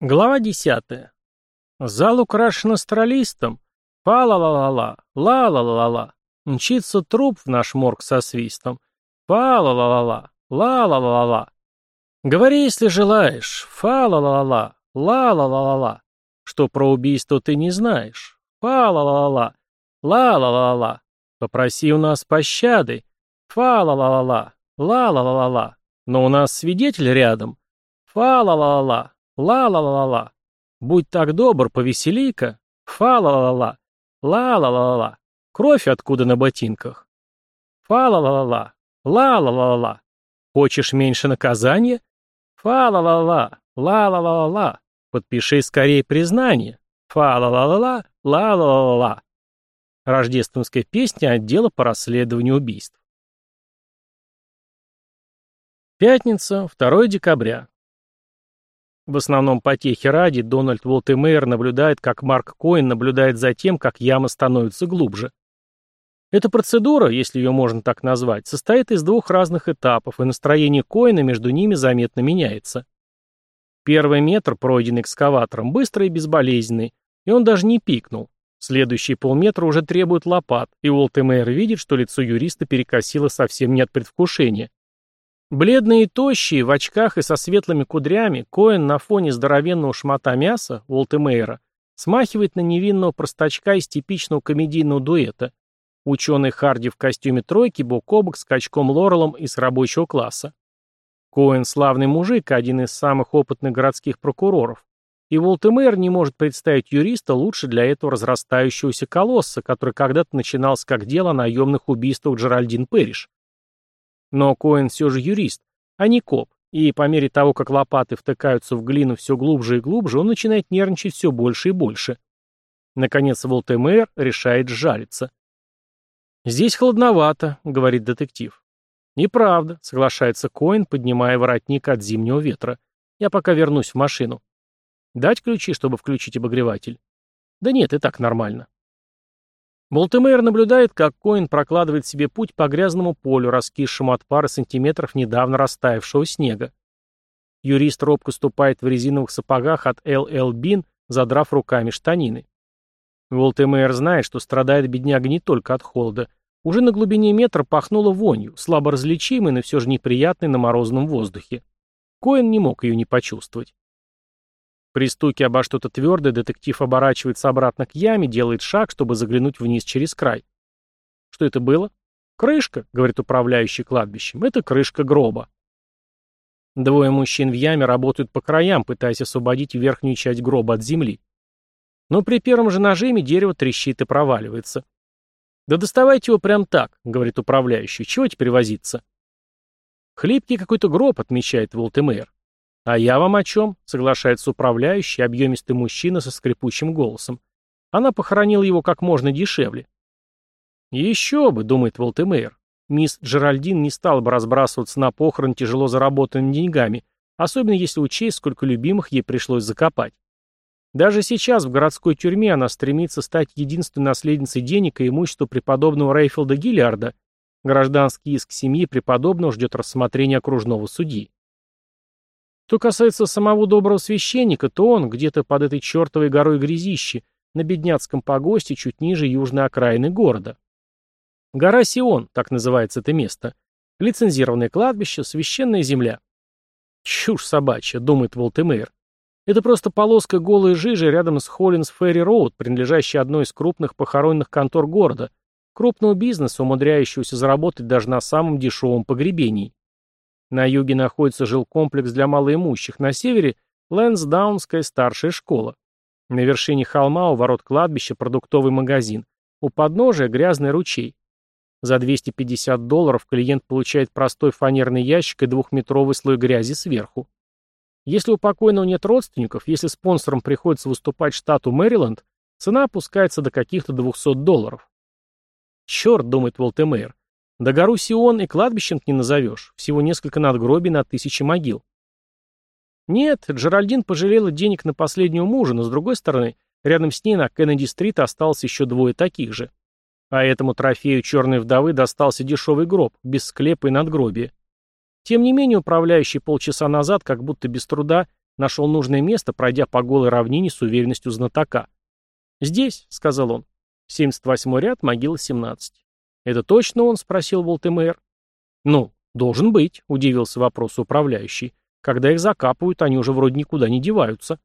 Глава десятая. Зал украшен астралистом. Па-ла-ла-ла-ла, ла-ла-ла-ла. Мчится труп в наш морг со свистом. Па-ла-ла-ла-ла, ла-ла-ла-ла. Говори, если желаешь. Фа-ла-ла-ла, ла-ла-ла-ла-ла. Что про убийство ты не знаешь. Фа-ла-ла-ла, ла-ла-ла-ла. Попроси у нас пощады. Фа-ла-ла-ла-ла, ла-ла-ла-ла. Но у нас свидетель рядом. Фа-ла-ла-ла, ла-ла-ла-ла. Будь так добр, повесели-ка. Фа-ла-ла-ла, ла-ла-ла-ла. Кровь откуда на ботинках? Фа-ла-ла-ла, ла-ла-ла-ла. Хочешь меньше наказания? Фа-ла-ла-ла, ла-ла-ла-ла. Подпиши скорее признание. Фа-ла-ла-ла, ла-ла-ла-ла. Рождественская песня отдела по расследованию убийств. Пятница, 2 декабря. В основном потехи ради Дональд Волтемейр наблюдает, как Марк Коин наблюдает за тем, как яма становится глубже. Эта процедура, если ее можно так назвать, состоит из двух разных этапов, и настроение Коина между ними заметно меняется. Первый метр, пройденный экскаватором, быстрый и безболезненный, и он даже не пикнул. Следующие полметра уже требуют лопат, и Уолтемейр видит, что лицо юриста перекосило совсем не от предвкушения. Бледные и тощие, в очках и со светлыми кудрями, Коэн на фоне здоровенного шмата мяса, Уолтемейра, смахивает на невинного простачка из типичного комедийного дуэта. Ученый Харди в костюме тройки, бок о бок с качком Лорелом из рабочего класса. Коэн славный мужик, один из самых опытных городских прокуроров. И Волтемейр не может представить юриста лучше для этого разрастающегося колосса, который когда-то начинался как дело о наемных убийствах Джеральдин Пэриш. Но Коэн все же юрист, а не коп, и по мере того, как лопаты втыкаются в глину все глубже и глубже, он начинает нервничать все больше и больше. Наконец Волтемейр решает сжалиться. «Здесь холодновато», — говорит детектив. «Неправда», — соглашается Коэн, поднимая воротник от зимнего ветра. «Я пока вернусь в машину». «Дать ключи, чтобы включить обогреватель?» «Да нет, и так нормально». Болтемейр наблюдает, как Коин прокладывает себе путь по грязному полю, раскисшему от пары сантиметров недавно растаявшего снега. Юрист робко ступает в резиновых сапогах от LL Bean, задрав руками штанины. Волтемейр знает, что страдает бедняга не только от холода. Уже на глубине метра пахнуло вонью, слабо различимой, но все же неприятной на морозном воздухе. Коэн не мог ее не почувствовать. При стуке обо что-то твердое детектив оборачивается обратно к яме, делает шаг, чтобы заглянуть вниз через край. Что это было? Крышка, говорит управляющий кладбищем. Это крышка гроба. Двое мужчин в яме работают по краям, пытаясь освободить верхнюю часть гроба от земли. Но при первом же нажиме дерево трещит и проваливается. «Да доставайте его прям так», — говорит управляющий. «Чего теперь возиться?» «Хлипкий какой-то гроб», — отмечает Волтемейр. «А я вам о чем?» — соглашается управляющий, объемистый мужчина со скрипучим голосом. Она похоронила его как можно дешевле. «Еще бы», — думает Волтемейр. Мисс Джеральдин не стала бы разбрасываться на похорон тяжело заработанными деньгами, особенно если учесть, сколько любимых ей пришлось закопать. Даже сейчас в городской тюрьме она стремится стать единственной наследницей денег и имущества преподобного Рейфилда Гиллиарда. Гражданский иск семьи преподобного ждет рассмотрения окружного судьи. Что касается самого доброго священника, то он где-то под этой чертовой горой грязищи, на бедняцком погосте чуть ниже южной окраины города. Гора Сион, так называется это место. Лицензированное кладбище, священная земля. Чушь собачья, думает Волтемейр. Это просто полоска голой жижи рядом с Холлинс Ферри Роуд, принадлежащей одной из крупных похоронных контор города, крупного бизнеса, умудряющегося заработать даже на самом дешевом погребении. На юге находится жилкомплекс для малоимущих, на севере – Лэнсдаунская старшая школа. На вершине холма у ворот кладбища продуктовый магазин. У подножия грязный ручей. За 250 долларов клиент получает простой фанерный ящик и двухметровый слой грязи сверху. Если у покойного нет родственников, если спонсором приходится выступать штату Мэриленд, цена опускается до каких-то 200 долларов. Черт, думает Волтемейр, да гору Сион и кладбищем не назовешь, всего несколько надгробий на тысячи могил. Нет, Джеральдин пожалела денег на последнюю мужа, но с другой стороны, рядом с ней на Кеннеди-стрит осталось еще двое таких же. А этому трофею черной вдовы достался дешевый гроб, без склепа и надгробия. Тем не менее, управляющий полчаса назад, как будто без труда, Нашел нужное место, пройдя по голой равнине с уверенностью знатока. «Здесь», — сказал он. «78 ряд, могила 17». «Это точно он?» — спросил Волтемейр. «Ну, должен быть», — удивился вопрос управляющий. «Когда их закапывают, они уже вроде никуда не деваются».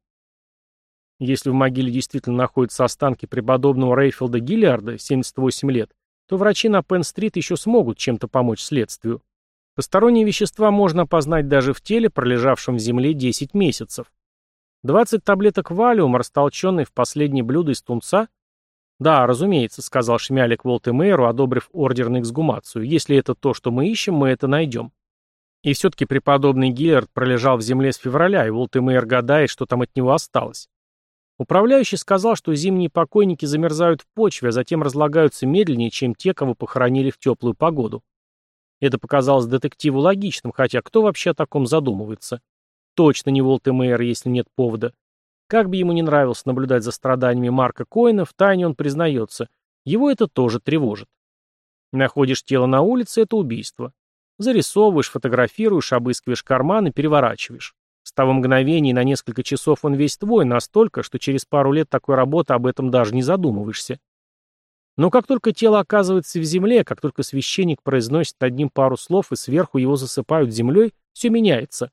Если в могиле действительно находятся останки преподобного Рейфилда Гиллиарда, 78 лет, то врачи на Пенн-стрит еще смогут чем-то помочь следствию. Посторонние вещества можно опознать даже в теле, пролежавшем в земле 10 месяцев. 20 таблеток валиума, растолченные в последнее блюдо из тунца? Да, разумеется, сказал Шмялик Волтемейру, одобрив ордер на эксгумацию. Если это то, что мы ищем, мы это найдем. И все-таки преподобный Гиллиард пролежал в земле с февраля, и Волтемейр гадает, что там от него осталось. Управляющий сказал, что зимние покойники замерзают в почве, а затем разлагаются медленнее, чем те, кого похоронили в теплую погоду. Это показалось детективу логичным, хотя кто вообще о таком задумывается? Точно не Волт-Мэйр, если нет повода. Как бы ему не нравилось наблюдать за страданиями Марка Коэна, втайне он признается. Его это тоже тревожит. Находишь тело на улице – это убийство. Зарисовываешь, фотографируешь, обыскиваешь карманы, переворачиваешь. С того мгновения на несколько часов он весь твой, настолько, что через пару лет такой работы об этом даже не задумываешься. Но как только тело оказывается в земле, как только священник произносит над ним пару слов и сверху его засыпают землей, все меняется.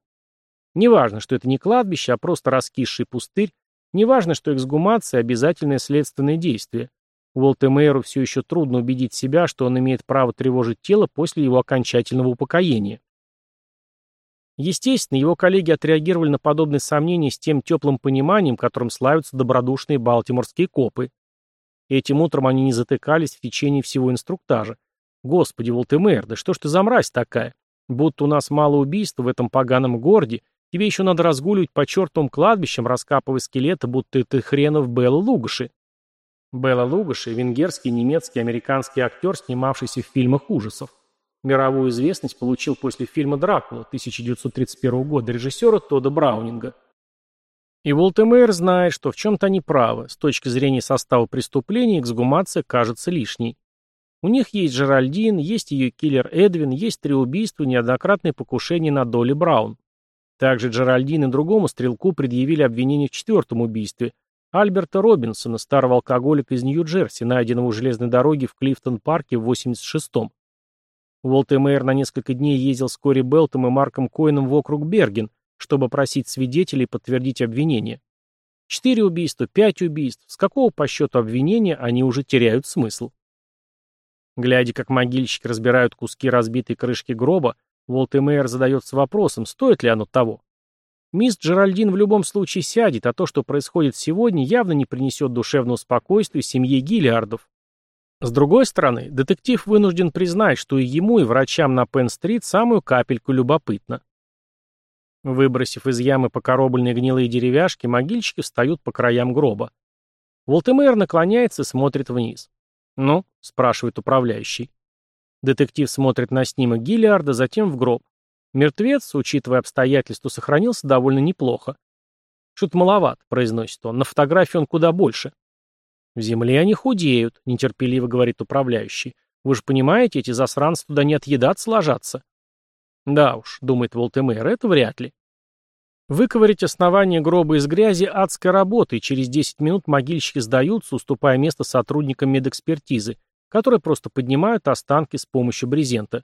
Неважно, что это не кладбище, а просто раскисший пустырь, неважно, что эксгумация – обязательное следственное действие. Уолтемейру все еще трудно убедить себя, что он имеет право тревожить тело после его окончательного упокоения. Естественно, его коллеги отреагировали на подобные сомнения с тем теплым пониманием, которым славятся добродушные балтиморские копы. Этим утром они не затыкались в течение всего инструктажа. Господи, Волтемер, да что ж ты за мразь такая? Будто у нас мало убийств в этом поганом городе, тебе еще надо разгуливать по чертовым кладбищам, раскапывая скелеты, будто ты хренов Белла Лугаши. Белла Лугаши – венгерский, немецкий, американский актер, снимавшийся в фильмах ужасов. Мировую известность получил после фильма «Дракула» 1931 года режиссера Тодда Браунинга. И Волтемейр знает, что в чем-то они правы. С точки зрения состава преступления эксгумация кажется лишней. У них есть Жеральдин, есть ее киллер Эдвин, есть три убийства неоднократные покушения на Долли Браун. Также Джеральдин и другому стрелку предъявили обвинение в четвертом убийстве – Альберта Робинсона, старого алкоголика из Нью-Джерси, найденного у железной дороги в Клифтон-парке в 86-м. Уолтемейр на несколько дней ездил с Кори Белтом и Марком Коином в округ Берген, чтобы просить свидетелей подтвердить обвинение. Четыре убийства, пять убийств. С какого по счету обвинения они уже теряют смысл? Глядя, как могильщики разбирают куски разбитой крышки гроба, Волтемейр задается вопросом, стоит ли оно того. Мисс Джеральдин в любом случае сядет, а то, что происходит сегодня, явно не принесет душевного спокойствия семье Гиллиардов. С другой стороны, детектив вынужден признать, что и ему, и врачам на Пенн-стрит самую капельку любопытно. Выбросив из ямы покоробленные гнилые деревяшки, могильщики встают по краям гроба. Волтемейр наклоняется и смотрит вниз. «Ну?» — спрашивает управляющий. Детектив смотрит на снимок Гиллиарда, затем в гроб. Мертвец, учитывая обстоятельства, сохранился довольно неплохо. «Что-то маловато», — произносит он. «На фотографии он куда больше». «В земле они худеют», — нетерпеливо говорит управляющий. «Вы же понимаете, эти засранцы туда не отъедаться ложатся». «Да уж», — думает Волтемейр, — «это вряд ли». Выковырять основание гроба из грязи — адская работа, и через 10 минут могильщики сдаются, уступая место сотрудникам медэкспертизы, которые просто поднимают останки с помощью брезента.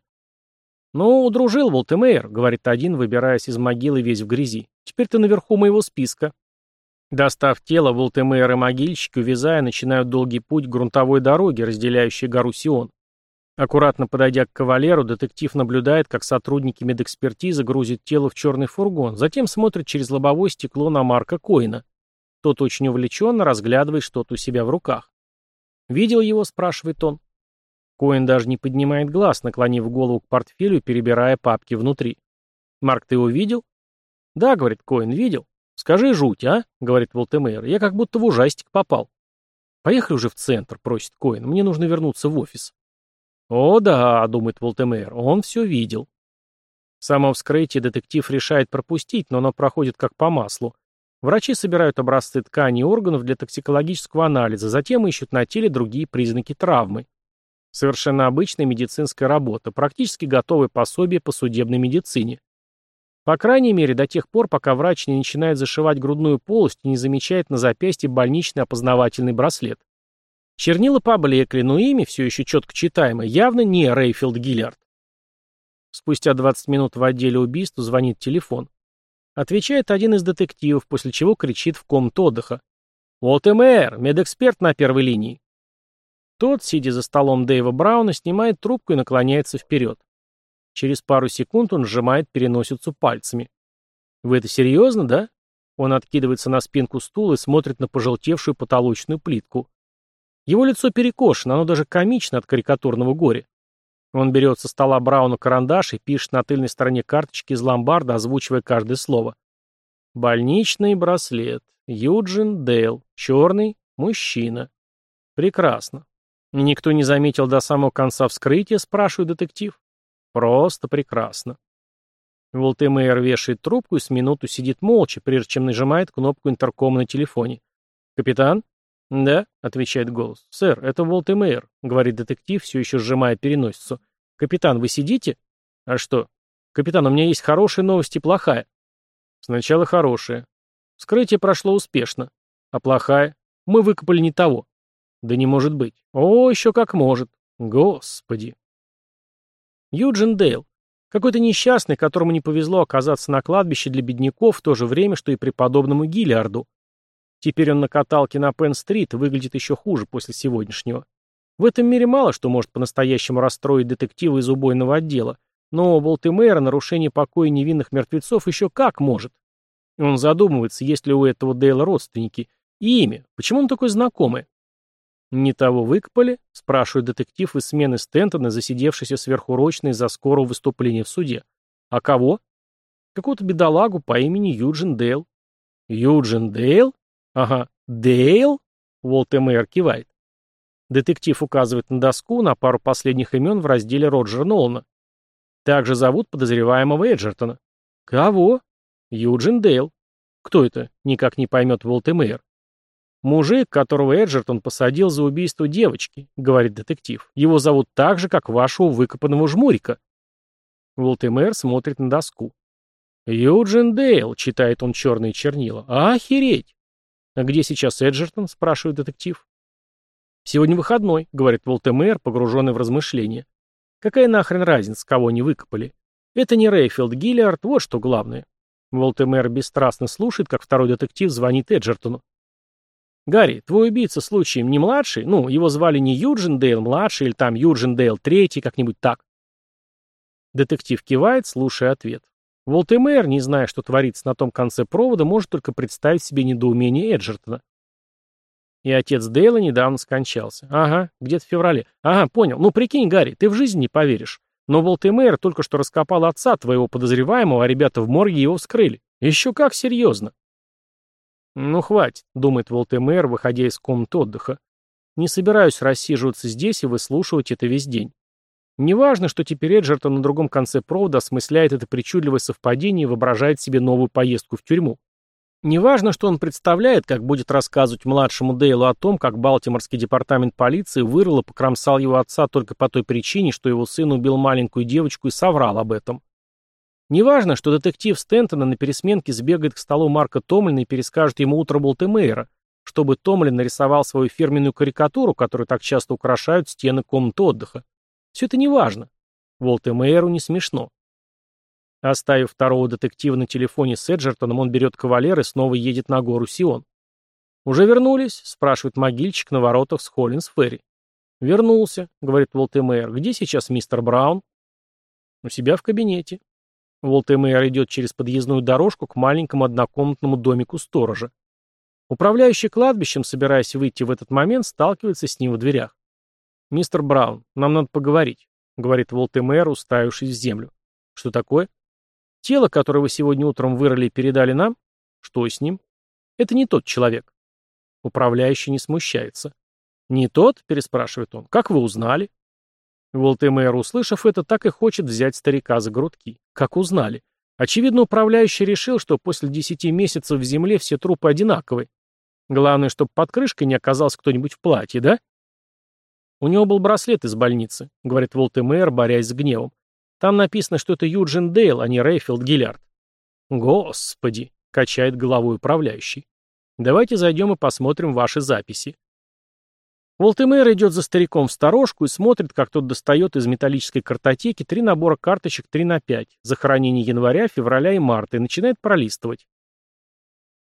«Ну, дружил Волтемейр», — говорит один, выбираясь из могилы весь в грязи. «Теперь ты наверху моего списка». Достав тело, Волтемейр и могильщики, увязая, начинают долгий путь к грунтовой дороге, разделяющей гору Сион. Аккуратно подойдя к кавалеру, детектив наблюдает, как сотрудники медэкспертизы грузят тело в черный фургон, затем смотрит через лобовое стекло на Марка Коина. Тот очень увлеченно разглядывает что-то у себя в руках. «Видел его?» – спрашивает он. Коин даже не поднимает глаз, наклонив голову к портфелю, перебирая папки внутри. «Марк, ты его видел?» «Да», — говорит Коин, — «видел». «Скажи жуть, а?» — говорит Волтемейр. «Я как будто в ужастик попал». «Поехали уже в центр», — просит Коин. «Мне нужно вернуться в офис». «О, да», — думает Волтемейр, — «он все видел». Само вскрытие детектив решает пропустить, но оно проходит как по маслу. Врачи собирают образцы тканей и органов для токсикологического анализа, затем ищут на теле другие признаки травмы. Совершенно обычная медицинская работа, практически готовое пособие по судебной медицине. По крайней мере, до тех пор, пока врач не начинает зашивать грудную полость и не замечает на запястье больничный опознавательный браслет. Чернила поблекли, но имя, все еще четко читаемое, явно не Рейфилд Гиллиард. Спустя 20 минут в отделе убийств звонит телефон. Отвечает один из детективов, после чего кричит в комнату отдыха. «Вот МР, медэксперт на первой линии». Тот, сидя за столом Дэйва Брауна, снимает трубку и наклоняется вперед. Через пару секунд он сжимает переносицу пальцами. «Вы это серьезно, да?» Он откидывается на спинку стула и смотрит на пожелтевшую потолочную плитку. Его лицо перекошено, оно даже комично от карикатурного горя. Он берет со стола Брауна карандаш и пишет на тыльной стороне карточки из ломбарда, озвучивая каждое слово. «Больничный браслет. Юджин Дейл. Черный. Мужчина». «Прекрасно. Никто не заметил до самого конца вскрытия?» – спрашивает детектив. «Просто прекрасно». Волтемейр вешает трубку и с минуту сидит молча, прежде чем нажимает кнопку интеркома на телефоне. «Капитан?» «Да», — отвечает голос. «Сэр, это Волтемейр», — говорит детектив, все еще сжимая переносицу. «Капитан, вы сидите?» «А что?» «Капитан, у меня есть хорошая новость и плохая». «Сначала хорошая. Вскрытие прошло успешно. А плохая? Мы выкопали не того». «Да не может быть». «О, еще как может. Господи». Юджин Дейл. Какой-то несчастный, которому не повезло оказаться на кладбище для бедняков в то же время, что и преподобному Гиллиарду. Теперь он на каталке на Пенн-стрит и выглядит еще хуже после сегодняшнего. В этом мире мало что может по-настоящему расстроить детектива из убойного отдела, но Болтемейра нарушение покоя невинных мертвецов еще как может. Он задумывается, есть ли у этого Дейла родственники. И имя. Почему он такой знакомый? «Не того выкопали?» — спрашивает детектив из смены Стентона, засидевшийся сверхурочно из-за скорого выступления в суде. «А кого?» «Какого-то бедолагу по имени Юджин Дейл». «Юджин Дейл?» «Ага, Дейл?» — Уолтемейр кивает. Детектив указывает на доску на пару последних имен в разделе Роджера Нолана. Также зовут подозреваемого Эджертона. «Кого?» «Юджин Дейл». «Кто это?» — никак не поймет Уолтемейр. «Мужик, которого Эджертон посадил за убийство девочки», — говорит детектив. «Его зовут так же, как вашего выкопанного жмурика». Волтемер смотрит на доску. «Юджин Дейл», — читает он черные чернила. «Охереть!» «А где сейчас Эджертон?» — спрашивает детектив. «Сегодня выходной», — говорит Волтемейр, погруженный в размышления. «Какая нахрен разница, кого они выкопали? Это не Рейфилд Гиллиард, вот что главное». Волтемейр бесстрастно слушает, как второй детектив звонит Эджертону. «Гарри, твой убийца случаем не младший? Ну, его звали не Юджин Дейл младший или там Юджин Дейл третий, как-нибудь так?» Детектив кивает, слушая ответ. Волтемейр, не зная, что творится на том конце провода, может только представить себе недоумение Эджертона. И отец Дейла недавно скончался. Ага, где-то в феврале. Ага, понял. Ну, прикинь, Гарри, ты в жизни не поверишь. Но Волтемейр только что раскопал отца твоего подозреваемого, а ребята в морге его вскрыли. Еще как серьезно. Ну, хватит, думает Волтемейр, выходя из комнаты отдыха. Не собираюсь рассиживаться здесь и выслушивать это весь день. Неважно, что теперь Эджертон на другом конце провода осмысляет это причудливое совпадение и воображает себе новую поездку в тюрьму. Неважно, что он представляет, как будет рассказывать младшему Дейлу о том, как Балтиморский департамент полиции вырвал и покромсал его отца только по той причине, что его сын убил маленькую девочку и соврал об этом. Неважно, что детектив Стентона на пересменке сбегает к столу Марка Томлина и перескажет ему утро Болтемейра, чтобы Томлин нарисовал свою фирменную карикатуру, которую так часто украшают стены комнаты отдыха. Все это не важно. Волтемейру не смешно. Оставив второго детектива на телефоне с Эджертоном, он берет кавалер и снова едет на гору Сион. «Уже вернулись?» — спрашивает могильщик на воротах с Холлинс Ферри. «Вернулся», — говорит Волтемейр. «Где сейчас мистер Браун?» «У себя в кабинете». Волтемейр идет через подъездную дорожку к маленькому однокомнатному домику сторожа. Управляющий кладбищем, собираясь выйти в этот момент, сталкивается с ним в дверях. «Мистер Браун, нам надо поговорить», — говорит Волтемер, уставившись в землю. «Что такое?» «Тело, которое вы сегодня утром вырыли и передали нам? Что с ним?» «Это не тот человек». Управляющий не смущается. «Не тот?» — переспрашивает он. «Как вы узнали?» Волтемер, услышав это, так и хочет взять старика за грудки. Как узнали? Очевидно, управляющий решил, что после десяти месяцев в земле все трупы одинаковые. Главное, чтобы под крышкой не оказался кто-нибудь в платье, да? «У него был браслет из больницы», — говорит Волтемейр, борясь с гневом. «Там написано, что это Юджин Дейл, а не Рейфилд Гиллиард». Господи, качает головой управляющий. Давайте зайдем и посмотрим ваши записи. Волтемейр идет за стариком в сторожку и смотрит, как тот достает из металлической картотеки три набора карточек 3 на 5 за хранение января, февраля и марта и начинает пролистывать.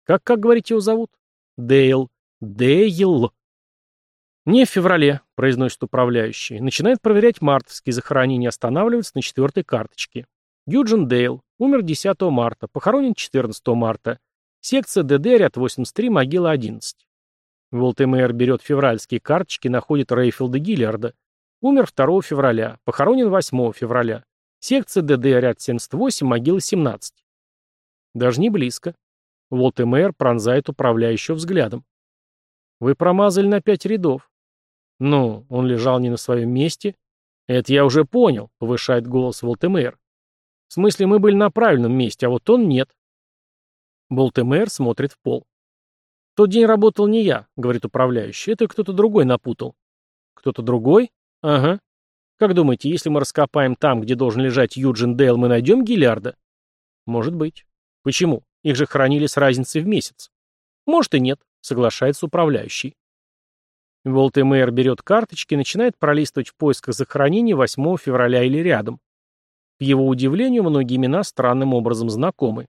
Как, как говорите, его зовут? Дейл. Дейл. Не в феврале, произносит управляющий. Начинает проверять мартовские захоронения, останавливается на четвертой карточке. Юджин Дейл. Умер 10 марта, похоронен 14 марта. Секция ДД, ряд 83, могила 11. Волтемейр берет февральские карточки, находит Рейфилда Гиллиарда. Умер 2 февраля, похоронен 8 февраля. Секция ДД, ряд 78, могила 17. Даже не близко. Волтемейр пронзает управляющего взглядом. Вы промазали на пять рядов. Ну, он лежал не на своем месте. Это я уже понял, повышает голос Волтемейр. В смысле, мы были на правильном месте, а вот он нет. Волтемейр смотрит в пол тот день работал не я», — говорит управляющий. «Это кто-то другой напутал». «Кто-то другой? Ага. Как думаете, если мы раскопаем там, где должен лежать Юджин Дейл, мы найдем Гиллиарда?» «Может быть». «Почему? Их же хранили с разницей в месяц». «Может и нет», — соглашается управляющий. Волтемейр берет карточки и начинает пролистывать в поисках захоронений 8 февраля или рядом. К его удивлению, многие имена странным образом знакомы.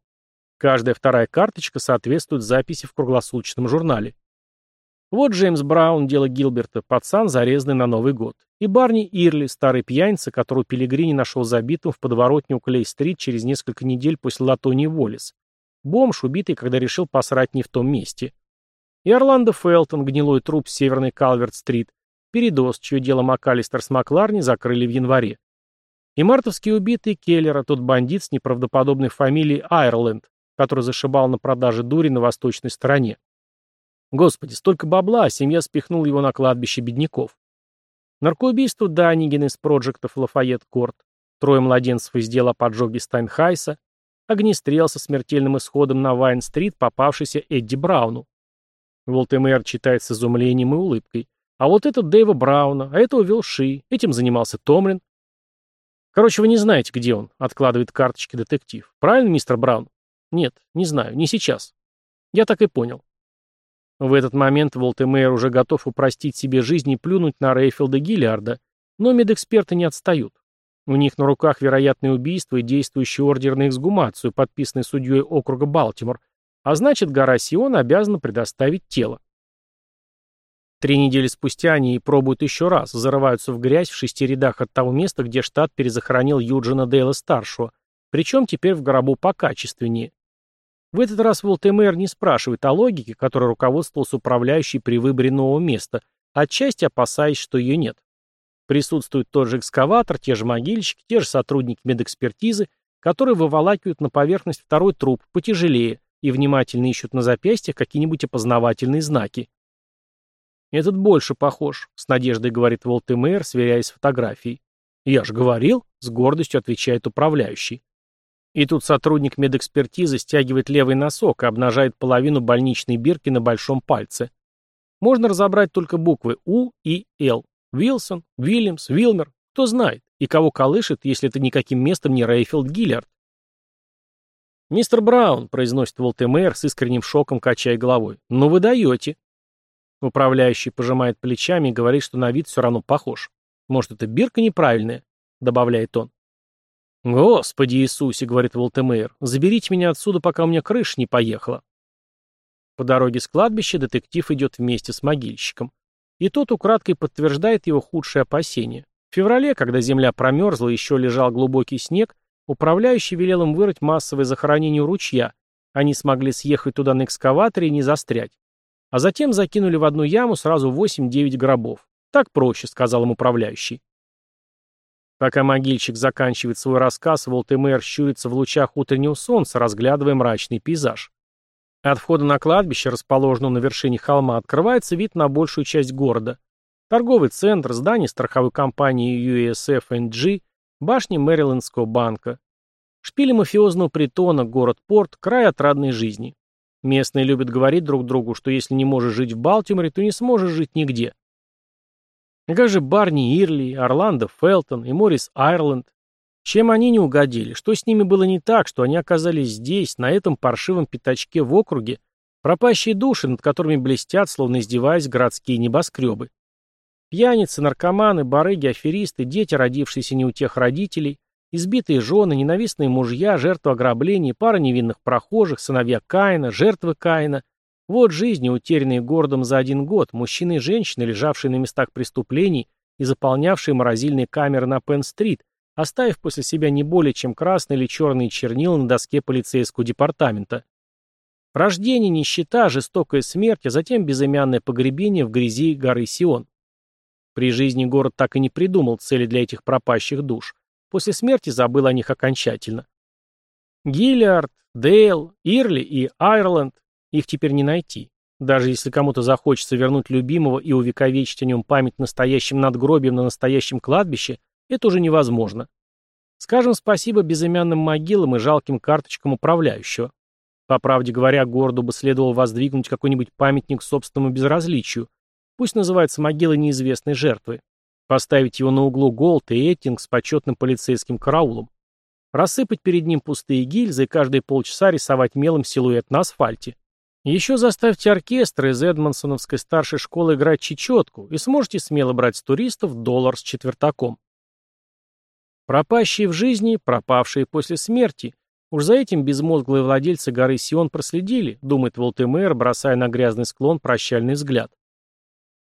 Каждая вторая карточка соответствует записи в круглосуточном журнале. Вот Джеймс Браун, дело Гилберта, пацан, зарезанный на Новый год. И Барни Ирли, старый пьяница, которого Пелигрини нашел забитым в подворотне у Клей-стрит через несколько недель после Латонии Воллес. Бомж, убитый, когда решил посрать не в том месте. И Орландо Фелтон, гнилой труп с северной Калверт-стрит, передоз, чье дело МакАлистер с Макларни закрыли в январе. И мартовский убитый Келлера, тот бандит с неправдоподобной фамилией Айрленд, который зашибал на продаже дури на восточной стороне. Господи, столько бабла, а семья спихнула его на кладбище бедняков. Наркоубийство Данигин из проектов Лафайет Корт, трое младенцев из дела о поджоге Стайнхайса, огнестрел со смертельным исходом на Вайн-стрит, попавшийся Эдди Брауну. Волтемер читает с изумлением и улыбкой. А вот этот Дэйва Брауна, а этого вел Ши, этим занимался Томлин. Короче, вы не знаете, где он, откладывает карточки детектив. Правильно, мистер Браун? Нет, не знаю, не сейчас. Я так и понял. В этот момент Волтемейр уже готов упростить себе жизнь и плюнуть на Рейфилда Гиллиарда, но медэксперты не отстают. У них на руках вероятное убийство и действующий ордер на эксгумацию, подписанный судьей округа Балтимор, а значит, гора Сион обязана предоставить тело. Три недели спустя они пробуют еще раз, зарываются в грязь в шести рядах от того места, где штат перезахоронил Юджина Дейла-старшего, причем теперь в гробу покачественнее. В этот раз Волтемер не спрашивает о логике, которой руководствовался управляющий при выборе нового места, отчасти опасаясь, что ее нет. Присутствует тот же экскаватор, те же могильщики, те же сотрудники медэкспертизы, которые выволакивают на поверхность второй труп, потяжелее, и внимательно ищут на запястьях какие-нибудь опознавательные знаки. «Этот больше похож», — с надеждой говорит Волтемейр, сверяясь с фотографией. «Я же говорил», — с гордостью отвечает управляющий. И тут сотрудник медэкспертизы стягивает левый носок и обнажает половину больничной бирки на большом пальце. Можно разобрать только буквы У и Л. Вилсон, Вильямс, Вилмер. Кто знает, и кого колышет, если это никаким местом не Рейфилд Гиллиард. «Мистер Браун», — произносит Волтемейр с искренним шоком, качая головой, — «ну вы даете». Управляющий пожимает плечами и говорит, что на вид все равно похож. «Может, это бирка неправильная?» — добавляет он. «Господи Иисусе», — говорит Волтемейр, — «заберите меня отсюда, пока у меня крыша не поехала». По дороге с кладбища детектив идет вместе с могильщиком. И тот украдкой подтверждает его худшие опасения. В феврале, когда земля промерзла и еще лежал глубокий снег, управляющий велел им вырыть массовое захоронение у ручья. Они смогли съехать туда на экскаваторе и не застрять. А затем закинули в одну яму сразу 8-9 гробов. Так проще, сказал им управляющий. Пока могильщик заканчивает свой рассказ, Волтемер щурится в лучах утреннего солнца, разглядывая мрачный пейзаж. От входа на кладбище, расположенного на вершине холма, открывается вид на большую часть города. Торговый центр, здание страховой компании USF&G, башни Мэрилендского банка. Шпили мафиозного притона, город-порт, край отрадной жизни. Местные любят говорить друг другу, что если не можешь жить в Балтиморе, то не сможешь жить нигде. Как же Барни Ирли, Орландо Фелтон и Морис Айрленд? Чем они не угодили? Что с ними было не так, что они оказались здесь, на этом паршивом пятачке в округе, пропащие души, над которыми блестят, словно издеваясь, городские небоскребы? Пьяницы, наркоманы, барыги, аферисты, дети, родившиеся не у тех родителей, избитые жены, ненавистные мужья, жертвы ограблений, пара невинных прохожих, сыновья Каина, жертвы Каина. Вот жизни, утерянные городом за один год, мужчины и женщины, лежавшие на местах преступлений и заполнявшие морозильные камеры на Пенн-стрит, оставив после себя не более чем красные или черные чернила на доске полицейского департамента. Рождение, нищета, жестокая смерть, а затем безымянное погребение в грязи горы Сион. При жизни город так и не придумал цели для этих пропащих душ. После смерти забыл о них окончательно. Гиллиард, Дейл, Ирли и Айрленд их теперь не найти. Даже если кому-то захочется вернуть любимого и увековечить о нем память настоящим надгробием на настоящем кладбище, это уже невозможно. Скажем спасибо безымянным могилам и жалким карточкам управляющего. По правде говоря, городу бы следовало воздвигнуть какой-нибудь памятник собственному безразличию, пусть называется могила неизвестной жертвы, поставить его на углу Голд и Эттинг с почетным полицейским караулом, рассыпать перед ним пустые гильзы и каждые полчаса рисовать мелом силуэт на асфальте. Еще заставьте оркестр из Эдмонсоновской старшей школы играть чечетку и сможете смело брать с туристов доллар с четвертаком. Пропащие в жизни, пропавшие после смерти. Уж за этим безмозглые владельцы горы Сион проследили, думает Волтемер, бросая на грязный склон прощальный взгляд.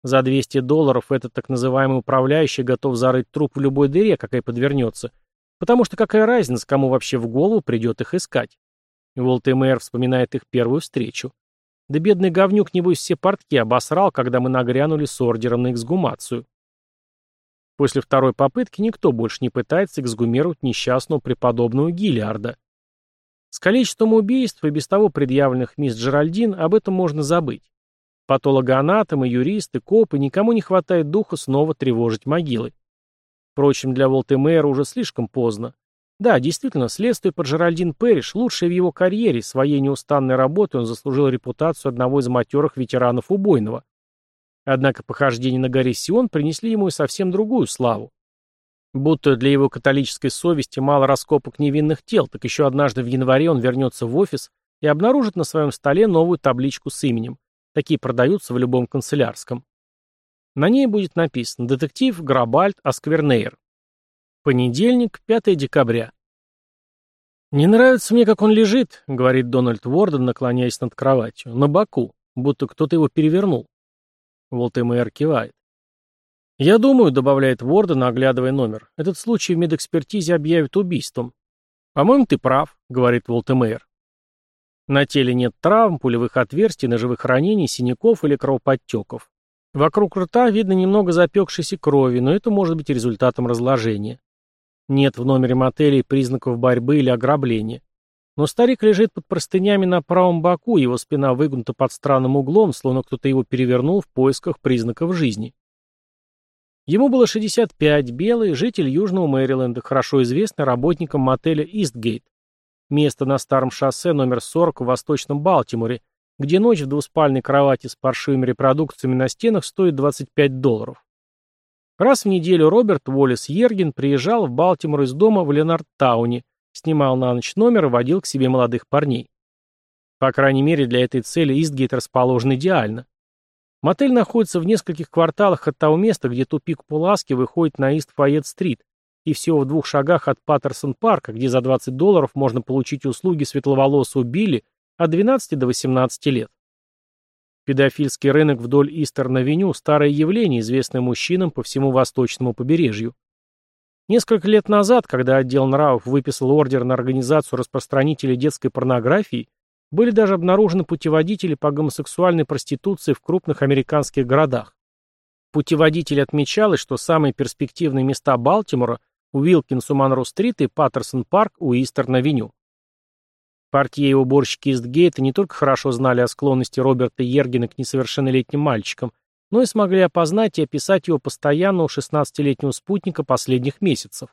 За 200 долларов этот так называемый управляющий готов зарыть труп в любой дыре, какая подвернется. Потому что какая разница, кому вообще в голову придет их искать. Волтемер вспоминает их первую встречу. Да бедный говнюк, небось, все портки обосрал, когда мы нагрянули с ордером на эксгумацию. После второй попытки никто больше не пытается эксгумировать несчастного преподобного Гиллиарда. С количеством убийств и без того предъявленных мисс Джеральдин об этом можно забыть. Патологоанатомы, юристы, копы, никому не хватает духа снова тревожить могилы. Впрочем, для Волтемейра уже слишком поздно. Да, действительно, следствие под Джеральдин Пэриш лучшее в его карьере, своей неустанной работой он заслужил репутацию одного из матерых ветеранов убойного. Однако похождения на горе Сион принесли ему и совсем другую славу. Будто для его католической совести мало раскопок невинных тел, так еще однажды в январе он вернется в офис и обнаружит на своем столе новую табличку с именем. Такие продаются в любом канцелярском. На ней будет написано «Детектив Грабальд Асквернейр». Понедельник, 5 декабря. «Не нравится мне, как он лежит», — говорит Дональд Уорден, наклоняясь над кроватью, — «на боку, будто кто-то его перевернул». Волтемэр кивает. «Я думаю», — добавляет Ворден, оглядывая номер, — «этот случай в медэкспертизе объявят убийством». «По-моему, ты прав», — говорит Волтемэр. На теле нет травм, пулевых отверстий, ножевых ранений, синяков или кровоподтеков. Вокруг рта видно немного запекшейся крови, но это может быть результатом разложения. Нет в номере мотелей признаков борьбы или ограбления. Но старик лежит под простынями на правом боку, его спина выгнута под странным углом, словно кто-то его перевернул в поисках признаков жизни. Ему было 65, белый, житель Южного Мэриленда, хорошо известный работникам мотеля «Истгейт». Место на старом шоссе номер 40 в Восточном Балтиморе, где ночь в двуспальной кровати с паршивыми репродукциями на стенах стоит 25 долларов. Раз в неделю Роберт Уоллес Ерген приезжал в Балтимор из дома в Ленард-тауне, снимал на ночь номер и водил к себе молодых парней. По крайней мере, для этой цели Истгейт расположен идеально. Мотель находится в нескольких кварталах от того места, где тупик Пуласки выходит на Ист-Файет-стрит, и всего в двух шагах от Паттерсон-парка, где за 20 долларов можно получить услуги светловолосого Билли от 12 до 18 лет. Педофильский рынок вдоль Истерн-авеню – старое явление, известное мужчинам по всему восточному побережью. Несколько лет назад, когда отдел нравов выписал ордер на организацию распространителей детской порнографии, были даже обнаружены путеводители по гомосексуальной проституции в крупных американских городах. Путеводитель отмечалось, что самые перспективные места Балтимора – Уилкинс у Монро-стрит и Паттерсон-парк у Истерн-авеню. Портье и уборщики Истгейта не только хорошо знали о склонности Роберта Ергена к несовершеннолетним мальчикам, но и смогли опознать и описать его постоянного 16-летнего спутника последних месяцев.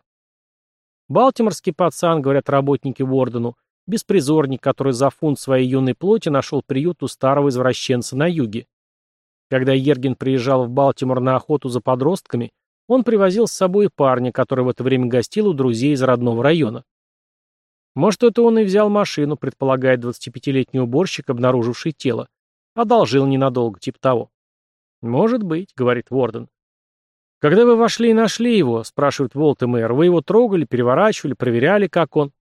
Балтиморский пацан, говорят работники Вордену, беспризорник, который за фунт своей юной плоти нашел приют у старого извращенца на юге. Когда Ерген приезжал в Балтимор на охоту за подростками, Он привозил с собой парня, который в это время гостил у друзей из родного района. Может, это он и взял машину, предполагает 25-летний уборщик, обнаруживший тело. Одолжил ненадолго, типа того. «Может быть», — говорит Ворден. «Когда вы вошли и нашли его?» — спрашивает Волтемэр. «Вы его трогали, переворачивали, проверяли, как он?»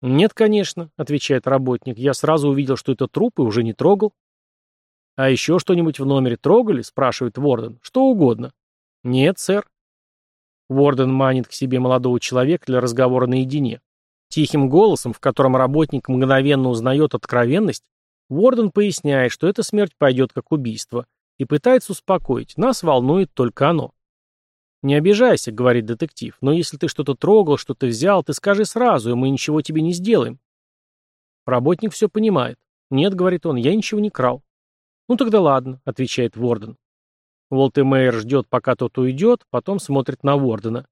«Нет, конечно», — отвечает работник. «Я сразу увидел, что это труп, и уже не трогал». «А еще что-нибудь в номере трогали?» — спрашивает Ворден. «Что угодно». «Нет, сэр». Ворден манит к себе молодого человека для разговора наедине. Тихим голосом, в котором работник мгновенно узнает откровенность, Ворден поясняет, что эта смерть пойдет как убийство, и пытается успокоить, нас волнует только оно. «Не обижайся», — говорит детектив, — «но если ты что-то трогал, что-то взял, ты скажи сразу, и мы ничего тебе не сделаем». Работник все понимает. «Нет», — говорит он, — «я ничего не крал». «Ну тогда ладно», — отвечает Ворден. Волтемейер ждет, пока тот уйдет, потом смотрит на Вордена.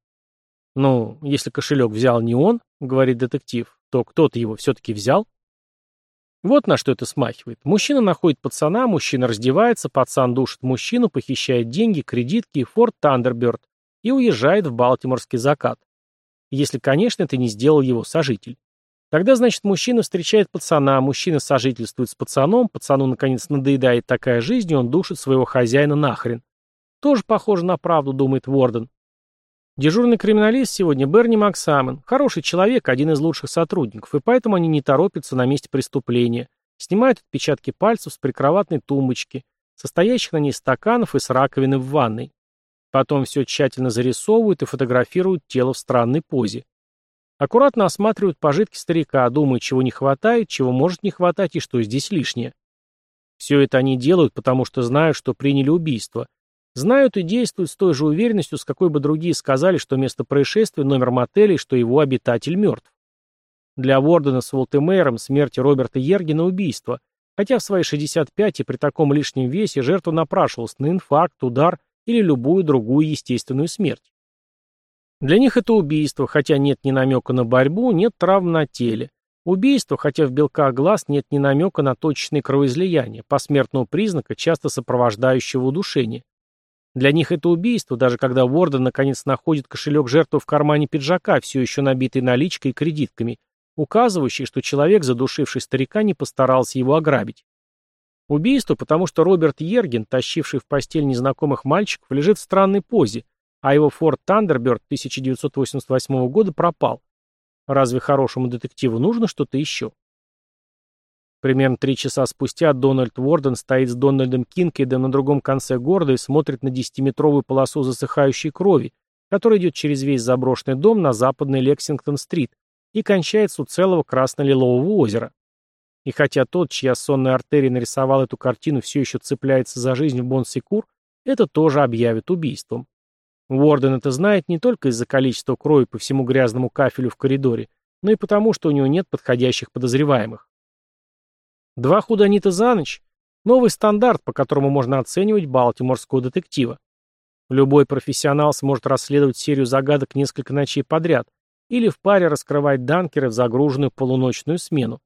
«Ну, если кошелек взял не он, — говорит детектив, — то кто-то его все-таки взял?» Вот на что это смахивает. Мужчина находит пацана, мужчина раздевается, пацан душит мужчину, похищает деньги, кредитки и форт Тандерберт и уезжает в Балтиморский закат. Если, конечно, это не сделал его сожитель. Тогда, значит, мужчина встречает пацана, мужчина сожительствует с пацаном, пацану, наконец, надоедает такая жизнь, и он душит своего хозяина нахрен. Тоже похоже на правду, думает Ворден. Дежурный криминалист сегодня Берни Максамен. Хороший человек, один из лучших сотрудников, и поэтому они не торопятся на месте преступления. Снимают отпечатки пальцев с прикроватной тумбочки, состоящих на ней стаканов и с раковины в ванной. Потом все тщательно зарисовывают и фотографируют тело в странной позе. Аккуратно осматривают пожитки старика, думают, чего не хватает, чего может не хватать и что здесь лишнее. Все это они делают, потому что знают, что приняли убийство, Знают и действуют с той же уверенностью, с какой бы другие сказали, что место происшествия, номер мотеля и что его обитатель мертв. Для Вордена с Волтемейром смерть Роберта Ергена – убийство, хотя в свои 65 и при таком лишнем весе жертва напрашивалась на инфаркт, удар или любую другую естественную смерть. Для них это убийство, хотя нет ни намека на борьбу, нет травм на теле. Убийство, хотя в белках глаз нет ни намека на точечные кровоизлияния, посмертного признака, часто сопровождающего удушение. Для них это убийство, даже когда Уорден наконец находит кошелек жертвы в кармане пиджака, все еще набитый наличкой и кредитками, указывающий, что человек, задушивший старика, не постарался его ограбить. Убийство, потому что Роберт Ерген, тащивший в постель незнакомых мальчиков, лежит в странной позе, а его Форд Тандерберт 1988 года пропал. Разве хорошему детективу нужно что-то еще? Примерно три часа спустя Дональд Уорден стоит с Дональдом Кинкейдом на другом конце города и смотрит на десятиметровую полосу засыхающей крови, которая идет через весь заброшенный дом на западной Лексингтон-стрит и кончается у целого красно-лилового озера. И хотя тот, чья сонная артерия нарисовал эту картину, все еще цепляется за жизнь в Бонсекур, это тоже объявит убийством. Уорден это знает не только из-за количества крови по всему грязному кафелю в коридоре, но и потому, что у него нет подходящих подозреваемых. Два худанита за ночь – новый стандарт, по которому можно оценивать балтиморского детектива. Любой профессионал сможет расследовать серию загадок несколько ночей подряд или в паре раскрывать данкеры в загруженную полуночную смену.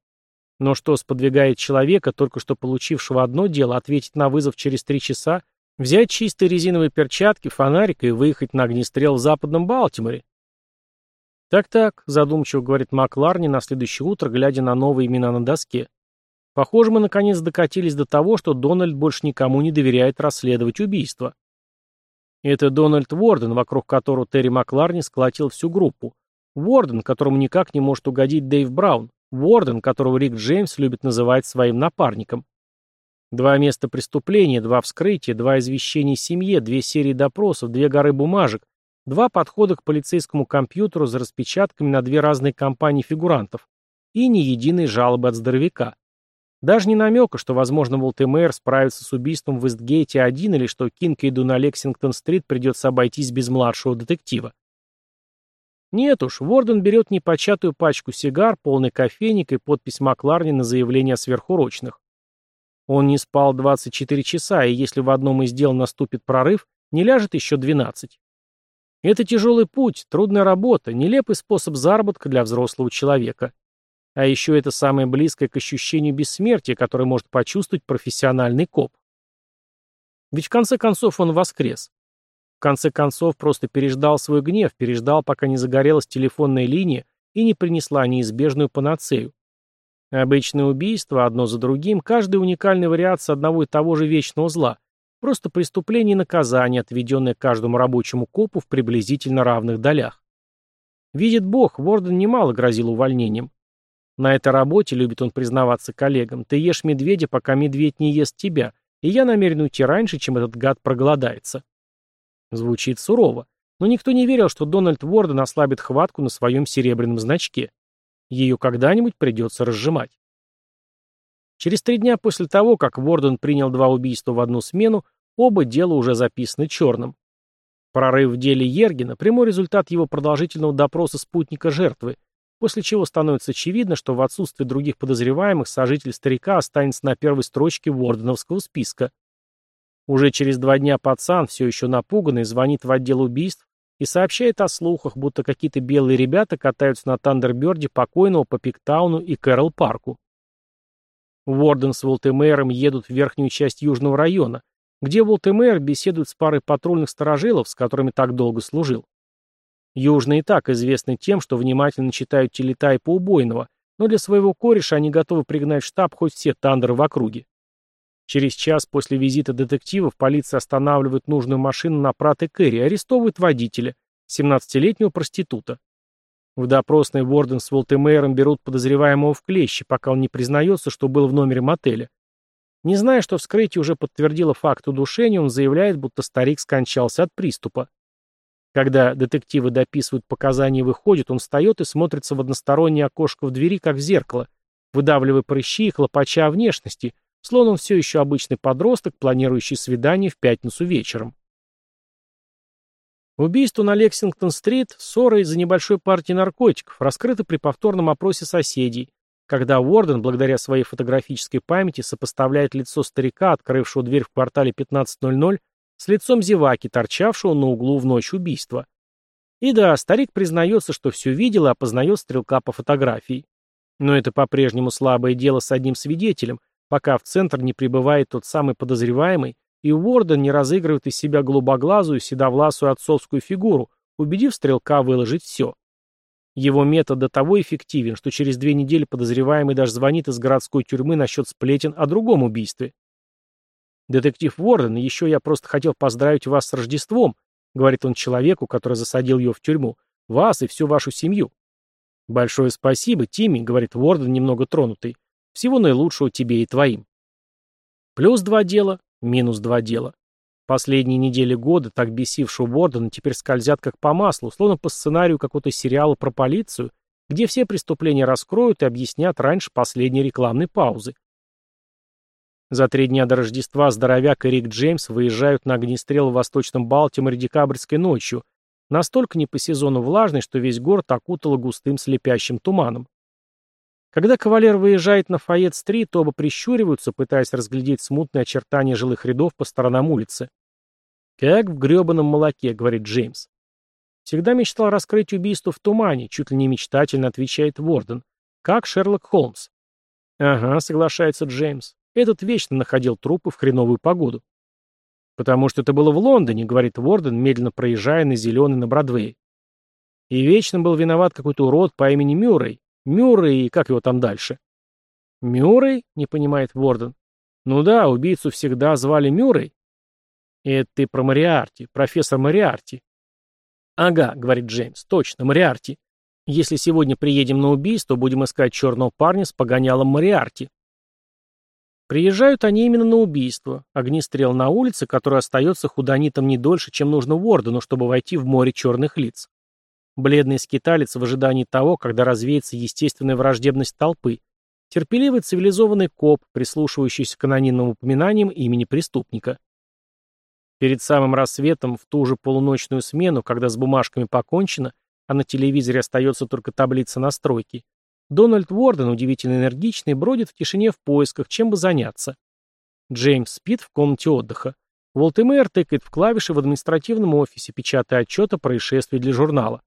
Но что сподвигает человека, только что получившего одно дело, ответить на вызов через три часа, взять чистые резиновые перчатки, фонарик и выехать на огнестрел в западном Балтиморе? «Так-так», — задумчиво говорит Макларни на следующее утро, глядя на новые имена на доске. Похоже, мы наконец докатились до того, что Дональд больше никому не доверяет расследовать убийство. Это Дональд Уорден, вокруг которого Терри Макларни сколотил всю группу. Уорден, которому никак не может угодить Дэйв Браун. Уорден, которого Рик Джеймс любит называть своим напарником. Два места преступления, два вскрытия, два извещения семье, две серии допросов, две горы бумажек, два подхода к полицейскому компьютеру за распечатками на две разные компании фигурантов и ни единой жалобы от здоровяка. Даже не намека, что, возможно, Волтемейр справится с убийством в Истгейте один или что Кинкейду на Лексингтон-стрит придется обойтись без младшего детектива. Нет уж, Ворден берет непочатую пачку сигар, полный кофейник и подпись Макларни на заявление о сверхурочных. Он не спал 24 часа, и если в одном из дел наступит прорыв, не ляжет еще 12. Это тяжелый путь, трудная работа, нелепый способ заработка для взрослого человека. А еще это самое близкое к ощущению бессмертия, которое может почувствовать профессиональный коп. Ведь в конце концов он воскрес. В конце концов, просто переждал свой гнев, переждал, пока не загорелась телефонная линия и не принесла неизбежную панацею. Обычное убийство, одно за другим, каждая уникальная вариация одного и того же вечного зла. Просто преступление и наказание, отведенное каждому рабочему копу в приблизительно равных долях. Видит Бог, Ворден немало грозил увольнением. На этой работе, любит он признаваться коллегам, ты ешь медведя, пока медведь не ест тебя, и я намерен уйти раньше, чем этот гад проголодается. Звучит сурово, но никто не верил, что Дональд Ворден ослабит хватку на своем серебряном значке. Ее когда-нибудь придется разжимать. Через три дня после того, как Ворден принял два убийства в одну смену, оба дела уже записаны черным. Прорыв в деле Ергена – прямой результат его продолжительного допроса спутника жертвы, после чего становится очевидно, что в отсутствие других подозреваемых сожитель старика останется на первой строчке Ворденовского списка. Уже через два дня пацан, все еще напуганный, звонит в отдел убийств и сообщает о слухах, будто какие-то белые ребята катаются на Тандерберде покойного по Пиктауну и Кэрол Парку. Уорден с Волтемейром едут в верхнюю часть южного района, где Волтемейр беседует с парой патрульных сторожилов, с которыми так долго служил. Южные так известны тем, что внимательно читают телетайпы убойного, но для своего кореша они готовы пригнать в штаб хоть все тандеры в округе. Через час после визита детективов полиция останавливает нужную машину на Прат и Кэрри арестовывает водителя, 17-летнего проститута. В допросной Ворден с Волтемейром берут подозреваемого в клещи, пока он не признается, что был в номере мотеля. Не зная, что вскрытие уже подтвердило факт удушения, он заявляет, будто старик скончался от приступа. Когда детективы дописывают показания и выходят, он встает и смотрится в одностороннее окошко в двери, как в зеркало, выдавливая прыщи и хлопача о внешности, словно он все еще обычный подросток, планирующий свидание в пятницу вечером. Убийство на Лексингтон-стрит – ссора из-за небольшой партии наркотиков, раскрыто при повторном опросе соседей, когда Уорден, благодаря своей фотографической памяти, сопоставляет лицо старика, открывшего дверь в квартале 15.00, с лицом зеваки, торчавшего на углу в ночь убийства. И да, старик признается, что все видел и опознает стрелка по фотографии. Но это по-прежнему слабое дело с одним свидетелем, пока в центр не прибывает тот самый подозреваемый, и Уорден не разыгрывает из себя голубоглазую, седовласую отцовскую фигуру, убедив стрелка выложить все. Его метод до того эффективен, что через две недели подозреваемый даже звонит из городской тюрьмы насчет сплетен о другом убийстве. «Детектив Уорден, еще я просто хотел поздравить вас с Рождеством», говорит он человеку, который засадил ее в тюрьму, «вас и всю вашу семью». «Большое спасибо, Тимми», — говорит Уорден, немного тронутый. «Всего наилучшего тебе и твоим». Плюс два дела, минус два дела. Последние недели года, так бесившего Уордена, теперь скользят как по маслу, словно по сценарию какого-то сериала про полицию, где все преступления раскроют и объяснят раньше последней рекламной паузы. За три дня до Рождества здоровяк и Рик Джеймс выезжают на огнестрел в Восточном Балтиморе декабрьской ночью, настолько не по сезону влажной, что весь город окутало густым слепящим туманом. Когда кавалер выезжает на Файет-стрит, оба прищуриваются, пытаясь разглядеть смутные очертания жилых рядов по сторонам улицы. «Как в гребаном молоке», — говорит Джеймс. «Всегда мечтал раскрыть убийство в тумане», — чуть ли не мечтательно отвечает Ворден. «Как Шерлок Холмс». «Ага», — соглашается Джеймс. Этот вечно находил трупы в хреновую погоду. «Потому что это было в Лондоне», — говорит Ворден, медленно проезжая на зеленый на Бродвее. И вечно был виноват какой-то урод по имени Мюррей. Мюррей и как его там дальше? «Мюррей?» — не понимает Ворден. «Ну да, убийцу всегда звали Мюррей». «Это ты про Мариарти, профессор Мариарти». «Ага», — говорит Джеймс, — «точно, Мариарти. Если сегодня приедем на убийство, будем искать черного парня с погонялом Мариарти». Приезжают они именно на убийство. Огнестрел на улице, который остается худонитом не дольше, чем нужно Уордену, чтобы войти в море черных лиц. Бледный скиталец в ожидании того, когда развеется естественная враждебность толпы. Терпеливый цивилизованный коп, прислушивающийся к анонимным упоминаниям имени преступника. Перед самым рассветом, в ту же полуночную смену, когда с бумажками покончено, а на телевизоре остается только таблица настройки, Дональд Уорден, удивительно энергичный, бродит в тишине в поисках, чем бы заняться. Джеймс спит в комнате отдыха. Волтемейр тыкает в клавиши в административном офисе, печатая отчет о происшествии для журнала.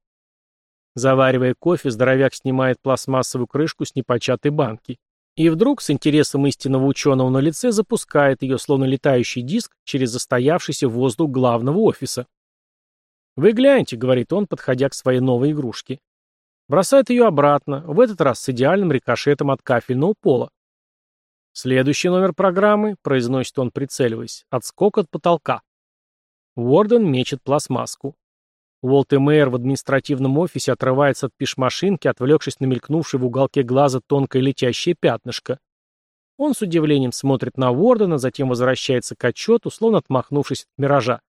Заваривая кофе, здоровяк снимает пластмассовую крышку с непочатой банки. И вдруг, с интересом истинного ученого на лице, запускает ее, словно летающий диск, через застоявшийся воздух главного офиса. «Вы гляньте», — говорит он, подходя к своей новой игрушке. Бросает ее обратно, в этот раз с идеальным рикошетом от кафельного пола. Следующий номер программы, произносит он, прицеливаясь, отскок от потолка. Уорден мечет пластмасску. Уолт Мэйр в административном офисе отрывается от пешмашинки, отвлекшись на мелькнувшее в уголке глаза тонкое летящее пятнышко. Он с удивлением смотрит на Уордена, затем возвращается к отчету, словно отмахнувшись от миража.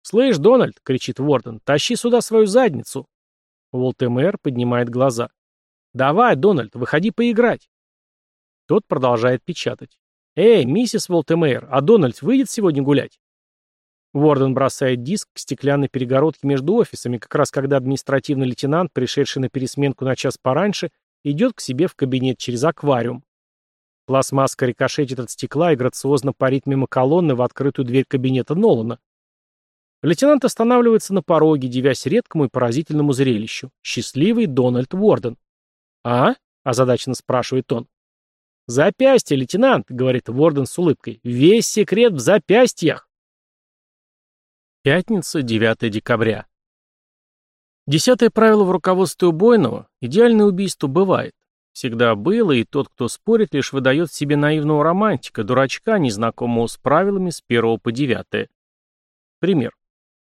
«Слышь, Дональд!» — кричит Уорден. «Тащи сюда свою задницу!» Волтемер поднимает глаза. «Давай, Дональд, выходи поиграть!» Тот продолжает печатать. «Эй, миссис Волтемер, а Дональд выйдет сегодня гулять?» Ворден бросает диск к стеклянной перегородке между офисами, как раз когда административный лейтенант, пришедший на пересменку на час пораньше, идет к себе в кабинет через аквариум. Пластмасска рикошетит от стекла и грациозно парит мимо колонны в открытую дверь кабинета Нолана. Лейтенант останавливается на пороге, дивясь редкому и поразительному зрелищу. Счастливый Дональд Уорден. «А?» – озадаченно спрашивает он. «Запястье, лейтенант», — говорит Уорден с улыбкой. «Весь секрет в запястьях». Пятница, 9 декабря. Десятое правило в руководстве убойного – идеальное убийство бывает. Всегда было, и тот, кто спорит, лишь выдает себе наивного романтика, дурачка, незнакомого с правилами с первого по девятое. Пример.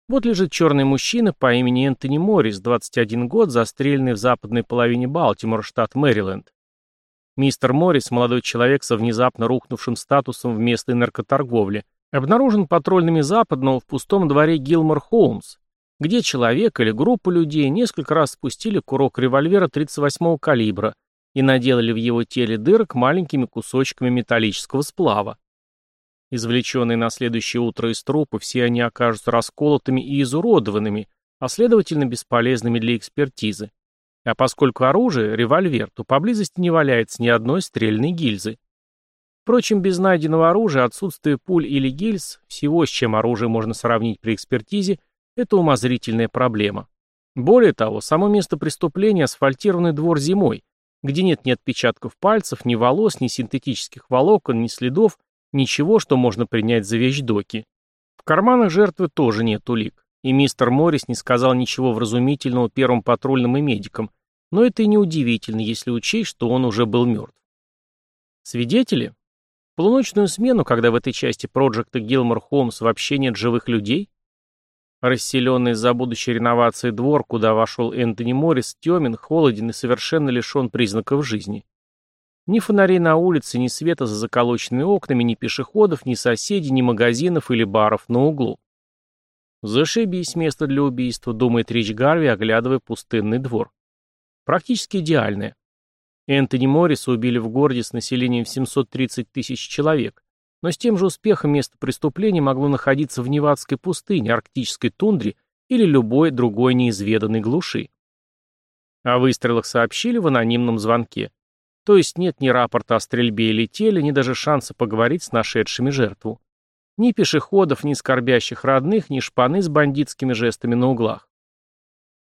Вот лежит черный мужчина по имени Энтони Моррис, 21 год, застреленный в западной половине Балтимора, штат Мэриленд. Мистер Моррис, молодой человек со внезапно рухнувшим статусом в местной наркоторговле, обнаружен патрульными западного в пустом дворе Гилмор Хоумс, где человек или группа людей несколько раз спустили курок револьвера 38-го калибра и наделали в его теле дырок маленькими кусочками металлического сплава. Извлеченные на следующее утро из трупа, все они окажутся расколотыми и изуродованными, а следовательно бесполезными для экспертизы. А поскольку оружие – револьвер, то поблизости не валяется ни одной стрельной гильзы. Впрочем, без найденного оружия отсутствие пуль или гильз, всего, с чем оружие можно сравнить при экспертизе, это умозрительная проблема. Более того, само место преступления – асфальтированный двор зимой, где нет ни отпечатков пальцев, ни волос, ни синтетических волокон, ни следов, Ничего, что можно принять за вещдоки. В карманах жертвы тоже нет улик, и мистер Моррис не сказал ничего вразумительного первым патрульным и медикам, но это и не удивительно, если учесть, что он уже был мертв. Свидетели? В полуночную смену, когда в этой части проекта Гилмор Холмс вообще нет живых людей? Расселенный из-за будущей реновации двор, куда вошел Энтони Моррис, темен, холоден и совершенно лишен признаков жизни. Ни фонарей на улице, ни света за заколоченными окнами, ни пешеходов, ни соседей, ни магазинов или баров на углу. Зашибись место для убийства, думает Рич Гарви, оглядывая пустынный двор. Практически идеальное. Энтони Морриса убили в городе с населением в 730 тысяч человек, но с тем же успехом место преступления могло находиться в Невадской пустыне, арктической тундре или любой другой неизведанной глуши. О выстрелах сообщили в анонимном звонке. То есть нет ни рапорта о стрельбе или теле, ни даже шанса поговорить с нашедшими жертву. Ни пешеходов, ни скорбящих родных, ни шпаны с бандитскими жестами на углах.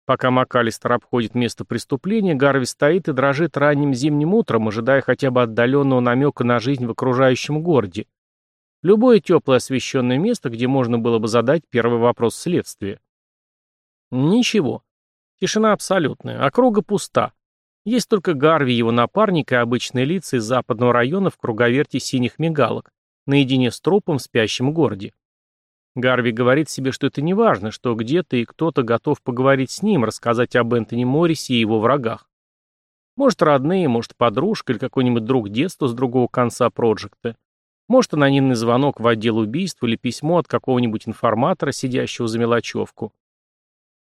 Пока МакАлистер обходит место преступления, Гарви стоит и дрожит ранним зимним утром, ожидая хотя бы отдаленного намека на жизнь в окружающем городе. Любое теплое освещенное место, где можно было бы задать первый вопрос следствия. Ничего. Тишина абсолютная. Округа пуста. Есть только Гарви, его напарник и обычные лица из западного района в круговерте синих мигалок, наедине с трупом в спящем городе. Гарви говорит себе, что это не важно, что где-то и кто-то готов поговорить с ним, рассказать об Энтони Моррисе и его врагах. Может, родные, может, подружка или какой-нибудь друг детства с другого конца проекта. Может, анонимный звонок в отдел убийств или письмо от какого-нибудь информатора, сидящего за мелочевку.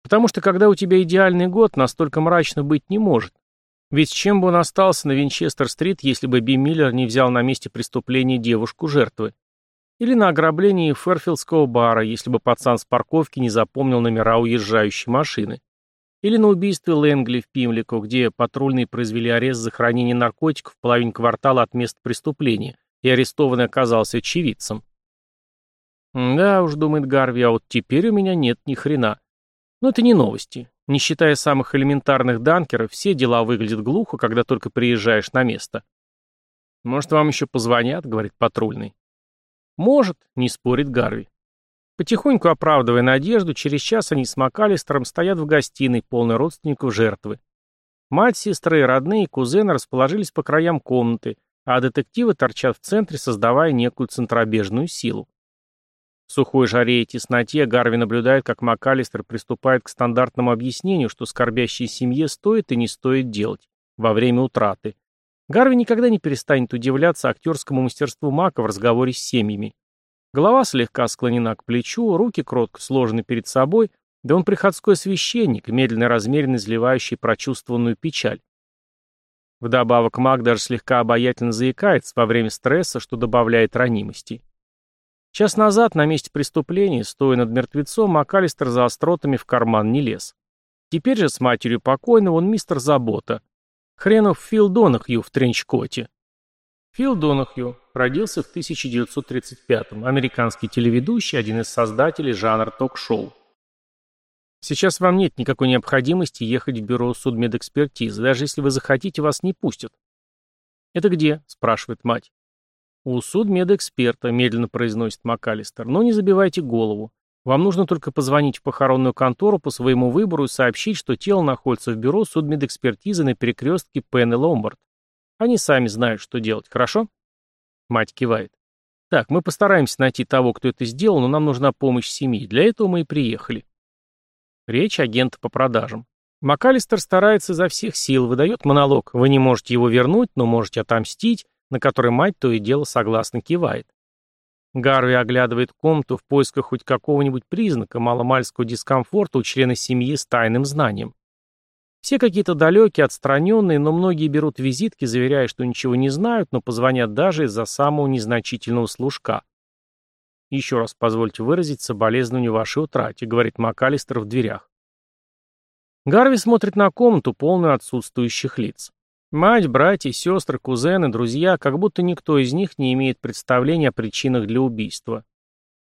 Потому что когда у тебя идеальный год, настолько мрачно быть не может. Ведь чем бы он остался на Винчестер-стрит, если бы Би Миллер не взял на месте преступления девушку-жертвы? Или на ограблении Ферфилдского бара, если бы пацан с парковки не запомнил номера уезжающей машины? Или на убийстве Лэнгли в Пимлику, где патрульные произвели арест за хранение наркотиков в половине квартала от места преступления, и арестованный оказался очевидцем? Да уж, думает Гарви, а вот теперь у меня нет ни хрена. Но это не новости. Не считая самых элементарных данкеров, все дела выглядят глухо, когда только приезжаешь на место. «Может, вам еще позвонят?» — говорит патрульный. «Может», — не спорит Гарви. Потихоньку оправдывая надежду, через час они с МакАлистером стоят в гостиной, полной родственников жертвы. Мать, сестры, родные и кузены расположились по краям комнаты, а детективы торчат в центре, создавая некую центробежную силу. В сухой жаре и тесноте Гарви наблюдает, как МакАлистер приступает к стандартному объяснению, что скорбящей семье стоит и не стоит делать во время утраты. Гарви никогда не перестанет удивляться актерскому мастерству Мака в разговоре с семьями. Голова слегка склонена к плечу, руки кротко сложены перед собой, да он приходской священник, медленно и размеренно изливающий прочувствованную печаль. Вдобавок маг даже слегка обаятельно заикается во время стресса, что добавляет ранимости. Час назад на месте преступления, стоя над мертвецом, МакАлистер за остротами в карман не лез. Теперь же с матерью покойного он мистер Забота. Хренов Фил Донахью в тренчкоте. Фил Донахью родился в 1935-м, американский телеведущий, один из создателей жанра ток-шоу. Сейчас вам нет никакой необходимости ехать в бюро судмедэкспертизы, даже если вы захотите, вас не пустят. «Это где?» – спрашивает мать. «У судмедэксперта», – медленно произносит МакАлистер. «Но не забивайте голову. Вам нужно только позвонить в похоронную контору по своему выбору и сообщить, что тело находится в бюро судмедэкспертизы на перекрестке Пен и Ломбард. Они сами знают, что делать, хорошо?» Мать кивает. «Так, мы постараемся найти того, кто это сделал, но нам нужна помощь семьи. Для этого мы и приехали». Речь агента по продажам. МакАлистер старается изо всех сил, выдает монолог. Вы не можете его вернуть, но можете отомстить, на который мать то и дело согласно кивает. Гарви оглядывает комнату в поисках хоть какого-нибудь признака маломальского дискомфорта у члена семьи с тайным знанием. Все какие-то далекие, отстраненные, но многие берут визитки, заверяя, что ничего не знают, но позвонят даже из-за самого незначительного служка. «Еще раз позвольте выразить соболезнование вашей утрате», — говорит МакАлистер в дверях. Гарви смотрит на комнату, полную отсутствующих лиц. Мать, братья, сестры, кузены, друзья, как будто никто из них не имеет представления о причинах для убийства.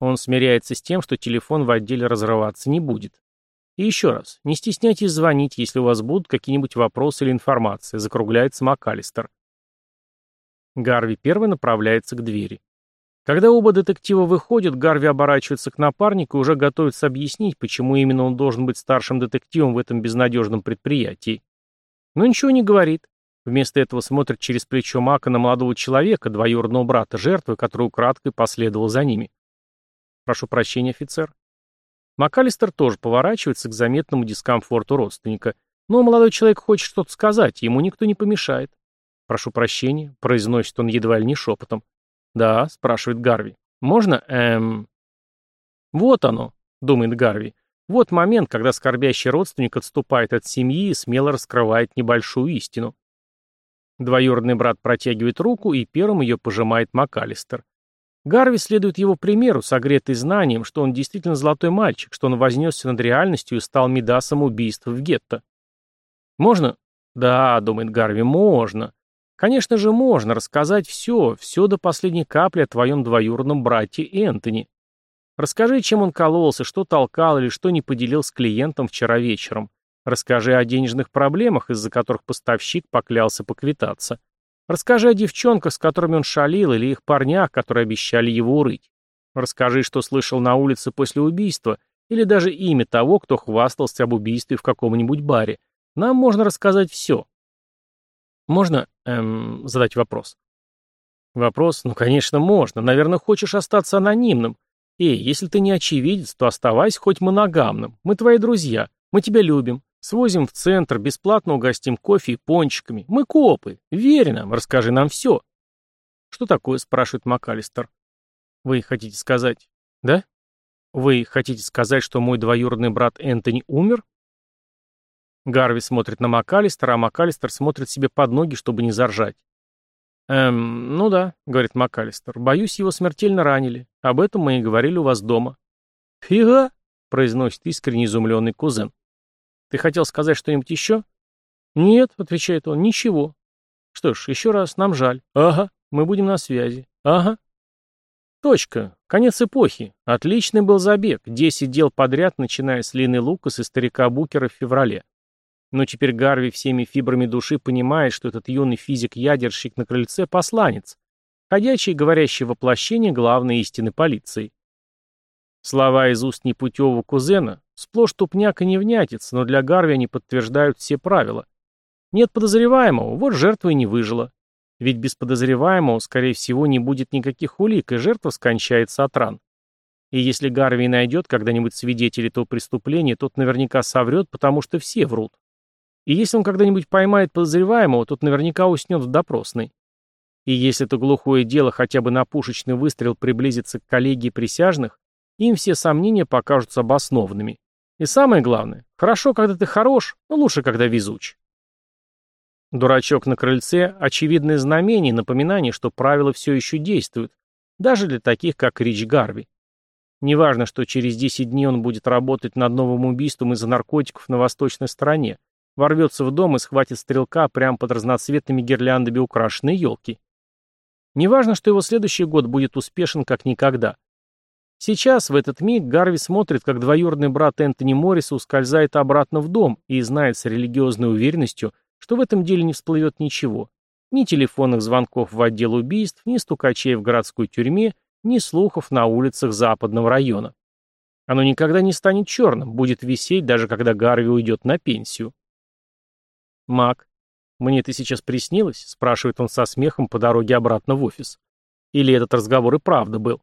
Он смиряется с тем, что телефон в отделе разрываться не будет. И еще раз, не стесняйтесь звонить, если у вас будут какие-нибудь вопросы или информация, закругляется МакАлистер. Гарви первый направляется к двери. Когда оба детектива выходят, Гарви оборачивается к напарнику и уже готовится объяснить, почему именно он должен быть старшим детективом в этом безнадежном предприятии. Но ничего не говорит. Вместо этого смотрит через плечо Мака на молодого человека, двоюродного брата жертвы, который украдкой последовал за ними. «Прошу прощения, офицер». МакАлистер тоже поворачивается к заметному дискомфорту родственника. Но молодой человек хочет что-то сказать, ему никто не помешает. «Прошу прощения», — произносит он едва ли не шепотом. «Да», — спрашивает Гарви. «Можно, эм...» «Вот оно», — думает Гарви. «Вот момент, когда скорбящий родственник отступает от семьи и смело раскрывает небольшую истину». Двоюродный брат протягивает руку, и первым ее пожимает МакАлистер. Гарви следует его примеру, согретый знанием, что он действительно золотой мальчик, что он вознесся над реальностью и стал медасом убийств в гетто. «Можно?» «Да», — думает Гарви, — «можно. Конечно же, можно рассказать все, все до последней капли о твоем двоюродном брате Энтони. Расскажи, чем он кололся, что толкал или что не поделил с клиентом вчера вечером. Расскажи о денежных проблемах, из-за которых поставщик поклялся поквитаться. Расскажи о девчонках, с которыми он шалил, или их парнях, которые обещали его урыть. Расскажи, что слышал на улице после убийства, или даже имя того, кто хвастался об убийстве в каком-нибудь баре. Нам можно рассказать все. Можно эм, задать вопрос? Вопрос? Ну, конечно, можно. Наверное, хочешь остаться анонимным. Эй, если ты не очевидец, то оставайся хоть моногамным. Мы твои друзья. Мы тебя любим. Свозим в центр, бесплатно угостим кофе и пончиками. Мы копы. Верь нам, расскажи нам все. Что такое, спрашивает МакАлистер. Вы хотите сказать... Да? Вы хотите сказать, что мой двоюродный брат Энтони умер? Гарви смотрит на МакАлистера, а МакАлистер смотрит себе под ноги, чтобы не заржать. «Эм, ну да», — говорит МакАлистер, — «боюсь, его смертельно ранили. Об этом мы и говорили у вас дома». «Фига?» — произносит искренне изумленный кузен. «Ты хотел сказать что-нибудь еще?» «Нет», — отвечает он, — «ничего». «Что ж, еще раз, нам жаль». «Ага, мы будем на связи». «Ага». Точка. Конец эпохи. Отличный был забег. Десять дел подряд, начиная с Лины Лукас и старика Букера в феврале. Но теперь Гарви всеми фибрами души понимает, что этот юный физик-ядерщик на крыльце – посланец, ходячее говорящее воплощение главной истины полиции. Слова из уст непутевого кузена сплошь тупняк и невнятица, но для Гарви они подтверждают все правила. Нет подозреваемого, вот жертва и не выжила. Ведь без подозреваемого, скорее всего, не будет никаких улик, и жертва скончается от ран. И если Гарви найдет когда-нибудь свидетелей этого преступления, тот наверняка соврет, потому что все врут. И если он когда-нибудь поймает подозреваемого, тот наверняка уснет в допросной. И если это глухое дело хотя бы на пушечный выстрел приблизится к коллегии присяжных, им все сомнения покажутся обоснованными. И самое главное, хорошо, когда ты хорош, но лучше, когда везуч. Дурачок на крыльце – очевидное знамение и напоминание, что правила все еще действуют, даже для таких, как Рич Гарви. Неважно, что через 10 дней он будет работать над новым убийством из-за наркотиков на восточной стороне, ворвется в дом и схватит стрелка прямо под разноцветными гирляндами украшенной елки. Неважно, что его следующий год будет успешен как никогда. Сейчас, в этот миг, Гарви смотрит, как двоюродный брат Энтони Морриса ускользает обратно в дом и знает с религиозной уверенностью, что в этом деле не всплывет ничего. Ни телефонных звонков в отдел убийств, ни стукачей в городской тюрьме, ни слухов на улицах западного района. Оно никогда не станет черным, будет висеть, даже когда Гарви уйдет на пенсию. «Мак, мне это сейчас приснилось?» — спрашивает он со смехом по дороге обратно в офис. «Или этот разговор и правда был?»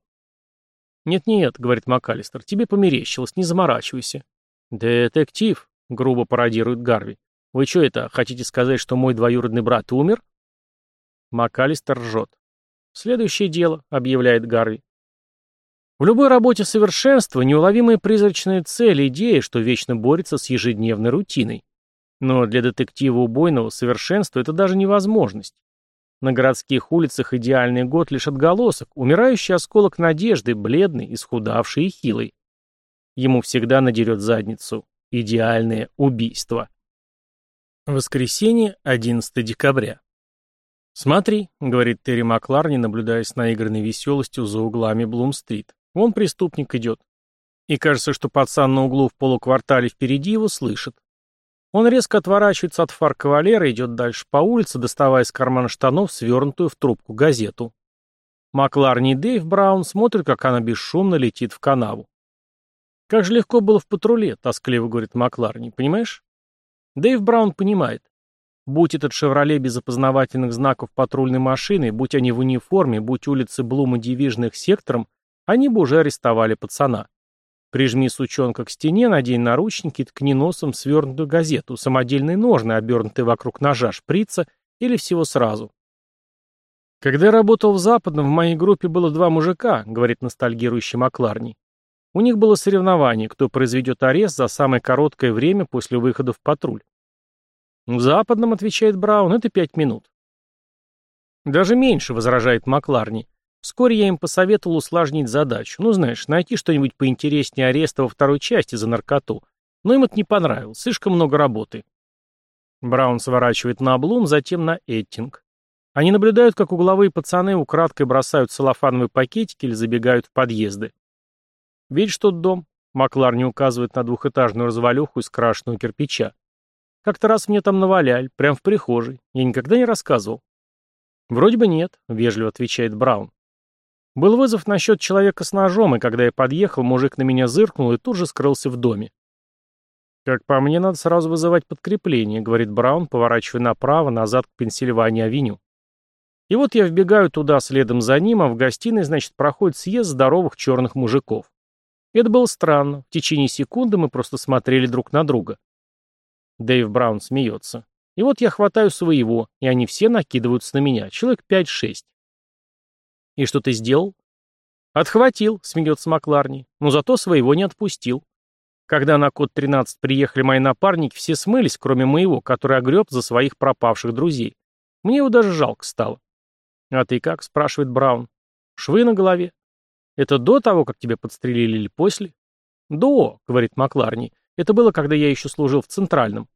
«Нет-нет», — говорит МакАлистер, — «тебе померещилось, не заморачивайся». «Детектив», — грубо пародирует Гарви. «Вы что это, хотите сказать, что мой двоюродный брат умер?» МакАлистер ржет. «Следующее дело», — объявляет Гарви. В любой работе совершенства неуловимая призрачная цель, идея, что вечно борется с ежедневной рутиной. Но для детектива убойного совершенства это даже невозможность. На городских улицах идеальный год лишь отголосок, умирающий осколок надежды, бледный, исхудавший и хилый. Ему всегда надерет задницу. Идеальное убийство. Воскресенье, 11 декабря. «Смотри», — говорит Терри Макларни, наблюдая с наигранной веселостью за углами Блум-стрит. «Вон преступник идет». И кажется, что пацан на углу в полуквартале впереди его слышит. Он резко отворачивается от фар кавалера и идет дальше по улице, доставая из кармана штанов свернутую в трубку газету. Макларни и Дэйв Браун смотрят, как она бесшумно летит в канаву. «Как же легко было в патруле», — тоскливо говорит Макларни, понимаешь? Дэйв Браун понимает. Будь этот «Шевроле» без опознавательных знаков патрульной машины, будь они в униформе, будь улицы Блума Дивижн их сектором, они бы уже арестовали пацана. Прижми сучонка к стене, надень наручники, ткни носом свернутую газету, самодельные ножны, обернутые вокруг ножа шприца или всего сразу. «Когда я работал в Западном, в моей группе было два мужика», — говорит ностальгирующий Макларни. «У них было соревнование, кто произведет арест за самое короткое время после выхода в патруль». «В Западном», — отвечает Браун, — «это пять минут». «Даже меньше», — возражает Макларни. Вскоре я им посоветовал усложнить задачу. Ну, знаешь, найти что-нибудь поинтереснее ареста во второй части за наркоту. Но им это не понравилось, слишком много работы. Браун сворачивает на облом, затем на Эттинг. Они наблюдают, как угловые пацаны украдкой бросают целлофановые пакетики или забегают в подъезды. «Видишь тот дом?» Маклар не указывает на двухэтажную развалюху из крашеного кирпича. «Как-то раз мне там наваляли, прямо в прихожей. Я никогда не рассказывал». «Вроде бы нет», — вежливо отвечает Браун. Был вызов насчет человека с ножом, и когда я подъехал, мужик на меня зыркнул и тут же скрылся в доме. «Как по мне, надо сразу вызывать подкрепление», — говорит Браун, поворачивая направо, назад к Пенсильвании-авеню. И вот я вбегаю туда следом за ним, а в гостиной, значит, проходит съезд здоровых черных мужиков. Это было странно. В течение секунды мы просто смотрели друг на друга. Дэйв Браун смеется. И вот я хватаю своего, и они все накидываются на меня. Человек пять-шесть. «И что ты сделал?» «Отхватил», — смеется Макларни, — «но зато своего не отпустил. Когда на код 13 приехали мои напарники, все смылись, кроме моего, который огреб за своих пропавших друзей. Мне его даже жалко стало». «А ты как?» — спрашивает Браун. «Швы на голове». «Это до того, как тебя подстрелили или после?» «До», — говорит Макларни. «Это было, когда я еще служил в Центральном».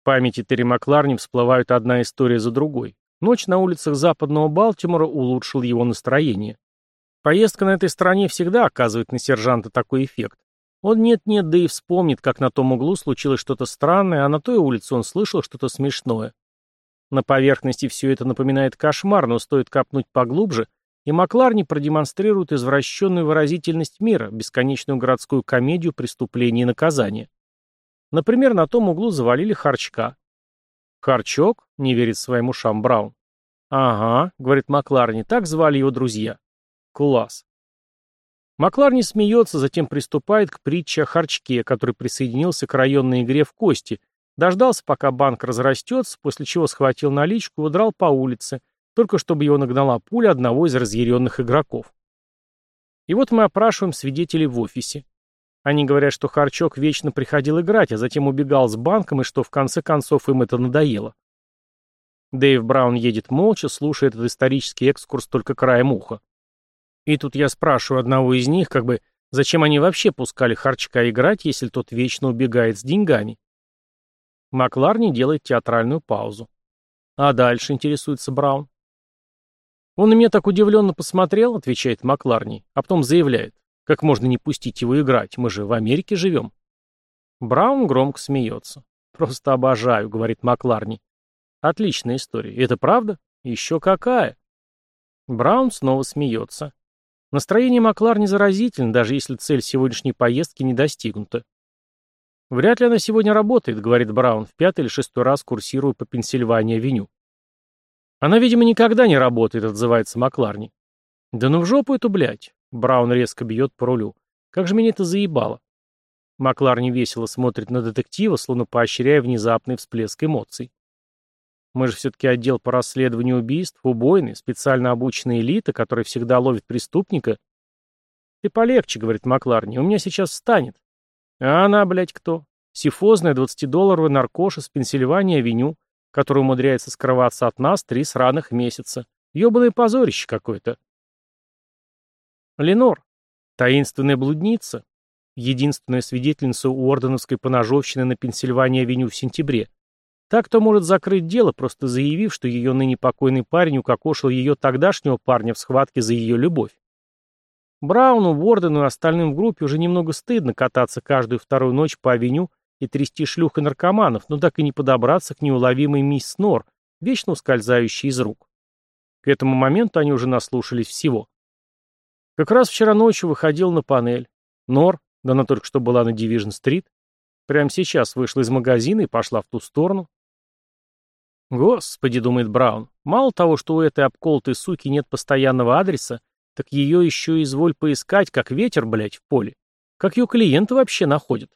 В памяти Терри Макларни всплывают одна история за другой. Ночь на улицах западного Балтимора улучшил его настроение. Поездка на этой стороне всегда оказывает на сержанта такой эффект. Он нет-нет, да и вспомнит, как на том углу случилось что-то странное, а на той улице он слышал что-то смешное. На поверхности все это напоминает кошмар, но стоит копнуть поглубже, и Макларни продемонстрирует извращенную выразительность мира, бесконечную городскую комедию преступления и наказания. Например, на том углу завалили Харчка. «Харчок?» — не верит своим ушам Браун. «Ага», — говорит Макларни, — так звали его друзья. «Класс». Макларни смеется, затем приступает к притче о Харчке, который присоединился к районной игре в кости, дождался, пока банк разрастется, после чего схватил наличку и удрал по улице, только чтобы его нагнала пуля одного из разъяренных игроков. И вот мы опрашиваем свидетелей в офисе. Они говорят, что Харчок вечно приходил играть, а затем убегал с банком, и что в конце концов им это надоело. Дэйв Браун едет молча, слушая этот исторический экскурс только краем уха. И тут я спрашиваю одного из них, как бы, зачем они вообще пускали Харчка играть, если тот вечно убегает с деньгами? Макларни делает театральную паузу. А дальше интересуется Браун. Он на меня так удивленно посмотрел, отвечает Макларни, а потом заявляет, как можно не пустить его играть, мы же в Америке живем. Браун громко смеется. Просто обожаю, говорит Макларни. Отличная история. Это правда? Еще какая? Браун снова смеется. Настроение Макларни заразительно, даже если цель сегодняшней поездки не достигнута. «Вряд ли она сегодня работает», — говорит Браун, в пятый или шестой раз курсируя по Пенсильвании-авеню. «Она, видимо, никогда не работает», — отзывается Макларни. «Да ну в жопу эту, блядь!» — Браун резко бьет по рулю. «Как же меня это заебало!» Макларни весело смотрит на детектива, словно поощряя внезапный всплеск эмоций. «Мы же все-таки отдел по расследованию убийств, убойный, специально обученная элита, которая всегда ловит преступника». «Ты полегче», — говорит Макларни, — «у меня сейчас встанет». «А она, блядь, кто?» «Сифозная двадцатидолларовая наркоша с Пенсильвании-авеню который умудряется скрываться от нас три сраных месяца. Ёбаное позорище какое-то. Ленор. Таинственная блудница. Единственная свидетельница Уорденовской поножовщины на Пенсильвании-авеню в сентябре. Так кто может закрыть дело, просто заявив, что ее ныне покойный парень укокошил ее тогдашнего парня в схватке за ее любовь. Брауну, Уордену и остальным в группе уже немного стыдно кататься каждую вторую ночь по авеню и трясти шлюх и наркоманов, но так и не подобраться к неуловимой мисс Нор, вечно ускользающей из рук. К этому моменту они уже наслушались всего. Как раз вчера ночью выходил на панель. Нор, да она только что была на Дивижн-стрит, прямо сейчас вышла из магазина и пошла в ту сторону. Господи, думает Браун, мало того, что у этой обколотой суки нет постоянного адреса, так ее еще изволь поискать, как ветер, блядь, в поле. Как ее клиенты вообще находят?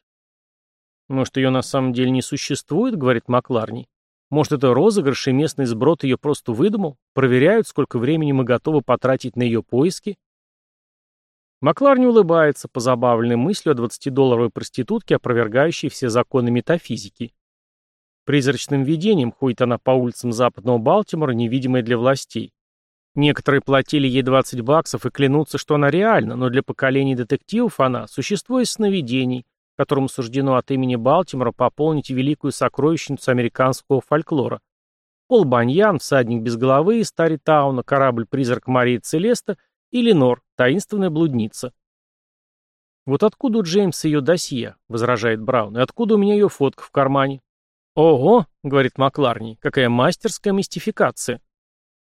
«Может, ее на самом деле не существует?» — говорит Макларни. «Может, это розыгрыш, и местный сброд ее просто выдумал? Проверяют, сколько времени мы готовы потратить на ее поиски?» Макларни улыбается, позабавленной мыслью о 20-долларовой проститутке, опровергающей все законы метафизики. Призрачным видением ходит она по улицам западного Балтимора, невидимая для властей. Некоторые платили ей 20 баксов и клянутся, что она реальна, но для поколений детективов она – существо из сновидений, которому суждено от имени Балтимора пополнить великую сокровищницу американского фольклора. Пол Баньян, всадник без головы из Старитауна, корабль-призрак Марии Целеста и Ленор, таинственная блудница. «Вот откуда у Джеймса ее досье?» — возражает Браун. «И откуда у меня ее фотка в кармане?» «Ого!» — говорит Макларни. «Какая мастерская мистификация!»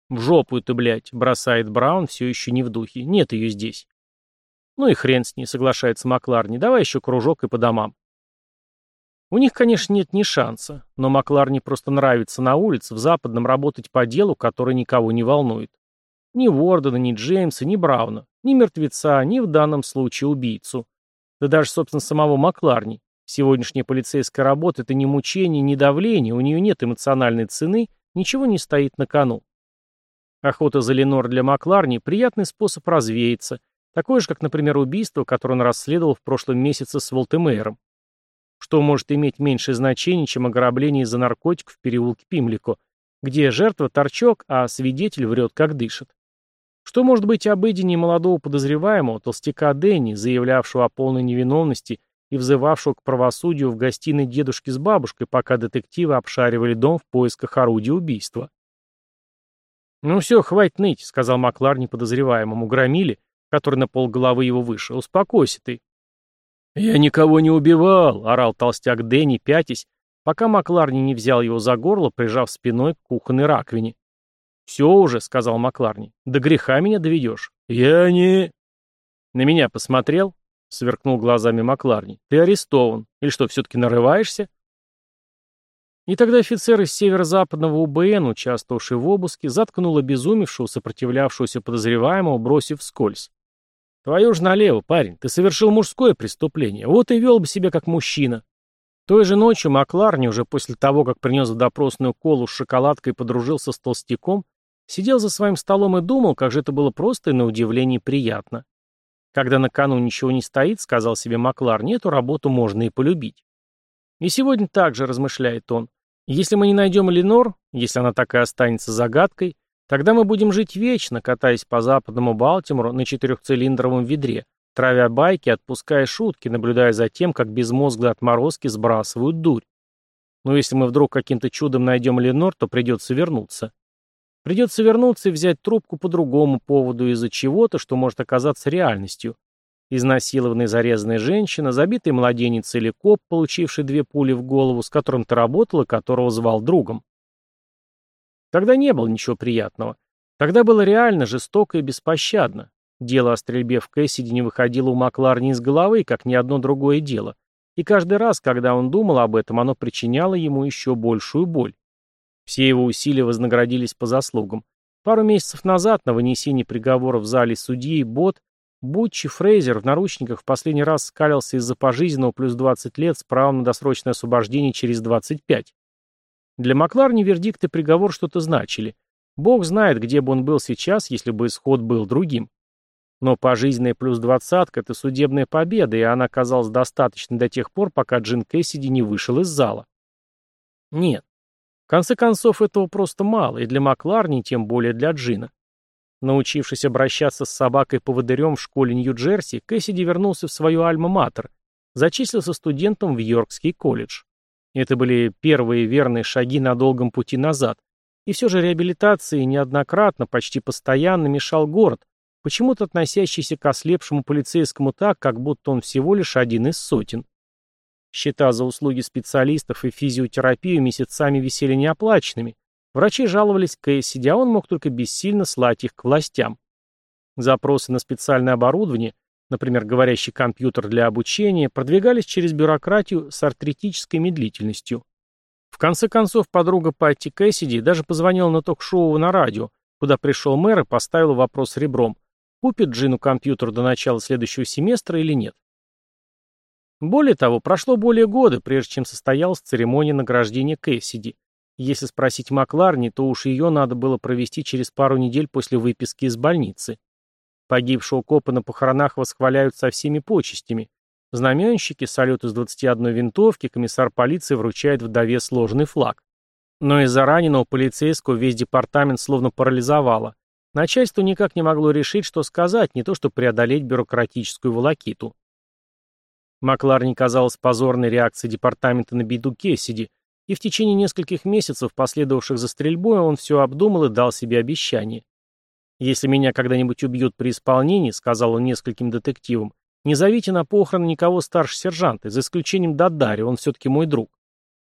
«В жопу ты, блядь!» — бросает Браун, все еще не в духе. «Нет ее здесь!» Ну и хрен с ней, соглашается Макларни. Давай еще кружок и по домам. У них, конечно, нет ни шанса, но Макларни просто нравится на улице, в западном работать по делу, который никого не волнует. Ни Уордена, ни Джеймса, ни Брауна, ни мертвеца, ни в данном случае убийцу. Да даже, собственно, самого Макларни. Сегодняшняя полицейская работа – это не мучение, не давление, у нее нет эмоциональной цены, ничего не стоит на кону. Охота за Ленор для Макларни – приятный способ развеяться, Такое же, как, например, убийство, которое он расследовал в прошлом месяце с Волтемейром. Что может иметь меньшее значение, чем ограбление из-за наркотиков в переулке Пимлико, где жертва торчок, а свидетель врет, как дышит. Что может быть обыденнее молодого подозреваемого, толстяка Дэнни, заявлявшего о полной невиновности и взывавшего к правосудию в гостиной дедушки с бабушкой, пока детективы обшаривали дом в поисках орудия убийства? «Ну все, хватит ныть», — сказал Маклар неподозреваемому. «Громили, который на полголовы его выше. «Успокойся ты». «Я никого не убивал», — орал толстяк Дэнни, пятясь, пока Макларни не взял его за горло, прижав спиной к кухонной раковине. «Все уже», — сказал Макларни. «До греха меня доведешь». «Я не...» «На меня посмотрел?» — сверкнул глазами Макларни. «Ты арестован. Или что, все-таки нарываешься?» И тогда офицер из северо-западного УБН, участвовавший в обыске, заткнул обезумевшего, сопротивлявшегося подозреваемого, бросив вскользь. «Твою ж налево, парень, ты совершил мужское преступление, вот и вел бы себя как мужчина». Той же ночью Макларни, уже после того, как принес в допросную колу с шоколадкой и подружился с толстяком, сидел за своим столом и думал, как же это было просто и на удивление приятно. Когда на кону ничего не стоит, сказал себе Макларни, эту работу можно и полюбить. И сегодня также размышляет он. Если мы не найдем Эленор, если она так и останется загадкой, тогда мы будем жить вечно, катаясь по западному Балтимору на четырехцилиндровом ведре, травя байки, отпуская шутки, наблюдая за тем, как безмозглые отморозки сбрасывают дурь. Но если мы вдруг каким-то чудом найдем Ленор, то придется вернуться. Придется вернуться и взять трубку по другому поводу из-за чего-то, что может оказаться реальностью. Изнасилованная зарезанная женщина, забитый младенец или коп, получивший две пули в голову, с которым ты работал и которого звал другом. Тогда не было ничего приятного. Тогда было реально жестоко и беспощадно. Дело о стрельбе в Кэссиди не выходило у Макларни из головы, как ни одно другое дело. И каждый раз, когда он думал об этом, оно причиняло ему еще большую боль. Все его усилия вознаградились по заслугам. Пару месяцев назад на вынесении приговора в зале судьи Бот Бутчи Фрейзер в наручниках в последний раз скалился из-за пожизненного плюс 20 лет с правом на досрочное освобождение через 25. Для Макларни вердикт и приговор что-то значили. Бог знает, где бы он был сейчас, если бы исход был другим. Но пожизненная плюс двадцатка – это судебная победа, и она казалась достаточной до тех пор, пока Джин Кэссиди не вышел из зала. Нет. Конце концов, этого просто мало, и для Макларни, тем более для Джина. Научившись обращаться с собакой-поводырем в школе Нью-Джерси, Кэссиди вернулся в свою альма-матер, зачислился студентом в Йоркский колледж. Это были первые верные шаги на долгом пути назад. И все же реабилитации неоднократно, почти постоянно мешал город, почему-то относящийся к ослепшему полицейскому так, как будто он всего лишь один из сотен. Счета за услуги специалистов и физиотерапию месяцами висели неоплаченными, Врачи жаловались Кэссиди, а он мог только бессильно слать их к властям. Запросы на специальное оборудование, например, говорящий компьютер для обучения, продвигались через бюрократию с артритической медлительностью. В конце концов, подруга Патти Кэссиди даже позвонила на ток-шоу на радио, куда пришел мэр и поставил вопрос ребром, купит Джину компьютер до начала следующего семестра или нет. Более того, прошло более года, прежде чем состоялась церемония награждения Кэссиди. Если спросить Макларни, то уж ее надо было провести через пару недель после выписки из больницы. Погибшего копа на похоронах восхваляют со всеми почестями. Знаменщики, салют из 21 винтовки, комиссар полиции вручает вдове сложный флаг. Но из-за раненого полицейского весь департамент словно парализовало. Начальство никак не могло решить, что сказать, не то что преодолеть бюрократическую волокиту. Макларни казалась позорной реакцией департамента на беду Кессиди, и в течение нескольких месяцев, последовавших за стрельбой, он все обдумал и дал себе обещание. «Если меня когда-нибудь убьют при исполнении», — сказал он нескольким детективам, «не зовите на похороны никого старше сержанта, за исключением Дадари, он все-таки мой друг.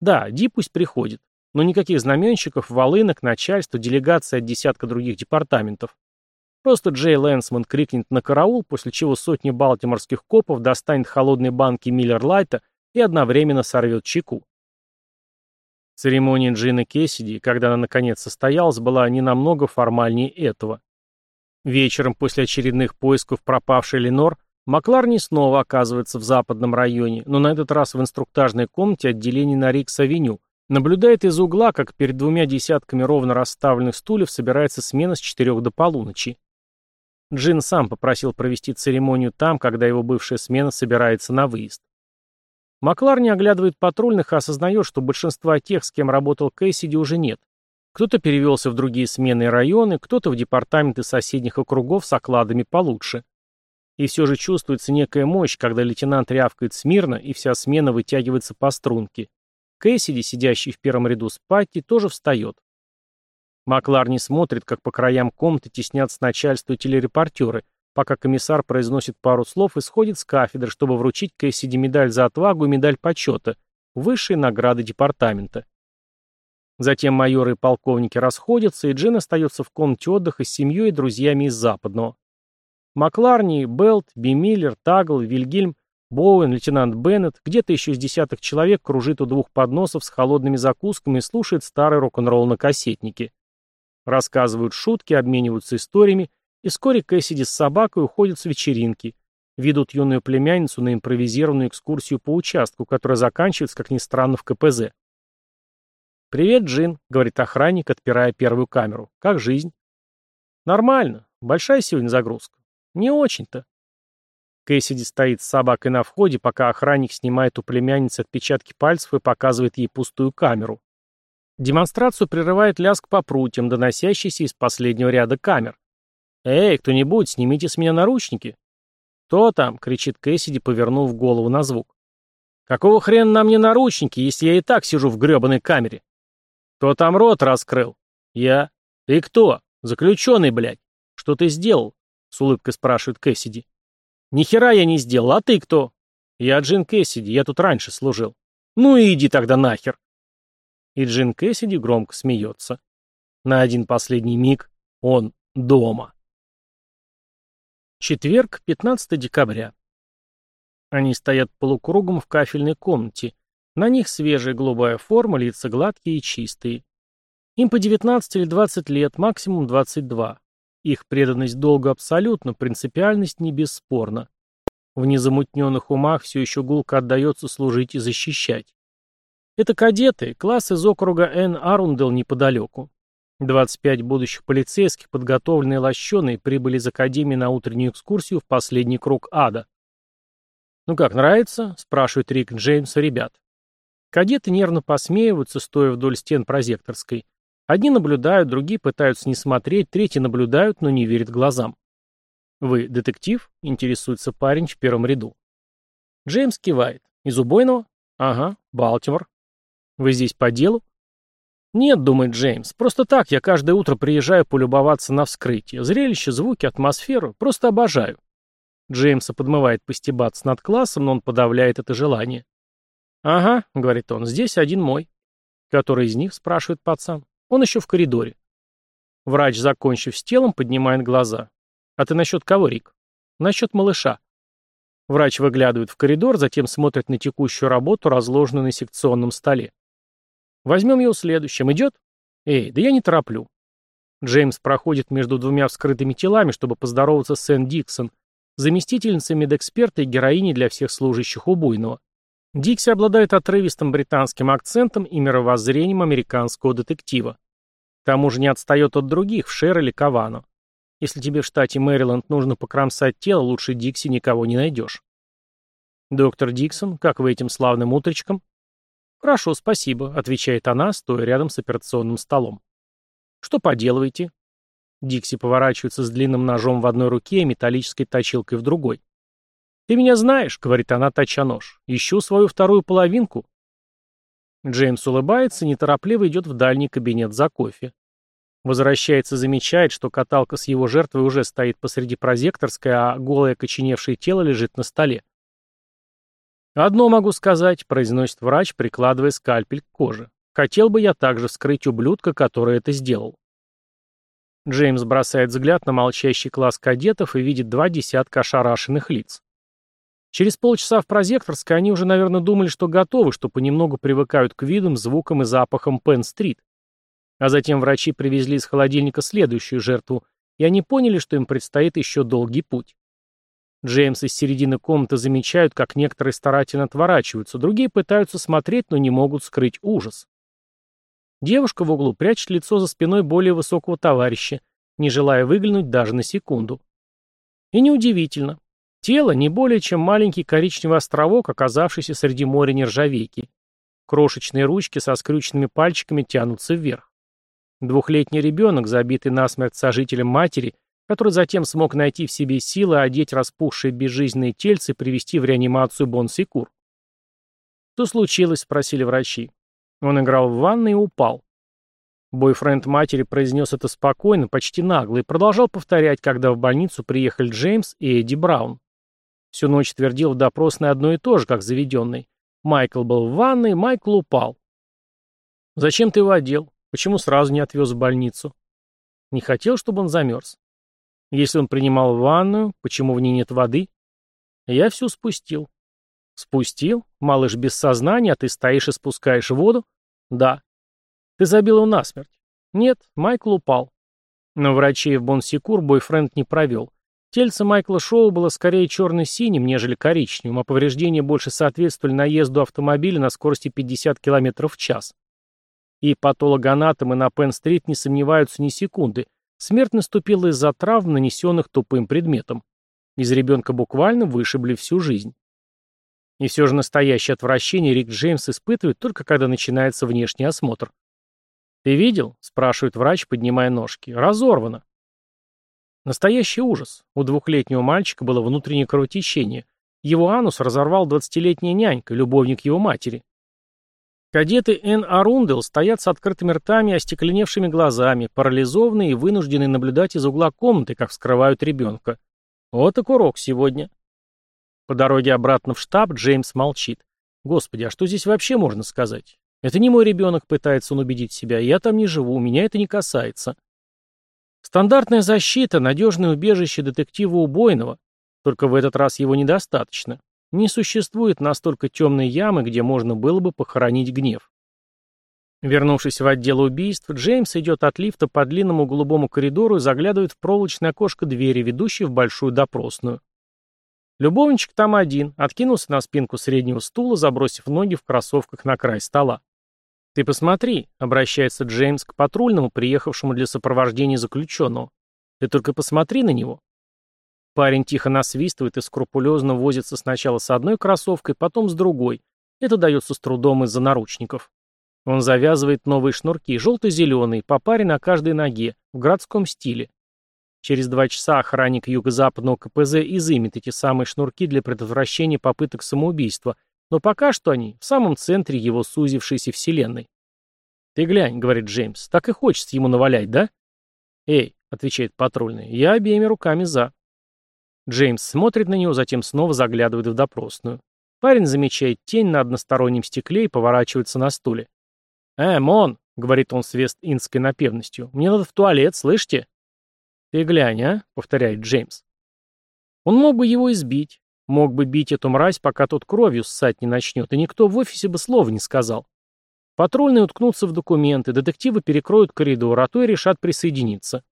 Да, Ди пусть приходит, но никаких знаменщиков, волынок, начальства, делегаций от десятка других департаментов. Просто Джей Лэнсман крикнет на караул, после чего сотни балтиморских копов достанет холодные банки Миллер Лайта и одновременно сорвет чеку. Церемония Джина Кессиди, когда она наконец состоялась, была не намного формальнее этого. Вечером после очередных поисков пропавшей Ленор, Макларни снова оказывается в западном районе, но на этот раз в инструктажной комнате отделения на Рикс-авеню, наблюдает из угла, как перед двумя десятками ровно расставленных стульев собирается смена с четырех до полуночи. Джин сам попросил провести церемонию там, когда его бывшая смена собирается на выезд. Макларни оглядывает патрульных и осознает, что большинства тех, с кем работал Кэссиди, уже нет. Кто-то перевелся в другие сменные районы, кто-то в департаменты соседних округов с окладами получше. И все же чувствуется некая мощь, когда лейтенант рявкает смирно, и вся смена вытягивается по струнке. Кэссиди, сидящий в первом ряду с Патти, тоже встает. Макларни смотрит, как по краям комнаты теснятся начальство и телерепортеры, пока комиссар произносит пару слов и сходит с кафедры, чтобы вручить Кэссиди медаль за отвагу и медаль почета, высшие награды департамента. Затем майоры и полковники расходятся, и Джин остается в комнате отдыха с семьей и друзьями из Западного. Макларни, Белт, Бимиллер, Тагл, Вильгельм, Боуэн, лейтенант Беннет, где-то еще из десяток человек кружит у двух подносов с холодными закусками и слушает старый рок-н-ролл на кассетнике. Рассказывают шутки, обмениваются историями, и вскоре Кэссиди с собакой уходят с вечеринки, ведут юную племянницу на импровизированную экскурсию по участку, которая заканчивается, как ни странно, в КПЗ. «Привет, Джин», — говорит охранник, отпирая первую камеру. «Как жизнь?» «Нормально. Большая сегодня загрузка?» «Не очень-то». Кэссиди стоит с собакой на входе, пока охранник снимает у племянницы отпечатки пальцев и показывает ей пустую камеру. Демонстрацию прерывает лязг по прутьям, доносящийся из последнего ряда камер. «Эй, кто-нибудь, снимите с меня наручники!» «Кто там?» — кричит Кэссиди, повернув голову на звук. «Какого хрена на мне наручники, если я и так сижу в гребаной камере?» «Кто там рот раскрыл?» «Я». «Ты кто?» «Заключенный, блядь». «Что ты сделал?» — с улыбкой спрашивает Кэссиди. «Ни хера я не сделал, а ты кто?» «Я Джин Кэссиди, я тут раньше служил». «Ну и иди тогда нахер». И Джин Кэссиди громко смеется. На один последний миг он дома. Четверг, 15 декабря. Они стоят полукругом в кафельной комнате. На них свежая голубая форма, лица гладкие и чистые. Им по 19 или 20 лет, максимум 22. Их преданность долгу абсолютно, принципиальность не бесспорна. В незамутненных умах все еще гулко отдается служить и защищать. Это кадеты, класс из округа Н. Арундел неподалеку. 25 будущих полицейских, подготовленные лощеные, прибыли из Академии на утреннюю экскурсию в последний круг ада. «Ну как, нравится?» – спрашивает Рик Джеймс у ребят. Кадеты нервно посмеиваются, стоя вдоль стен прозекторской. Одни наблюдают, другие пытаются не смотреть, третьи наблюдают, но не верят глазам. «Вы детектив?» – интересуется парень в первом ряду. Джеймс кивает. «Из убойного?» «Ага, Балтимор». Вы здесь по делу? Нет, думает Джеймс, просто так я каждое утро приезжаю полюбоваться на вскрытие. Зрелище, звуки, атмосферу. Просто обожаю. Джеймса подмывает постебаться над классом, но он подавляет это желание. «Ага», — говорит он, — «здесь один мой». «Который из них?» — спрашивает пацан. «Он еще в коридоре». Врач, закончив с телом, поднимает глаза. «А ты насчет кого, Рик?» «Насчет малыша». Врач выглядывает в коридор, затем смотрит на текущую работу, разложенную на секционном столе. Возьмем его следующим. Идет? Эй, да я не тороплю. Джеймс проходит между двумя вскрытыми телами, чтобы поздороваться с Сэн Диксон, заместительницей медэксперта и героиней для всех служащих убойного. Дикси обладает отрывистым британским акцентом и мировоззрением американского детектива. К тому же не отстает от других, в Шер или Кавано. Если тебе в штате Мэриленд нужно покромсать тело, лучше Дикси никого не найдешь. Доктор Диксон, как вы этим славным утречком? «Хорошо, спасибо», — отвечает она, стоя рядом с операционным столом. «Что поделываете?» Дикси поворачивается с длинным ножом в одной руке и металлической точилкой в другой. «Ты меня знаешь», — говорит она, точа нож. «Ищу свою вторую половинку». Джеймс улыбается и неторопливо идет в дальний кабинет за кофе. Возвращается, замечает, что каталка с его жертвой уже стоит посреди прозекторской, а голое коченевшее тело лежит на столе. «Одно могу сказать», — произносит врач, прикладывая скальпель к коже. «Хотел бы я также вскрыть ублюдка, который это сделал». Джеймс бросает взгляд на молчащий класс кадетов и видит два десятка ошарашенных лиц. Через полчаса в прозекторской они уже, наверное, думали, что готовы, что понемногу привыкают к видам, звукам и запахам Пенн-стрит. А затем врачи привезли из холодильника следующую жертву, и они поняли, что им предстоит еще долгий путь. Джеймс из середины комнаты замечают, как некоторые старательно отворачиваются, другие пытаются смотреть, но не могут скрыть ужас. Девушка в углу прячет лицо за спиной более высокого товарища, не желая выглянуть даже на секунду. И неудивительно. Тело не более чем маленький коричневый островок, оказавшийся среди моря нержавейки. Крошечные ручки со скрюченными пальчиками тянутся вверх. Двухлетний ребенок, забитый насмерть сожителем матери, который затем смог найти в себе силы одеть распухшие безжизненные тельцы и привести в реанимацию Бонсикур. «Что случилось?» — спросили врачи. Он играл в ванной и упал. Бойфренд матери произнес это спокойно, почти нагло, и продолжал повторять, когда в больницу приехали Джеймс и Эдди Браун. Всю ночь твердил в допросной одно и то же, как заведенный. Майкл был в ванной, Майкл упал. «Зачем ты его одел?» Почему сразу не отвез в больницу? Не хотел, чтобы он замерз. Если он принимал ванную, почему в ней нет воды? Я всю спустил. Спустил? Малыш без сознания, а ты стоишь и спускаешь воду? Да. Ты забил его насмерть? Нет, Майкл упал. Но врачей в Бонсикур бойфренд не провел. Тельце Майкла Шоу было скорее черно-синим, нежели коричневым, а повреждения больше соответствовали наезду автомобиля на скорости 50 км в час. И патологоанатомы на Пенн-стрит не сомневаются ни секунды. Смерть наступила из-за травм, нанесенных тупым предметом. Из ребенка буквально вышибли всю жизнь. И все же настоящее отвращение Рик Джеймс испытывает только когда начинается внешний осмотр. «Ты видел?» – спрашивает врач, поднимая ножки. «Разорвано». Настоящий ужас. У двухлетнего мальчика было внутреннее кровотечение. Его анус разорвал двадцатилетняя нянька, любовник его матери. Кадеты Н. Арундел стоят с открытыми ртами и остекленевшими глазами, парализованные и вынуждены наблюдать из угла комнаты, как вскрывают ребенка. Вот и урок сегодня. По дороге обратно в штаб Джеймс молчит. Господи, а что здесь вообще можно сказать? Это не мой ребенок, пытается он убедить себя. Я там не живу, меня это не касается. Стандартная защита, надежное убежище детектива убойного. Только в этот раз его недостаточно. Не существует настолько темной ямы, где можно было бы похоронить гнев. Вернувшись в отдел убийств, Джеймс идет от лифта по длинному голубому коридору и заглядывает в проволочное окошко двери, ведущей в большую допросную. Любовничек там один, откинулся на спинку среднего стула, забросив ноги в кроссовках на край стола. «Ты посмотри», — обращается Джеймс к патрульному, приехавшему для сопровождения заключенного. «Ты только посмотри на него». Парень тихо насвистывает и скрупулезно возится сначала с одной кроссовкой, потом с другой. Это дается с трудом из-за наручников. Он завязывает новые шнурки, желто-зеленые, по паре на каждой ноге, в городском стиле. Через два часа охранник юго-западного КПЗ изымет эти самые шнурки для предотвращения попыток самоубийства, но пока что они в самом центре его сузившейся вселенной. «Ты глянь», — говорит Джеймс, — «так и хочется ему навалять, да?» «Эй», — отвечает патрульный, — «я обеими руками за». Джеймс смотрит на него, затем снова заглядывает в допросную. Парень замечает тень на одностороннем стекле и поворачивается на стуле. «Э, Мон», — говорит он с вест-индской напевностью, — «мне надо в туалет, слышите?» «Ты глянь, а?» — повторяет Джеймс. Он мог бы его избить, Мог бы бить эту мразь, пока тот кровью ссать не начнет, и никто в офисе бы слова не сказал. Патрульные уткнутся в документы, детективы перекроют коридор, а то и решат присоединиться.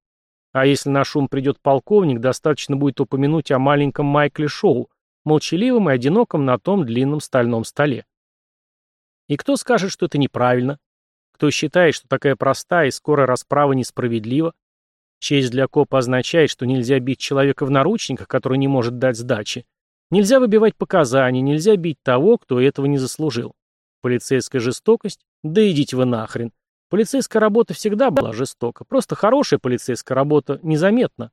А если на шум придет полковник, достаточно будет упомянуть о маленьком Майкле Шоу, молчаливом и одиноком на том длинном стальном столе. И кто скажет, что это неправильно? Кто считает, что такая простая и скорая расправа несправедлива? Честь для копа означает, что нельзя бить человека в наручниках, который не может дать сдачи, Нельзя выбивать показания, нельзя бить того, кто этого не заслужил. Полицейская жестокость? Да идите вы нахрен. Полицейская работа всегда была жестока. Просто хорошая полицейская работа незаметна.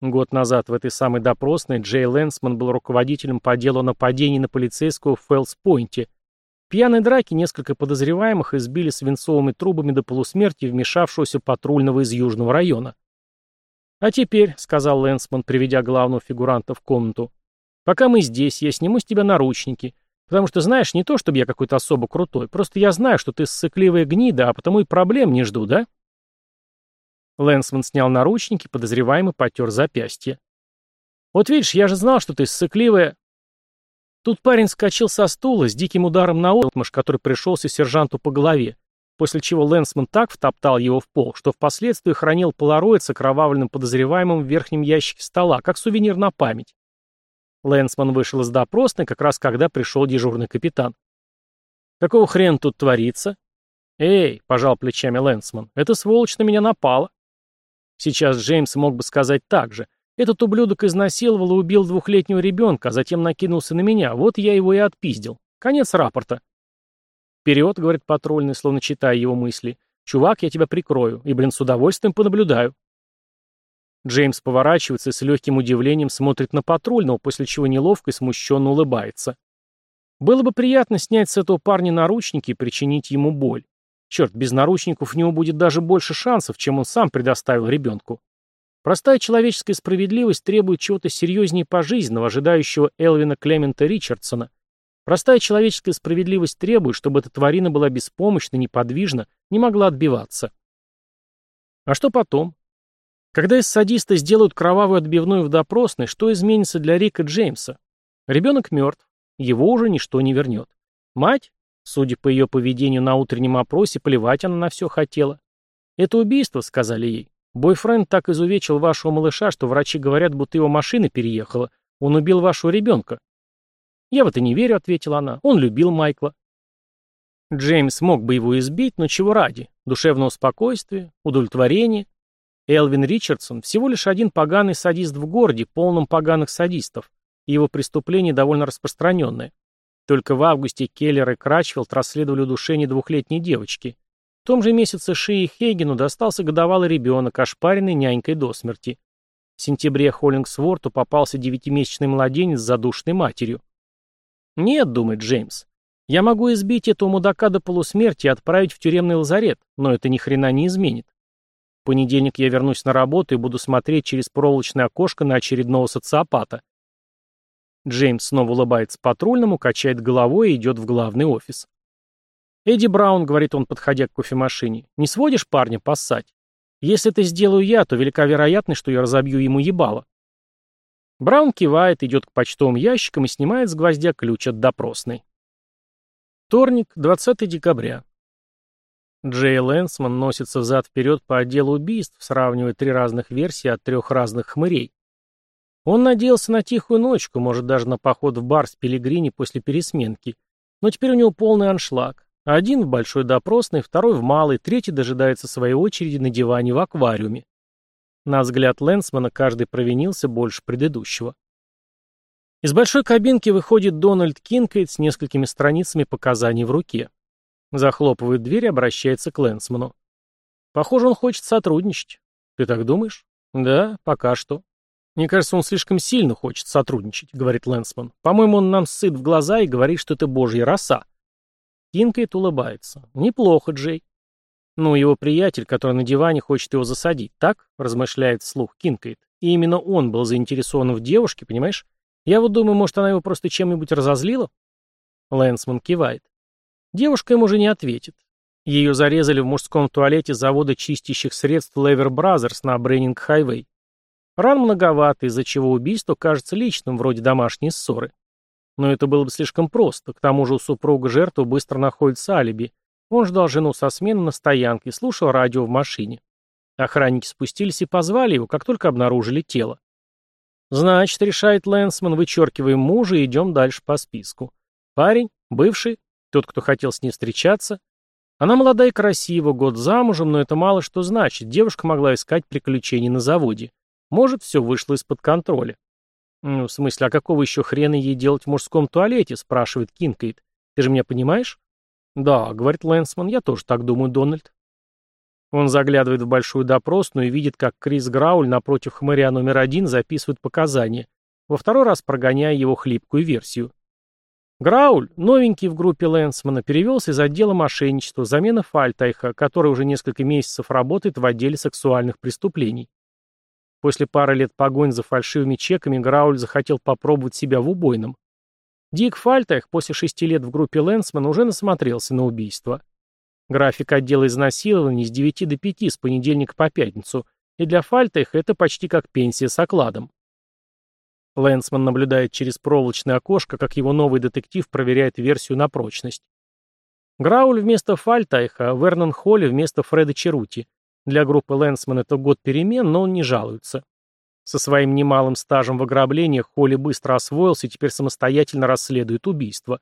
Год назад в этой самой допросной Джей Лэнсман был руководителем по делу нападений на полицейского в Фэлс-Пойнте. В пьяной драке несколько подозреваемых избили свинцовыми трубами до полусмерти вмешавшегося патрульного из Южного района. «А теперь», — сказал Лэнсман, приведя главного фигуранта в комнату, Пока мы здесь, я сниму с тебя наручники. Потому что, знаешь, не то, чтобы я какой-то особо крутой, просто я знаю, что ты ссыкливая гнида, а потому и проблем не жду, да?» Лэнсман снял наручники, подозреваемый потер запястье. «Вот видишь, я же знал, что ты ссыкливая...» Тут парень скачал со стула с диким ударом на отмашь, который пришелся сержанту по голове, после чего Лэнсман так втоптал его в пол, что впоследствии хранил полароид с окровавленным подозреваемым в верхнем ящике стола, как сувенир на память. Лэнсман вышел из допросной, как раз когда пришел дежурный капитан. «Какого хрена тут творится?» «Эй», — пожал плечами Лэнсман, — «эта сволочь на меня напала». Сейчас Джеймс мог бы сказать так же. Этот ублюдок изнасиловал и убил двухлетнего ребенка, а затем накинулся на меня. Вот я его и отпиздил. Конец рапорта. «Вперед», — говорит патрульный, словно читая его мысли. «Чувак, я тебя прикрою, и, блин, с удовольствием понаблюдаю». Джеймс поворачивается и с легким удивлением смотрит на патрульного, после чего неловко и смущенно улыбается. Было бы приятно снять с этого парня наручники и причинить ему боль. Черт, без наручников у него будет даже больше шансов, чем он сам предоставил ребенку. Простая человеческая справедливость требует чего-то серьезнее пожизненного, ожидающего Элвина Клемента Ричардсона. Простая человеческая справедливость требует, чтобы эта тварина была беспомощна, неподвижна, не могла отбиваться. А что потом? Когда из садиста сделают кровавую отбивную в допросной, что изменится для Рика Джеймса? Ребенок мертв, его уже ничто не вернет. Мать, судя по ее поведению на утреннем опросе, плевать она на все хотела. Это убийство, сказали ей. Бойфренд так изувечил вашего малыша, что врачи говорят, будто его машина переехала. Он убил вашего ребенка. «Я в это не верю», — ответила она. «Он любил Майкла». Джеймс мог бы его избить, но чего ради? Душевного спокойствия, удовлетворения. Элвин Ричардсон всего лишь один поганый садист в городе, полном поганых садистов, и его преступление довольно распространенное. Только в августе Келлер и Крачфилд расследовали удушение двухлетней девочки. В том же месяце Ши и Хейгену достался годовалый ребенок, ошпаренный нянькой до смерти. В сентябре Холлингсворту попался девятимесячный младенец с задушенной матерью. «Нет», — думает Джеймс, — «я могу избить этого мудака до полусмерти и отправить в тюремный лазарет, но это ни хрена не изменит. Понедельник я вернусь на работу и буду смотреть через проволочное окошко на очередного социопата». Джеймс снова улыбается патрульному, качает головой и идет в главный офис. «Эдди Браун», — говорит он, подходя к кофемашине, — «не сводишь парня поссать? Если это сделаю я, то велика вероятность, что я разобью ему ебало». Браун кивает, идет к почтовым ящикам и снимает с гвоздя ключ от допросной. Вторник, 20 декабря. Джей Лэнсман носится взад-вперед по отделу убийств, сравнивая три разных версии от трех разных хмырей. Он надеялся на тихую ночку, может даже на поход в бар с Пелигрини после пересменки. Но теперь у него полный аншлаг. Один в большой допросной, второй в малой, третий дожидается своей очереди на диване в аквариуме. На взгляд Лэнсмана каждый провинился больше предыдущего. Из большой кабинки выходит Дональд Кинкейт с несколькими страницами показаний в руке. Захлопывает дверь и обращается к Лэнсману. Похоже, он хочет сотрудничать. Ты так думаешь? Да, пока что. Мне кажется, он слишком сильно хочет сотрудничать, говорит Лэнсман. По-моему, он нам ссыт в глаза и говорит, что это божья роса. Кинкейт улыбается. Неплохо, Джей. «Ну, его приятель, который на диване, хочет его засадить, так?» — размышляет вслух Кинкейт. «И именно он был заинтересован в девушке, понимаешь? Я вот думаю, может, она его просто чем-нибудь разозлила?» Лэнсман кивает. Девушка ему уже не ответит. Ее зарезали в мужском туалете завода чистящих средств Lever Brothers на Бреннинг-хайвей. Ран многовато, из-за чего убийство кажется личным, вроде домашней ссоры. Но это было бы слишком просто. К тому же у супруга жертвы быстро находится алиби, он ждал жену со смены на стоянке и слушал радио в машине. Охранники спустились и позвали его, как только обнаружили тело. «Значит, — решает Лэнсман, — вычеркиваем мужа и идем дальше по списку. Парень, бывший, тот, кто хотел с ней встречаться. Она молодая и красива, год замужем, но это мало что значит. Девушка могла искать приключений на заводе. Может, все вышло из-под контроля. «Ну, в смысле, а какого еще хрена ей делать в мужском туалете?» — спрашивает Кинкейт. «Ты же меня понимаешь?» «Да», — говорит Лэнсман, — «я тоже так думаю, Дональд». Он заглядывает в большую допросную и видит, как Крис Грауль напротив хмыря номер один записывает показания, во второй раз прогоняя его хлипкую версию. Грауль, новенький в группе Лэнсмана, перевелся из отдела мошенничества, замена Фальтайха, который уже несколько месяцев работает в отделе сексуальных преступлений. После пары лет погонь за фальшивыми чеками Грауль захотел попробовать себя в убойном. Дик Фальтах после шести лет в группе Лэнсмана уже насмотрелся на убийство. График отдела изнасилований с 9 до 5 с понедельника по пятницу, и для Фальтах это почти как пенсия с окладом. Лэнсман наблюдает через проволочное окошко, как его новый детектив проверяет версию на прочность. Грауль вместо Фальтайха, Вернон Холли вместо Фреда Черути. Для группы Лэнсман это год перемен, но он не жалуется. Со своим немалым стажем в ограблениях Холли быстро освоился и теперь самостоятельно расследует убийство.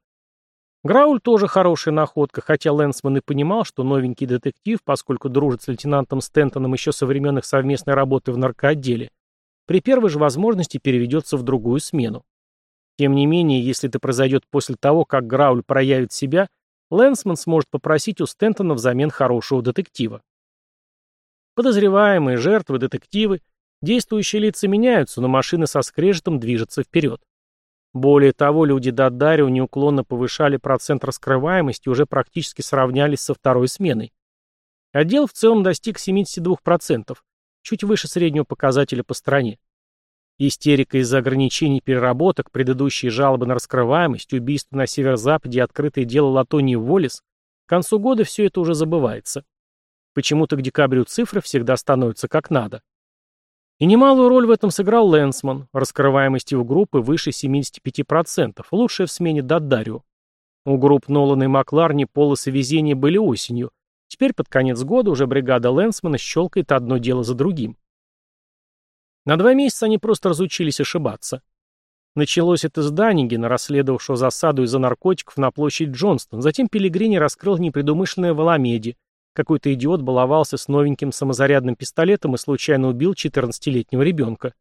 Грауль тоже хорошая находка, хотя Лэнсман и понимал, что новенький детектив, поскольку дружит с лейтенантом Стентоном еще со времен их совместной работы в наркоотделе, при первой же возможности переведется в другую смену. Тем не менее, если это произойдет после того, как Грауль проявит себя, Лэнсман сможет попросить у Стентона взамен хорошего детектива. Подозреваемые, жертвы, детективы Действующие лица меняются, но машины со скрежетом движутся вперед. Более того, люди Дадарио неуклонно повышали процент раскрываемости и уже практически сравнялись со второй сменой. Отдел в целом достиг 72%, чуть выше среднего показателя по стране. Истерика из-за ограничений переработок, предыдущие жалобы на раскрываемость, убийство на северо-западе и открытое дело Латонии Воллес, к концу года все это уже забывается. Почему-то к декабрю цифры всегда становятся как надо. И немалую роль в этом сыграл Лэнсман, раскрываемость его группы выше 75%, лучшая в смене Даддарио. У групп Нолана и Макларни полосы везения были осенью. Теперь под конец года уже бригада Лэнсмана щелкает одно дело за другим. На два месяца они просто разучились ошибаться. Началось это с Даннигена, расследовавшего засаду из-за наркотиков на площадь Джонстон. Затем Пелигрини раскрыл непредумышленное в Аламеде, какой-то идиот баловался с новеньким самозарядным пистолетом и случайно убил 14-летнего ребенка.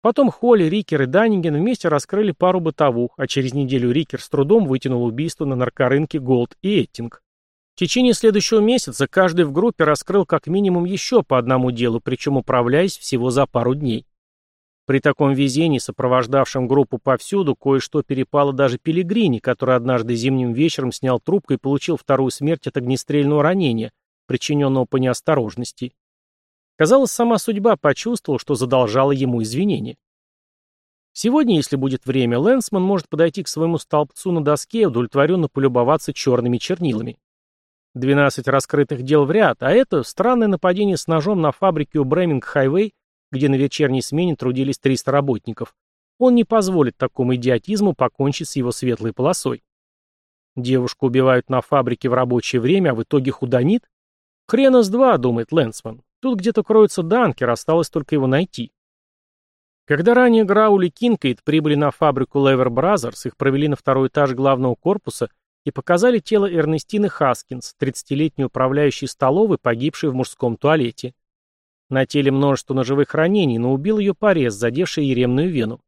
Потом Холли, Рикер и Данниген вместе раскрыли пару бытовух, а через неделю Рикер с трудом вытянул убийство на наркорынке Голд и Эттинг. В течение следующего месяца каждый в группе раскрыл как минимум еще по одному делу, причем управляясь всего за пару дней. При таком везении, сопровождавшем группу повсюду, кое-что перепало даже Пелигрини, который однажды зимним вечером снял трубку и получил вторую смерть от огнестрельного ранения, причиненного по неосторожности. Казалось, сама судьба почувствовала, что задолжала ему извинения. Сегодня, если будет время, Лэнсман может подойти к своему столбцу на доске и удовлетворенно полюбоваться черными чернилами. 12 раскрытых дел в ряд, а это странное нападение с ножом на фабрике у Бреминг-Хайвей где на вечерней смене трудились 300 работников, он не позволит такому идиотизму покончить с его светлой полосой. Девушку убивают на фабрике в рабочее время, а в итоге whodunit? Хрена с два, думает Лэнсман. Тут где-то кроется dunker, осталось только его найти. Когда ранее Грауль и Кинкейт прибыли на фабрику Lever Brothers, их провели на второй этаж главного корпуса и показали тело Эрнестины Хаскинс, 30-летней управляющей столовой, погибшей в мужском туалете. На теле множество ножевых ранений, но убил ее порез, задевший еремную вену.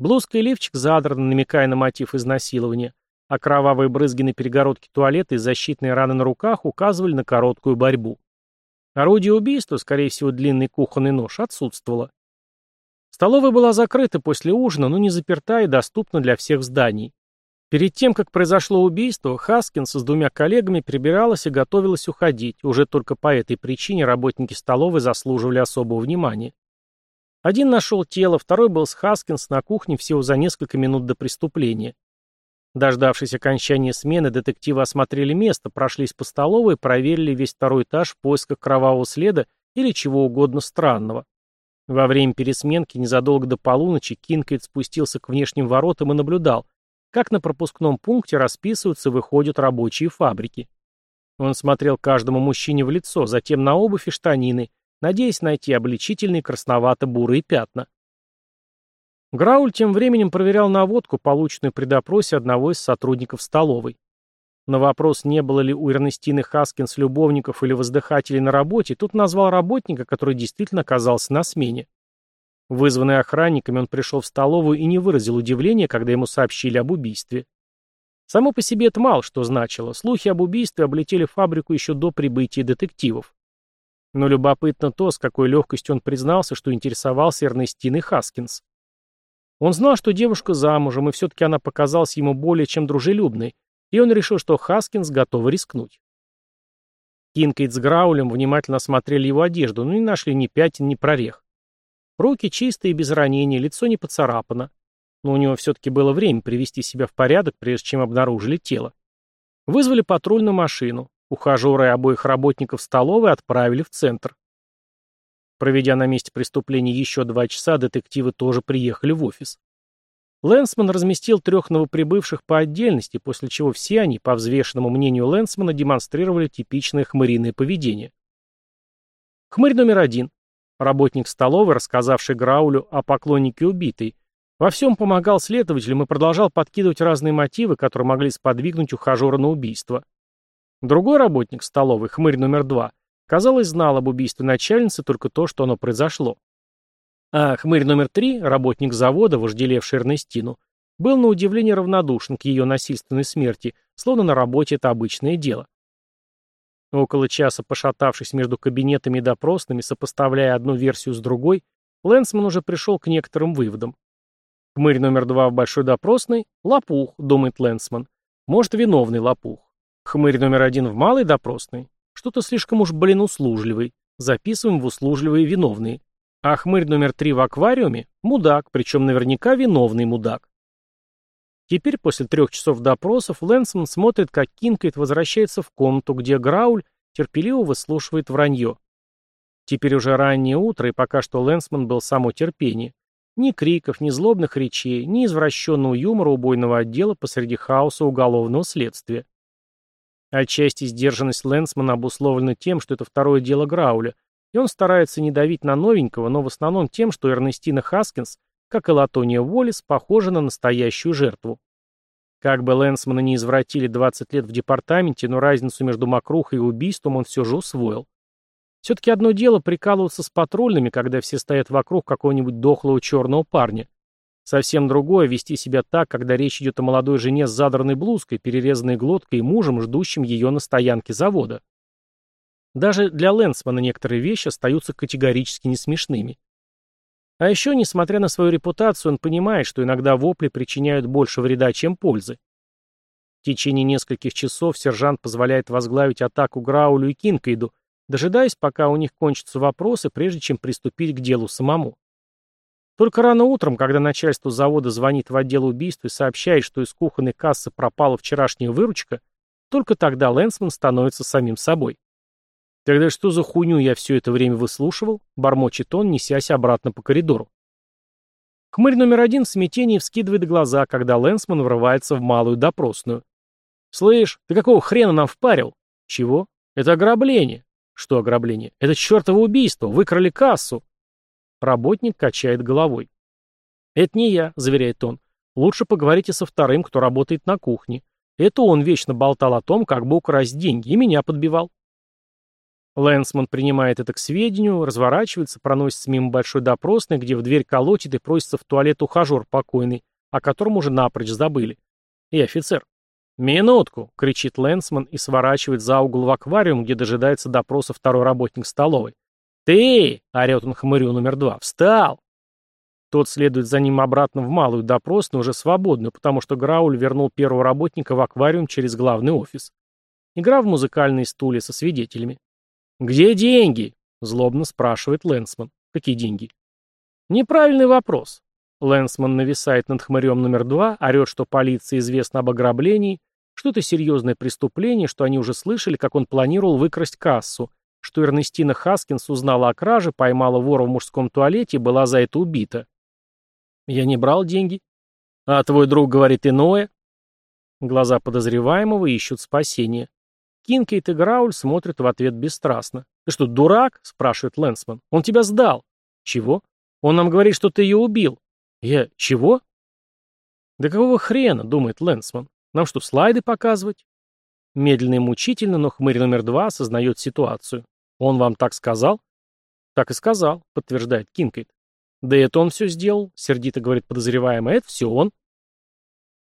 Блузка и лифчик задраны, намекая на мотив изнасилования, а кровавые брызги на перегородке туалета и защитные раны на руках указывали на короткую борьбу. Орудие убийства, скорее всего длинный кухонный нож, отсутствовало. Столовая была закрыта после ужина, но не заперта и доступна для всех зданий. Перед тем, как произошло убийство, Хаскинс с двумя коллегами прибиралась и готовилась уходить. Уже только по этой причине работники столовой заслуживали особого внимания. Один нашел тело, второй был с Хаскинс на кухне всего за несколько минут до преступления. Дождавшись окончания смены, детективы осмотрели место, прошлись по столовой проверили весь второй этаж в поисках кровавого следа или чего угодно странного. Во время пересменки незадолго до полуночи Кинкейт спустился к внешним воротам и наблюдал, как на пропускном пункте расписываются и выходят рабочие фабрики. Он смотрел каждому мужчине в лицо, затем на обувь и штанины, надеясь найти обличительные красновато-бурые пятна. Грауль тем временем проверял наводку, полученную при допросе одного из сотрудников столовой. На вопрос, не было ли у Эрнестины Хаскинс любовников или воздыхателей на работе, тут назвал работника, который действительно оказался на смене. Вызванный охранниками, он пришел в столовую и не выразил удивления, когда ему сообщили об убийстве. Само по себе это мало что значило. Слухи об убийстве облетели фабрику еще до прибытия детективов. Но любопытно то, с какой легкостью он признался, что интересовался Эрнестиной Хаскинс. Он знал, что девушка замужем, и все-таки она показалась ему более чем дружелюбной, и он решил, что Хаскинс готова рискнуть. Кинкейт с Граулем внимательно осмотрели его одежду, но не нашли ни пятен, ни прорех. Руки чистые, без ранений, лицо не поцарапано. Но у него все-таки было время привести себя в порядок, прежде чем обнаружили тело. Вызвали патрульную машину. Ухажеры и обоих работников столовой отправили в центр. Проведя на месте преступления еще два часа, детективы тоже приехали в офис. Лэнсман разместил трех новоприбывших по отдельности, после чего все они, по взвешенному мнению Лэнсмана, демонстрировали типичное хмыриное поведение. Хмырь номер один. Работник столовой, рассказавший Граулю о поклоннике убитой, во всем помогал следователям и продолжал подкидывать разные мотивы, которые могли сподвигнуть ухажера на убийство. Другой работник столовой, хмырь номер два, казалось, знал об убийстве начальницы только то, что оно произошло. А хмырь номер три, работник завода, вожделевший Эрнестину, был на удивление равнодушен к ее насильственной смерти, словно на работе это обычное дело. Около часа пошатавшись между кабинетами и допросными, сопоставляя одну версию с другой, Лэнсман уже пришел к некоторым выводам. Хмырь номер два в большой допросной — лопух, думает Лэнсман. Может, виновный лопух. Хмырь номер один в малой допросной — что-то слишком уж, блин, услужливый. Записываем в услужливые виновные. А хмырь номер три в аквариуме – мудак, причем наверняка виновный мудак. Теперь, после трех часов допросов, Лэнсман смотрит, как Кинкайт возвращается в комнату, где Грауль терпеливо выслушивает вранье. Теперь уже раннее утро, и пока что Лэнсман был само терпение. Ни криков, ни злобных речей, ни извращенного юмора убойного отдела посреди хаоса уголовного следствия. Отчасти сдержанность Лэнсмана обусловлена тем, что это второе дело Грауля, и он старается не давить на новенького, но в основном тем, что Эрнестина Хаскинс как и Латония Уоллес, похожа на настоящую жертву. Как бы Лэнсмана не извратили 20 лет в департаменте, но разницу между мокрухой и убийством он все же усвоил. Все-таки одно дело прикалываться с патрульными, когда все стоят вокруг какого-нибудь дохлого черного парня. Совсем другое — вести себя так, когда речь идет о молодой жене с задранной блузкой, перерезанной глоткой и мужем, ждущим ее на стоянке завода. Даже для Лэнсмана некоторые вещи остаются категорически несмешными. А еще, несмотря на свою репутацию, он понимает, что иногда вопли причиняют больше вреда, чем пользы. В течение нескольких часов сержант позволяет возглавить атаку Граулю и Кинкейду, дожидаясь, пока у них кончатся вопросы, прежде чем приступить к делу самому. Только рано утром, когда начальство завода звонит в отдел убийств и сообщает, что из кухонной кассы пропала вчерашняя выручка, только тогда Лэнсман становится самим собой. «Тогда что за хуйню я все это время выслушивал?» — бормочет он, несясь обратно по коридору. Хмырь номер один в смятении вскидывает глаза, когда Лэнсман врывается в малую допросную. «Слышь, ты какого хрена нам впарил?» «Чего? Это ограбление». «Что ограбление? Это чертово убийство! Выкрали кассу!» Работник качает головой. «Это не я», — заверяет он. «Лучше поговорите со вторым, кто работает на кухне. Это он вечно болтал о том, как бы украсть деньги, и меня подбивал». Лэнсман принимает это к сведению, разворачивается, проносится мимо большой допросной, где в дверь колотит и просится в туалет ухажер покойный, о котором уже напрочь забыли. И офицер. «Минутку!» — кричит Лэнсман и сворачивает за угол в аквариум, где дожидается допроса второй работник столовой. «Ты!» — орет он хмырю номер два. «Встал!» Тот следует за ним обратно в малую допросную, уже свободную, потому что Грауль вернул первого работника в аквариум через главный офис. Игра в музыкальные стулья со свидетелями. «Где деньги?» — злобно спрашивает Лэнсман. «Какие деньги?» «Неправильный вопрос». Лэнсман нависает над хмырем номер два, орет, что полиции известно об ограблении, что это серьезное преступление, что они уже слышали, как он планировал выкрасть кассу, что Эрнестина Хаскинс узнала о краже, поймала вора в мужском туалете и была за это убита. «Я не брал деньги». «А твой друг говорит иное?» Глаза подозреваемого ищут спасения. Кинкейт и Грауль смотрят в ответ бесстрастно. «Ты что, дурак?» — спрашивает Лэнсман. «Он тебя сдал». «Чего?» «Он нам говорит, что ты ее убил». «Я... чего?» «Да какого хрена?» — думает Лэнсман. «Нам что, слайды показывать?» Медленно и мучительно, но хмырь номер два осознает ситуацию. «Он вам так сказал?» «Так и сказал», — подтверждает Кинкейт. «Да это он все сделал», — сердито говорит подозреваемый. «Это все он».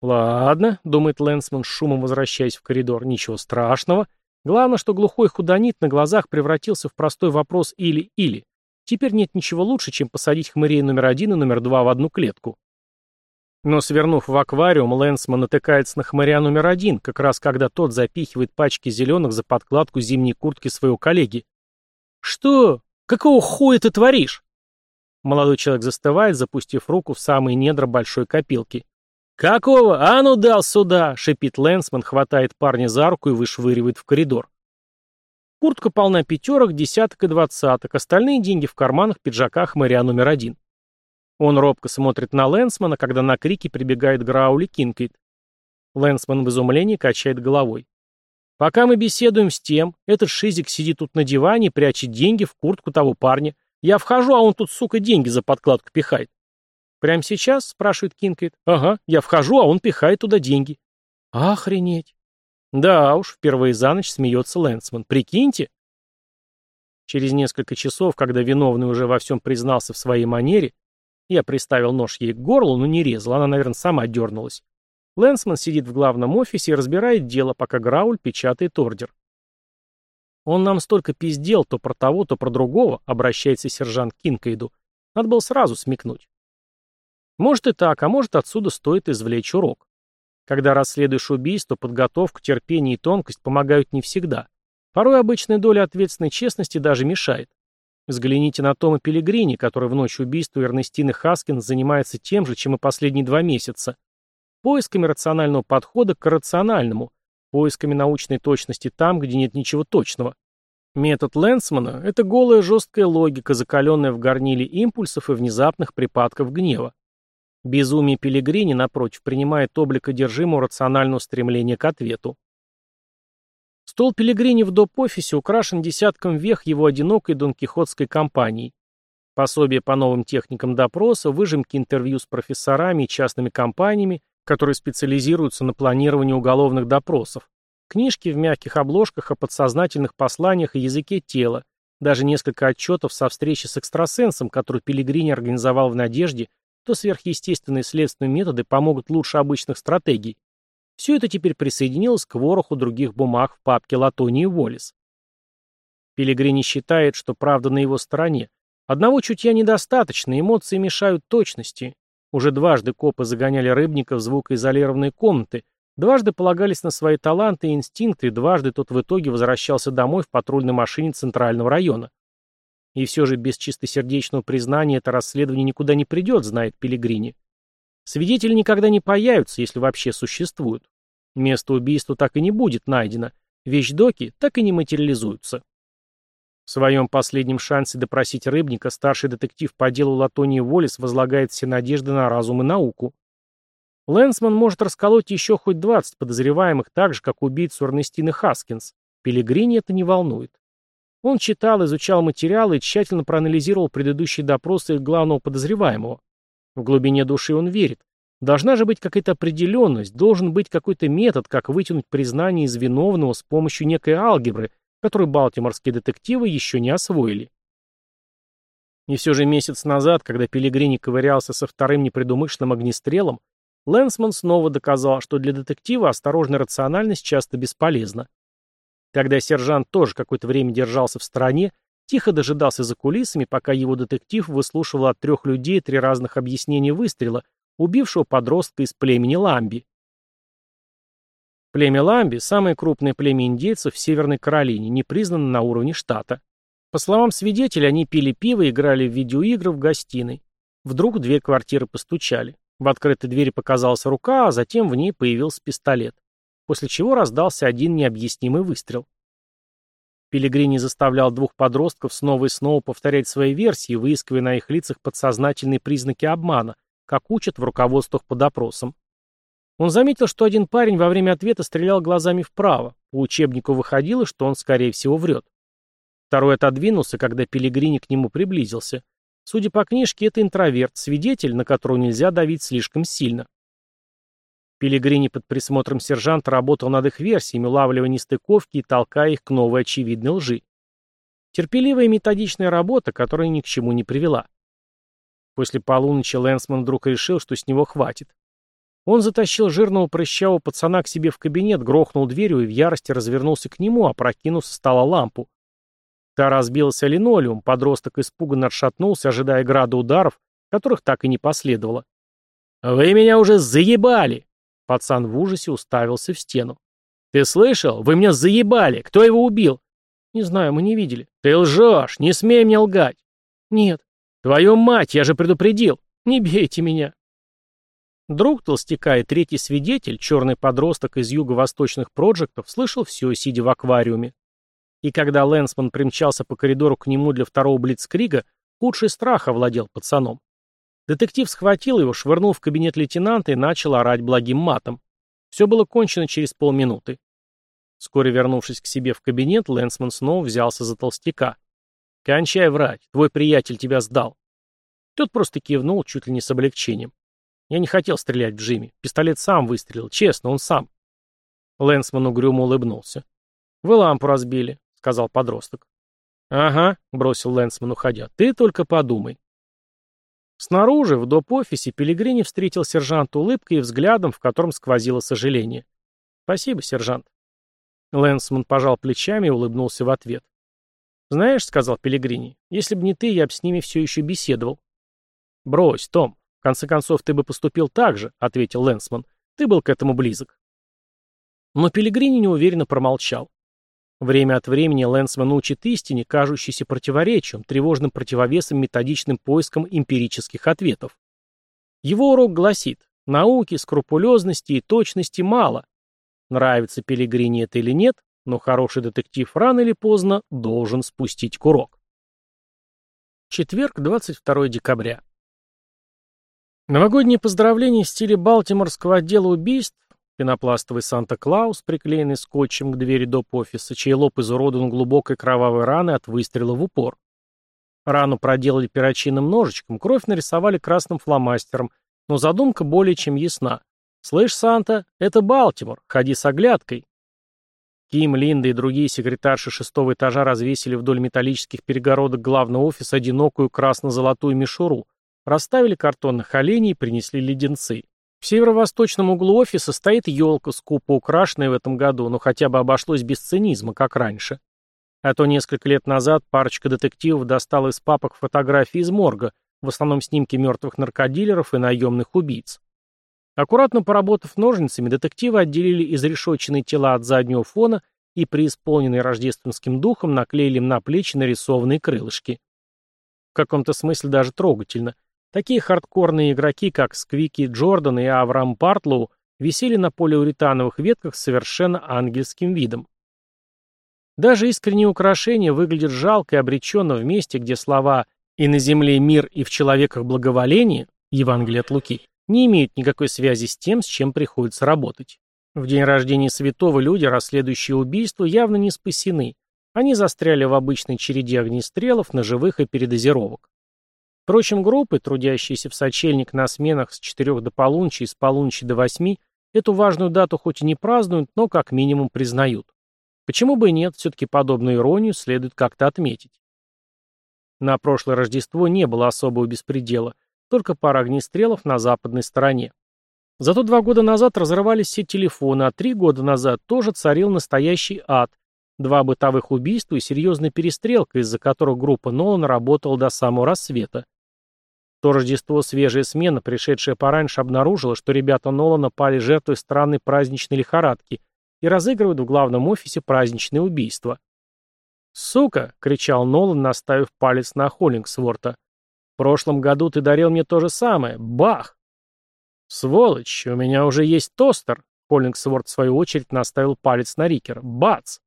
«Ладно», — думает Лэнсман, с шумом возвращаясь в коридор, — «ничего страшного. Главное, что глухой whodunit на глазах превратился в простой вопрос «или-или». Теперь нет ничего лучше, чем посадить хмыря номер один и номер два в одну клетку». Но свернув в аквариум, Лэнсман натыкается на хмыря номер один, как раз когда тот запихивает пачки зеленых за подкладку зимней куртки своего коллеги. «Что? Какого хуя ты творишь?» Молодой человек застывает, запустив руку в самые недра большой копилки. «Какого? А ну дал сюда!» — шипит Лэнсман, хватает парня за руку и вышвыривает в коридор. Куртка полна пятерок, десяток и двадцаток, остальные деньги в карманах пиджака хмыря номер один. Он робко смотрит на Лэнсмана, когда на крики прибегает Граул и Кинкейт. Лэнсман в изумлении качает головой. «Пока мы беседуем с тем, этот шизик сидит тут на диване и прячет деньги в куртку того парня. Я вхожу, а он тут, сука, деньги за подкладку пихает. «Прямо сейчас?» — спрашивает Кинкейт. «Ага, я вхожу, а он пихает туда деньги». «Охренеть!» «Да уж, впервые за ночь смеется Лэнсман. Прикиньте!» Через несколько часов, когда виновный уже во всем признался в своей манере, я приставил нож ей к горлу, но не резал, она, наверное, сама дернулась. Лэнсман сидит в главном офисе и разбирает дело, пока Грауль печатает ордер. «Он нам столько пиздел то про того, то про другого», — обращается сержант Кинкейду. «Надо было сразу смекнуть». Может и так, а может отсюда стоит извлечь урок. Когда расследуешь убийство, подготовка, терпение и тонкость помогают не всегда. Порой обычная доля ответственной честности даже мешает. Взгляните на Тома Пелигрини, который в ночь убийства Эрнестины Хаскинс занимается тем же, чем и последние два месяца. Поисками рационального подхода к рациональному, поисками научной точности там, где нет ничего точного. Метод Лэнсмана – это голая жесткая логика, закаленная в горниле импульсов и внезапных припадков гнева. Безумие Пелигрини, напротив, принимает облик одержимого рационального стремления к ответу. Стол Пелигрини в доп-офисе украшен десятком вех его одинокой донкихотской компании. Пособие по новым техникам допроса, выжимки интервью с профессорами и частными компаниями, которые специализируются на планировании уголовных допросов. Книжки в мягких обложках о подсознательных посланиях и языке тела, даже несколько отчетов со встречи с экстрасенсом, который Пелигрини организовал в надежде, что сверхъестественные следственные методы помогут лучше обычных стратегий. Все это теперь присоединилось к вороху других бумаг в папке Латони и Уоллес. Пелигрини считает, что правда на его стороне. Одного чутья недостаточно, эмоции мешают точности. Уже дважды копы загоняли рыбника в звукоизолированные комнаты, Дважды полагались на свои таланты и инстинкты, дважды тот в итоге возвращался домой в патрульной машине Центрального района. И все же без чистосердечного признания это расследование никуда не придет, знает Пилигрини. Свидетели никогда не появятся, если вообще существуют. Место убийства так и не будет найдено. Вещдоки так и не материализуются. В своем последнем шансе допросить Рыбника старший детектив по делу Латонии Волис возлагает все надежды на разум и науку. Лэнсман может расколоть еще хоть 20 подозреваемых так же, как убийцу Эрнестины Хаскинс. Пелигрини это не волнует. Он читал, изучал материалы и тщательно проанализировал предыдущие допросы главного подозреваемого. В глубине души он верит. Должна же быть какая-то определенность, должен быть какой-то метод, как вытянуть признание из виновного с помощью некой алгебры, которую балтиморские детективы еще не освоили. И все же месяц назад, когда Пелигрини ковырялся со вторым непредумышленным огнестрелом, Лэнсман снова доказал, что для детектива осторожная рациональность часто бесполезна. Когда сержант тоже какое-то время держался в стороне, тихо дожидался за кулисами, пока его детектив выслушивал от трех людей три разных объяснения выстрела, убившего подростка из племени Ламби. Племя Ламби – самое крупное племя индейцев в Северной Каролине, не признано на уровне штата. По словам свидетелей, они пили пиво и играли в видеоигры в гостиной. Вдруг две квартиры постучали. В открытой двери показалась рука, а затем в ней появился пистолет, после чего раздался один необъяснимый выстрел. Пилигрини заставлял двух подростков снова и снова повторять свои версии, выискивая на их лицах подсознательные признаки обмана, как учат в руководствах по допросам. Он заметил, что один парень во время ответа стрелял глазами вправо. По учебнику выходило, что он, скорее всего, врет. Второй отодвинулся, когда Пилигрини к нему приблизился. Судя по книжке, это интроверт, свидетель, на которого нельзя давить слишком сильно. Пилигрини под присмотром сержанта работал над их версиями, улавливая нестыковки и толкая их к новой очевидной лжи. Терпеливая и методичная работа, которая ни к чему не привела. После полуночи Лэнсман вдруг решил, что с него хватит. Он затащил жирного прыщавого пацана к себе в кабинет, грохнул дверью и в ярости развернулся к нему, опрокинув со стола лампу. Та разбился линолеум, подросток испуганно отшатнулся, ожидая града ударов, которых так и не последовало. «Вы меня уже заебали!» Пацан в ужасе уставился в стену. «Ты слышал? Вы меня заебали! Кто его убил?» «Не знаю, мы не видели». «Ты лжешь! Не смей мне лгать!» «Нет». «Твою мать, я же предупредил! Не бейте меня!» Друг толстяка и третий свидетель, черный подросток из юго-восточных проектов, слышал все, сидя в аквариуме. И когда Лэнсман примчался по коридору к нему для второго блицкрига, худший страх овладел пацаном. Детектив схватил его, швырнул в кабинет лейтенанта и начал орать благим матом. Все было кончено через полминуты. Вскоре вернувшись к себе в кабинет, Лэнсман снова взялся за толстяка. «Кончай врать, твой приятель тебя сдал». Тот просто кивнул, чуть ли не с облегчением. Я не хотел стрелять в Джимми. Пистолет сам выстрелил, честно, он сам. Лэнсман угрюмо улыбнулся. «Вы лампу разбили сказал подросток. «Ага», — бросил Лэнсман, уходя, — «ты только подумай». Снаружи, в доп-офисе, Пелигрини встретил сержанта улыбкой и взглядом, в котором сквозило сожаление. «Спасибо, сержант». Лэнсман пожал плечами и улыбнулся в ответ. «Знаешь», — сказал Пелигрини, — «если бы не ты, я бы с ними все еще беседовал». «Брось, Том. В конце концов, ты бы поступил так же», — ответил Лэнсман. «Ты был к этому близок». Но Пелигрини неуверенно промолчал. Время от времени Лэнсман учит истине, кажущейся противоречием, тревожным противовесом методичным поиском эмпирических ответов. Его урок гласит, науки, скрупулезности и точности мало. Нравится Пелигрини это или нет, но хороший детектив рано или поздно должен спустить курок. Четверг, 22 декабря. Новогодние поздравления в стиле Балтиморского отдела убийств, пенопластовый Санта-Клаус, приклеенный скотчем к двери доп. офиса, чей лоб изуродован глубокой кровавой раной от выстрела в упор. Рану проделали перочинным ножичком, кровь нарисовали красным фломастером, но задумка более чем ясна. «Слышь, Санта, это Балтимор, ходи с оглядкой». Ким, Линда и другие секретарши шестого этажа развесили вдоль металлических перегородок главного офиса одинокую красно-золотую мишуру, расставили картонных оленей и принесли леденцы. В северо-восточном углу офиса стоит елка, скупо украшенная в этом году, но хотя бы обошлось без цинизма, как раньше. А то несколько лет назад парочка детективов достала из папок фотографии из морга, в основном снимки мертвых наркодилеров и наемных убийц. Аккуратно поработав ножницами, детективы отделили изрешеченные тела от заднего фона и, преисполненные рождественским духом, наклеили им на плечи нарисованные крылышки. В каком-то смысле даже трогательно. Такие хардкорные игроки, как Сквики Джордан и Авраам Партлоу, висели на полиуретановых ветках с совершенно ангельским видом. Даже искренние украшения выглядят жалко и обреченно в месте, где слова «и на земле мир, и в человеках благоволение» Евангелие от Луки не имеют никакой связи с тем, с чем приходится работать. В день рождения святого люди, расследующие убийство, явно не спасены. Они застряли в обычной череде огнестрелов, ножевых и передозировок. Впрочем, группы, трудящиеся в сочельник на сменах с 4 до полуночи и с полуночи до 8, эту важную дату хоть и не празднуют, но как минимум признают. Почему бы и нет, все-таки подобную иронию следует как-то отметить. На прошлое Рождество не было особого беспредела, только пара огнестрелов на западной стороне. Зато два года назад разрывались все телефоны, а три года назад тоже царил настоящий ад. Два бытовых убийства и серьезная перестрелка, из-за которых группа Нолана работала до самого рассвета. То Рождество свежая смена, пришедшая пораньше, обнаружила, что ребята Нолана пали жертвой странной праздничной лихорадки – и разыгрывают в главном офисе праздничные убийства. «Сука!» — кричал Нолан, наставив палец на Холлингсворта. «В прошлом году ты дарил мне то же самое. Бах!» «Сволочь, у меня уже есть тостер!» Холлингсворт, в свою очередь, наставил палец на Рикера. «Бац!»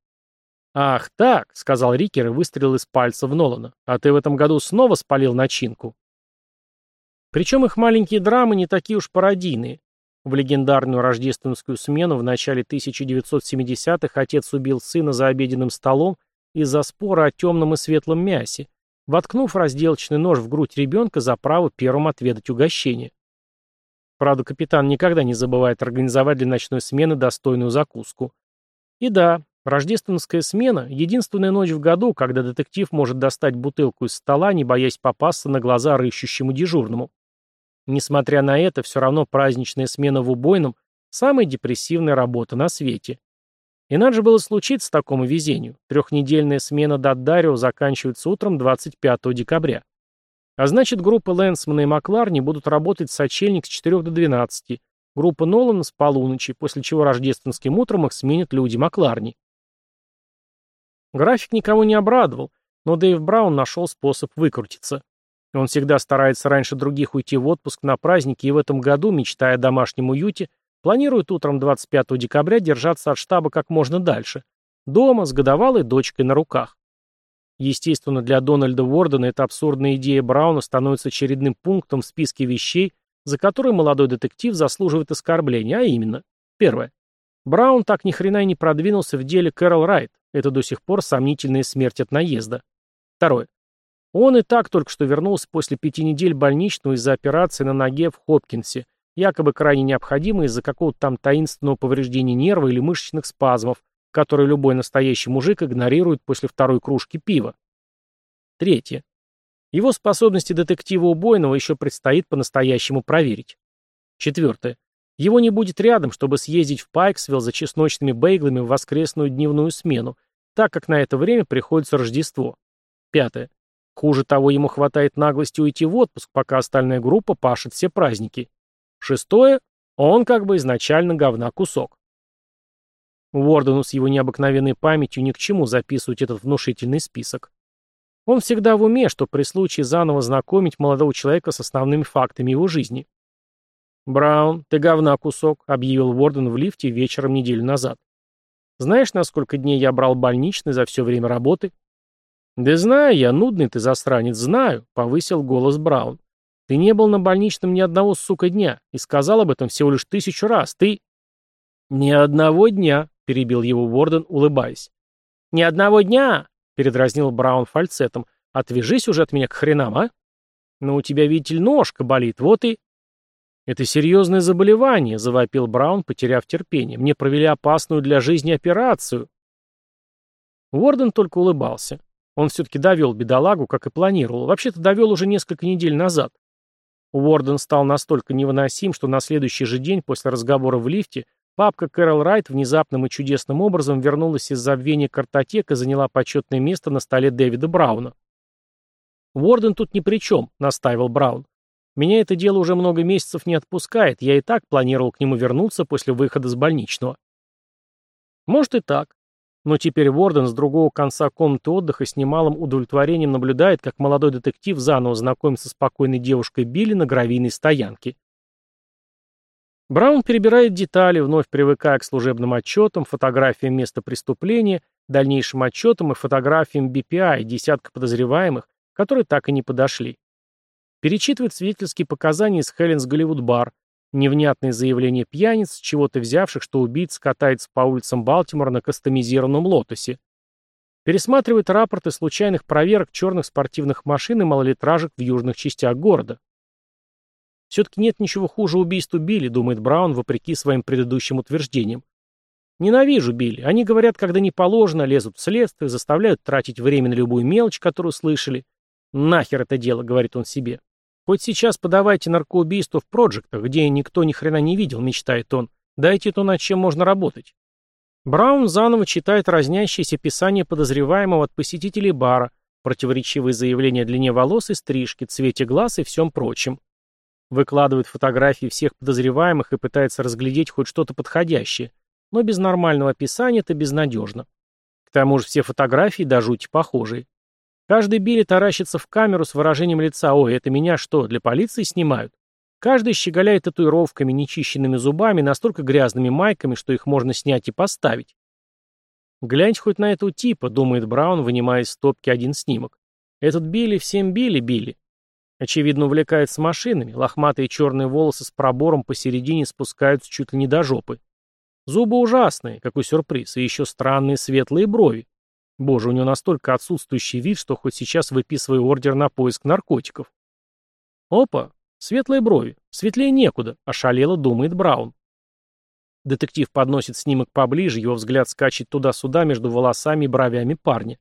«Ах так!» — сказал Рикер и выстрелил из пальца в Нолана. «А ты в этом году снова спалил начинку?» Причем их маленькие драмы не такие уж пародийные. В легендарную рождественскую смену в начале 1970-х отец убил сына за обеденным столом из-за спора о темном и светлом мясе, воткнув разделочный нож в грудь ребенка за право первым отведать угощение. Правда, капитан никогда не забывает организовать для ночной смены достойную закуску. И да, рождественская смена — единственная ночь в году, когда детектив может достать бутылку из стола, не боясь попасться на глаза рыщущему дежурному. Несмотря на это, все равно праздничная смена в убойном – самая депрессивная работа на свете. И надо же было случиться такому везению. Трехнедельная смена Даддарио заканчивается утром 25 декабря. А значит, группа Лэнсмана и Макларни будут работать в сочельник с 4 до 12, группа Нолана с полуночи, после чего рождественским утром их сменят люди Макларни. График никого не обрадовал, но Дэйв Браун нашел способ выкрутиться. Он всегда старается раньше других уйти в отпуск на праздники и в этом году, мечтая о домашнем уюте, планирует утром 25 декабря держаться от штаба как можно дальше. Дома, с годовалой дочкой на руках. Естественно, для Дональда Уордена эта абсурдная идея Брауна становится очередным пунктом в списке вещей, за которые молодой детектив заслуживает оскорбления, а именно. Первое. Браун так ни хрена и не продвинулся в деле Кэрол Райт. Это до сих пор сомнительная смерть от наезда. Второе. Он и так только что вернулся после пяти недель больничного из-за операции на ноге в Хопкинсе, якобы крайне необходимой из-за какого-то там таинственного повреждения нерва или мышечных спазмов, которые любой настоящий мужик игнорирует после второй кружки пива. Третье. Его способности детектива убойного еще предстоит по-настоящему проверить. Четвертое. Его не будет рядом, чтобы съездить в Пайксвилл за чесночными бейглами в воскресную дневную смену, так как на это время приходится Рождество. Пятое. Хуже того, ему хватает наглости уйти в отпуск, пока остальная группа пашет все праздники. Шестое, он как бы изначально говна кусок. Уордену с его необыкновенной памятью ни к чему записывать этот внушительный список. Он всегда в уме, что при случае заново знакомить молодого человека с основными фактами его жизни. «Браун, ты говна кусок», — объявил Уорден в лифте вечером неделю назад. «Знаешь, на сколько дней я брал больничный за все время работы?» «Да знаю я, нудный ты засранец, знаю», — повысил голос Браун. «Ты не был на больничном ни одного, сука, дня, и сказал об этом всего лишь тысячу раз. Ты...» «Ни одного дня», — перебил его Уорден, улыбаясь. «Ни одного дня!» — передразнил Браун фальцетом. «Отвяжись уже от меня к хренам, а? Но у тебя, видите ли, ножка болит, вот и...» «Это серьезное заболевание», — завопил Браун, потеряв терпение. «Мне провели опасную для жизни операцию». Уорден только улыбался. Он все-таки довел бедолагу, как и планировал. Вообще-то довел уже несколько недель назад. Уорден стал настолько невыносим, что на следующий же день после разговора в лифте папка Кэрол Райт внезапным и чудесным образом вернулась из забвения картотек и заняла почетное место на столе Дэвида Брауна. «Уорден тут ни при чем», — настаивал Браун. Меня это дело уже много месяцев не отпускает, я и так планировал к нему вернуться после выхода с больничного. Может и так. Но теперь Ворден с другого конца комнаты отдыха с немалым удовлетворением наблюдает, как молодой детектив заново знакомится с спокойной девушкой Билли на гравийной стоянке. Браун перебирает детали, вновь привыкая к служебным отчетам, фотографиям места преступления, дальнейшим отчетам и фотографиям BPI, десятка подозреваемых, которые так и не подошли. Перечитывает свидетельские показания из Хеленс Голливуд Бар, невнятные заявления пьяниц, чего-то взявших, что убийца катается по улицам Балтимора на кастомизированном лотосе. Пересматривает рапорты случайных проверок черных спортивных машин и малолитражек в южных частях города. Все-таки нет ничего хуже убийству Билли, думает Браун, вопреки своим предыдущим утверждениям. Ненавижу Билли. Они говорят, когда не положено, лезут в следствие, заставляют тратить время на любую мелочь, которую слышали. Нахер это дело, говорит он себе. Хоть сейчас подавайте наркоубийство в проектах, где никто ни хрена не видел, мечтает он. Дайте то, над чем можно работать. Браун заново читает разнящиеся писания подозреваемого от посетителей бара, противоречивые заявления о длине волос и стрижки, цвете глаз и всем прочем. Выкладывает фотографии всех подозреваемых и пытается разглядеть хоть что-то подходящее, но без нормального описания это безнадежно. К тому же все фотографии до жути похожие. Каждый Билли таращится в камеру с выражением лица «Ой, это меня что, для полиции снимают?» Каждый щеголяет татуировками, нечищенными зубами, настолько грязными майками, что их можно снять и поставить. «Гляньте хоть на этого типа», — думает Браун, вынимая из стопки один снимок. «Этот Билли всем Билли Билли». Очевидно, увлекается машинами, лохматые черные волосы с пробором посередине спускаются чуть ли не до жопы. Зубы ужасные, какой сюрприз, и еще странные светлые брови. Боже, у него настолько отсутствующий вид, что хоть сейчас выписываю ордер на поиск наркотиков. Опа, светлые брови, светлее некуда, ошалело думает Браун. Детектив подносит снимок поближе, его взгляд скачет туда-сюда между волосами и бровями парня.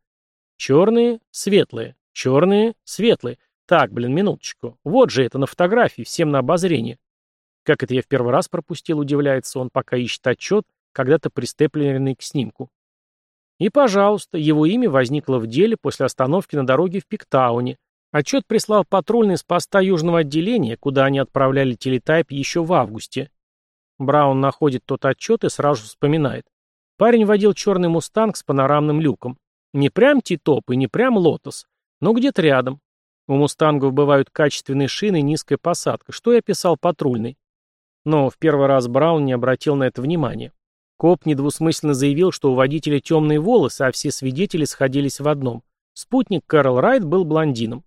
Черные, светлые, черные, светлые. Так, блин, минуточку. Вот же это на фотографии, всем на обозрение. Как это я в первый раз пропустил, удивляется он, пока ищет отчет, когда-то пристепленный к снимку. И, пожалуйста, его имя возникло в деле после остановки на дороге в Пиктауне. Отчет прислал патрульный с поста южного отделения, куда они отправляли телетайп еще в августе. Браун находит тот отчет и сразу вспоминает. Парень водил черный мустанг с панорамным люком. Не прям Титоп и не прям Лотос, но где-то рядом. У мустангов бывают качественные шины и низкая посадка, что и описал патрульный. Но в первый раз Браун не обратил на это внимания. Коп недвусмысленно заявил, что у водителя темные волосы, а все свидетели сходились в одном. Спутник Кэрол Райт был блондином.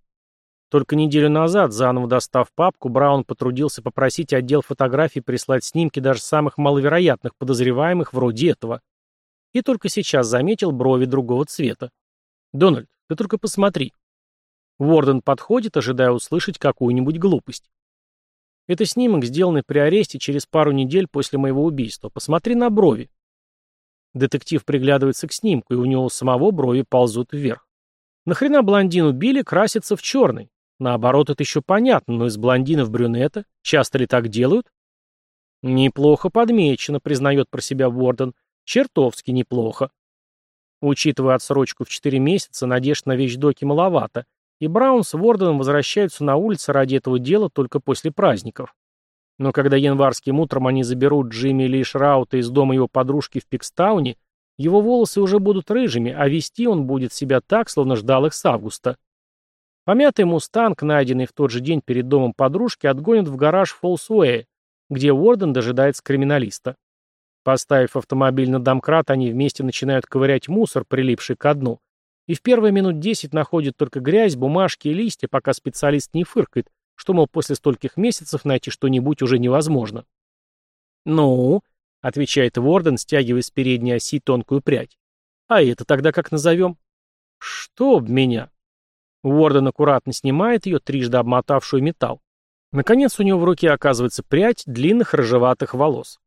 Только неделю назад, заново достав папку, Браун потрудился попросить отдел фотографий прислать снимки даже самых маловероятных подозреваемых вроде этого. И только сейчас заметил брови другого цвета. «Дональд, ты только посмотри». Ворден подходит, ожидая услышать какую-нибудь глупость. Это снимок, сделанный при аресте через пару недель после моего убийства. Посмотри на брови. Детектив приглядывается к снимку, и у него самого брови ползут вверх. Нахрена блондину Билли краситься в черный? Наоборот, это еще понятно, но из блондинов брюнета часто ли так делают? Неплохо подмечено, признает про себя Ворден. Чертовски неплохо. Учитывая отсрочку в 4 месяца, надежд на вещдоки маловато, и Браун с Ворденом возвращаются на улицы ради этого дела только после праздников. Но когда январским утром они заберут Джимми Ли Шраута из дома его подружки в Пикстауне, его волосы уже будут рыжими, а вести он будет себя так, словно ждал их с августа. Помятый мустанг, найденный в тот же день перед домом подружки, отгонят в гараж Фолсуэя, где Уорден дожидается криминалиста. Поставив автомобиль на домкрат, они вместе начинают ковырять мусор, прилипший к дну, и в первые минут десять находят только грязь, бумажки и листья, пока специалист не фыркает, что, мол, после стольких месяцев найти что-нибудь уже невозможно. «Ну?» — отвечает Ворден, стягивая с передней оси тонкую прядь. «А это тогда как назовем?» «Чтоб меня!» Уорден аккуратно снимает ее, трижды обмотавшую металл. Наконец у него в руке оказывается прядь длинных рыжеватых волос.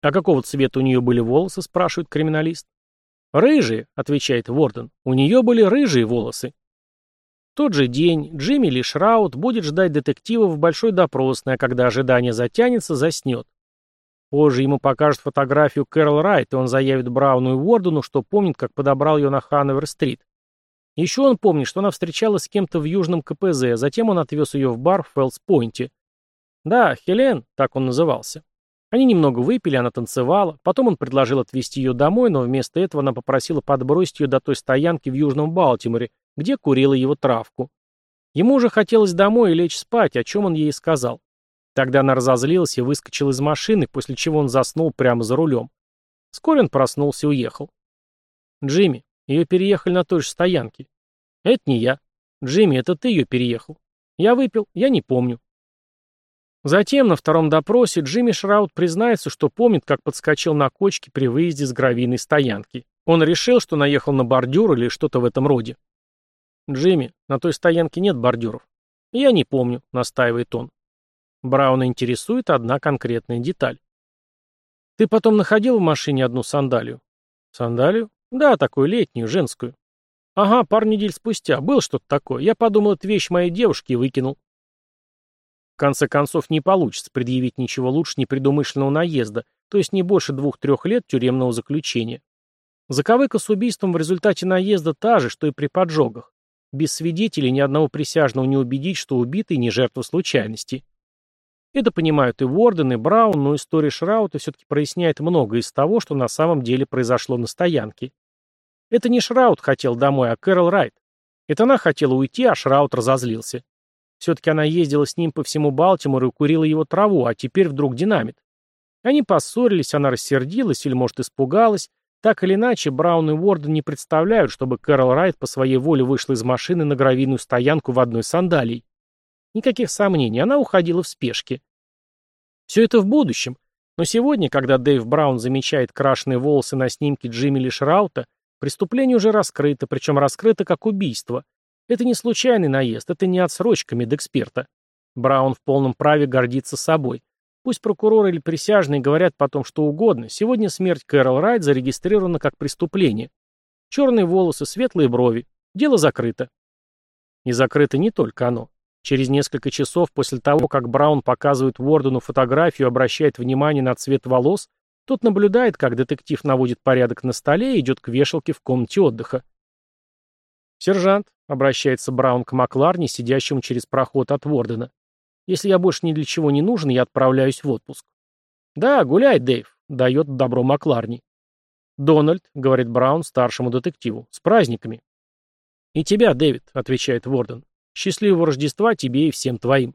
«А какого цвета у нее были волосы?» — спрашивает криминалист. «Рыжие», — отвечает Ворден. «У нее были рыжие волосы». В тот же день Джимми Ли Шраут будет ждать детектива в большой допросной, а когда ожидание затянется, заснет. Позже ему покажут фотографию Кэрол Райт, и он заявит Брауну и Уордену, что помнит, как подобрал ее на Хановер-стрит. Еще он помнит, что она встречалась с кем-то в Южном КПЗ, затем он отвез ее в бар в Фелс-Пойнте. Да, Хелен, так он назывался. Они немного выпили, она танцевала, потом он предложил отвезти ее домой, но вместо этого она попросила подбросить ее до той стоянки в Южном Балтиморе, где курила его травку. Ему уже хотелось домой и лечь спать, о чем он ей сказал. Тогда она разозлилась и выскочила из машины, после чего он заснул прямо за рулем. Вскоре он проснулся и уехал. «Джимми, ее переехали на той же стоянке». «Это не я. Джимми, это ты ее переехал». «Я выпил, я не помню». Затем, на втором допросе, Джимми Шраут признается, что помнит, как подскочил на кочке при выезде с гравийной стоянки. Он решил, что наехал на бордюр или что-то в этом роде. «Джимми, на той стоянке нет бордюров». «Я не помню», — настаивает он. Брауна интересует одна конкретная деталь. «Ты потом находил в машине одну сандалию?» «Сандалию? Да, такую летнюю, женскую». «Ага, пару недель спустя. Было что-то такое. Я подумал, это вещь моей девушки и выкинул». Конце концов, не получится предъявить ничего лучше непредумышленного наезда, то есть не больше двух-трех лет тюремного заключения. Заковыка с убийством в результате наезда та же, что и при поджогах. Без свидетелей ни одного присяжного не убедить, что убитый не жертва случайности. Это понимают и Уорден, и Браун, но история Шраута все-таки проясняет многое из того, что на самом деле произошло на стоянке. Это не Шраут хотел домой, а Кэрол Райт. Это она хотела уйти, а Шраут разозлился. Все-таки она ездила с ним по всему Балтимору и курила его траву, а теперь вдруг динамит. Они поссорились, она рассердилась или, может, испугалась. Так или иначе, Браун и Уорден не представляют, чтобы Кэрол Райт по своей воле вышла из машины на гравийную стоянку в одной сандалии. Никаких сомнений, она уходила в спешке. Все это в будущем. Но сегодня, когда Дэйв Браун замечает крашеные волосы на снимке Джимми Лишраута, преступление уже раскрыто, причем раскрыто как убийство. Это не случайный наезд, это не отсрочка медэксперта. Браун в полном праве гордиться собой. Пусть прокуроры или присяжные говорят потом что угодно, сегодня смерть Кэрол Райт зарегистрирована как преступление. Черные волосы, светлые брови. Дело закрыто. И закрыто не только оно. Через несколько часов после того, как Браун показывает Уордену фотографию и обращает внимание на цвет волос, тот наблюдает, как детектив наводит порядок на столе и идет к вешалке в комнате отдыха. «Сержант», — обращается Браун к Макларни, сидящему через проход от Уордена, «если я больше ни для чего не нужен, я отправляюсь в отпуск». «Да, гуляй, Дэйв», — дает добро Макларни. «Дональд», — говорит Браун старшему детективу, — «с праздниками». «И тебя, Дэвид», — отвечает Ворден. Счастливого Рождества тебе и всем твоим.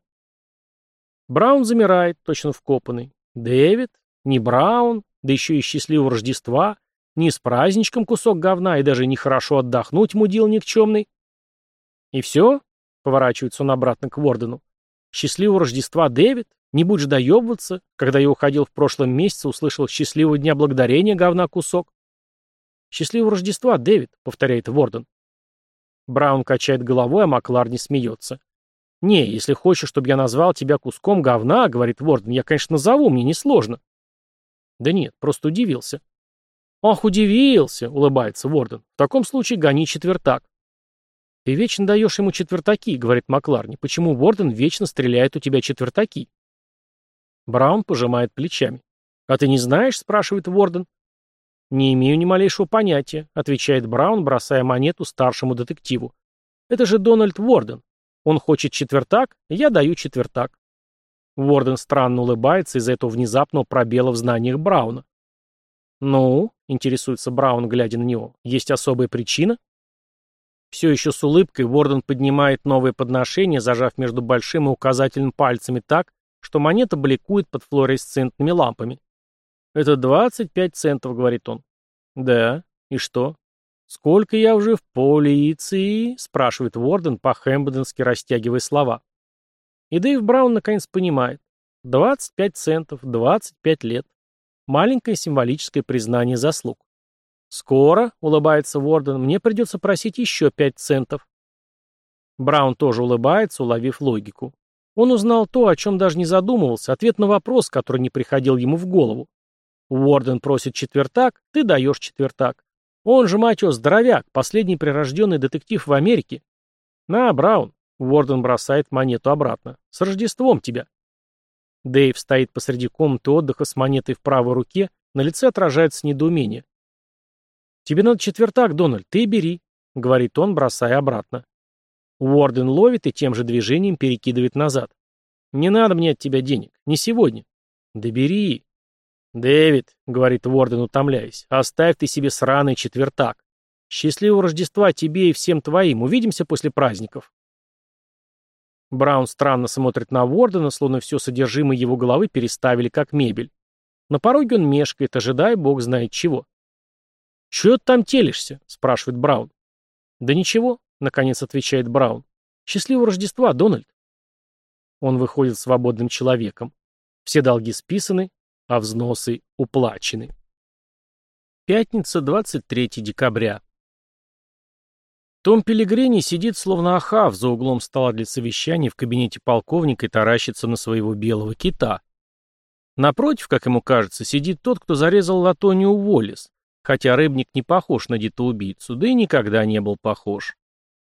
Браун замирает, точно вкопанный. Дэвид? Не Браун? Да еще и счастливого Рождества? Не с праздничком кусок говна и даже нехорошо отдохнуть мудил никчемный? И все? Поворачивается он обратно к Вордену. Счастливого Рождества, Дэвид? Не будешь доебываться? Когда я уходил в прошлом месяце, услышал счастливого дня благодарения, говна кусок. Счастливого Рождества, Дэвид, повторяет Ворден. Браун качает головой, а Макларни смеется. «Не, если хочешь, чтобы я назвал тебя куском говна, — говорит Ворден, — я, конечно, назову, мне несложно». «Да нет, просто удивился». «Ах, удивился!» — улыбается Ворден. «В таком случае гони четвертак». «Ты вечно даешь ему четвертаки», — говорит Макларни. «Почему Ворден вечно стреляет у тебя четвертаки?» Браун пожимает плечами. «А ты не знаешь?» — спрашивает Ворден. «Не имею ни малейшего понятия», — отвечает Браун, бросая монету старшему детективу. «Это же Дональд Уорден. Он хочет четвертак, я даю четвертак». Ворден странно улыбается из-за этого внезапного пробела в знаниях Брауна. «Ну?» — интересуется Браун, глядя на него. «Есть особая причина?» Все еще с улыбкой Ворден поднимает новое подношение, зажав между большим и указательным пальцами так, что монета бликует под флуоресцентными лампами. «Это 25 центов», — говорит он. «Да. И что?» «Сколько я уже в полиции?» — спрашивает Ворден, по-хэмбденски растягивая слова. И Дэйв Браун наконец понимает. 25 центов, 25 лет. Маленькое символическое признание заслуг. «Скоро», — улыбается Ворден, — «мне придется просить еще 5 центов». Браун тоже улыбается, уловив логику. Он узнал то, о чем даже не задумывался, ответ на вопрос, который не приходил ему в голову. Уорден просит четвертак, ты даешь четвертак. Он же, мать здоровяк, последний прирожденный детектив в Америке. На, Браун. Уорден бросает монету обратно. С Рождеством тебя. Дэйв стоит посреди комнаты отдыха с монетой в правой руке, на лице отражается недоумение. «Тебе надо четвертак, Дональд, ты бери», — говорит он, бросая обратно. Уорден ловит и тем же движением перекидывает назад. «Не надо мне от тебя денег. Не сегодня». «Да бери». «Дэвид», — говорит Уорден, утомляясь, — «оставь ты себе сраный четвертак. Счастливого Рождества тебе и всем твоим. Увидимся после праздников». Браун странно смотрит на Уордена, словно все содержимое его головы переставили как мебель. На пороге он мешкает, ожидая бог знает чего. «Чего ты там телишься?» — спрашивает Браун. «Да ничего», — наконец отвечает Браун. «Счастливого Рождества, Дональд». Он выходит свободным человеком. Все долги списаны, а взносы уплачены. Пятница, 23 декабря. Том Пелегрини сидит словно ахав за углом стола для совещаний в кабинете полковника и таращится на своего белого кита. Напротив, как ему кажется, сидит тот, кто зарезал Латонию Уоллес, хотя рыбник не похож на убийцу, да и никогда не был похож.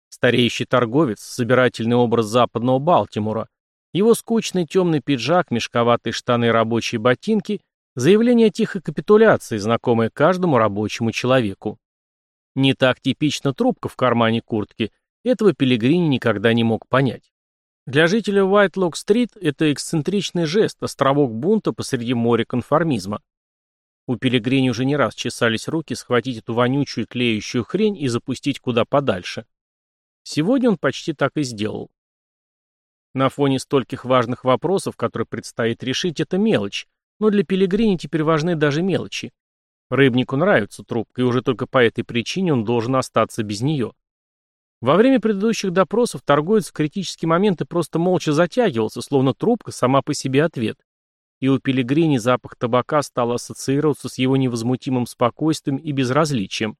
Стареющий торговец, собирательный образ западного Балтимора, его скучный темный пиджак, мешковатые штаны и рабочие ботинки – заявление тихой капитуляции, знакомое каждому рабочему человеку. Не так типично трубка в кармане куртки, этого Пелегрини никогда не мог понять. Для жителя Уайтлок-стрит это эксцентричный жест, островок бунта посреди моря конформизма. У Пелегрини уже не раз чесались руки схватить эту вонючую клеющую хрень и запустить куда подальше. Сегодня он почти так и сделал. На фоне стольких важных вопросов, которые предстоит решить, это мелочь, но для Пелегрини теперь важны даже мелочи. Рыбнику нравится трубка, и уже только по этой причине он должен остаться без нее. Во время предыдущих допросов торговец в критические моменты просто молча затягивался, словно трубка сама по себе ответ. И у Пелегрини запах табака стал ассоциироваться с его невозмутимым спокойствием и безразличием.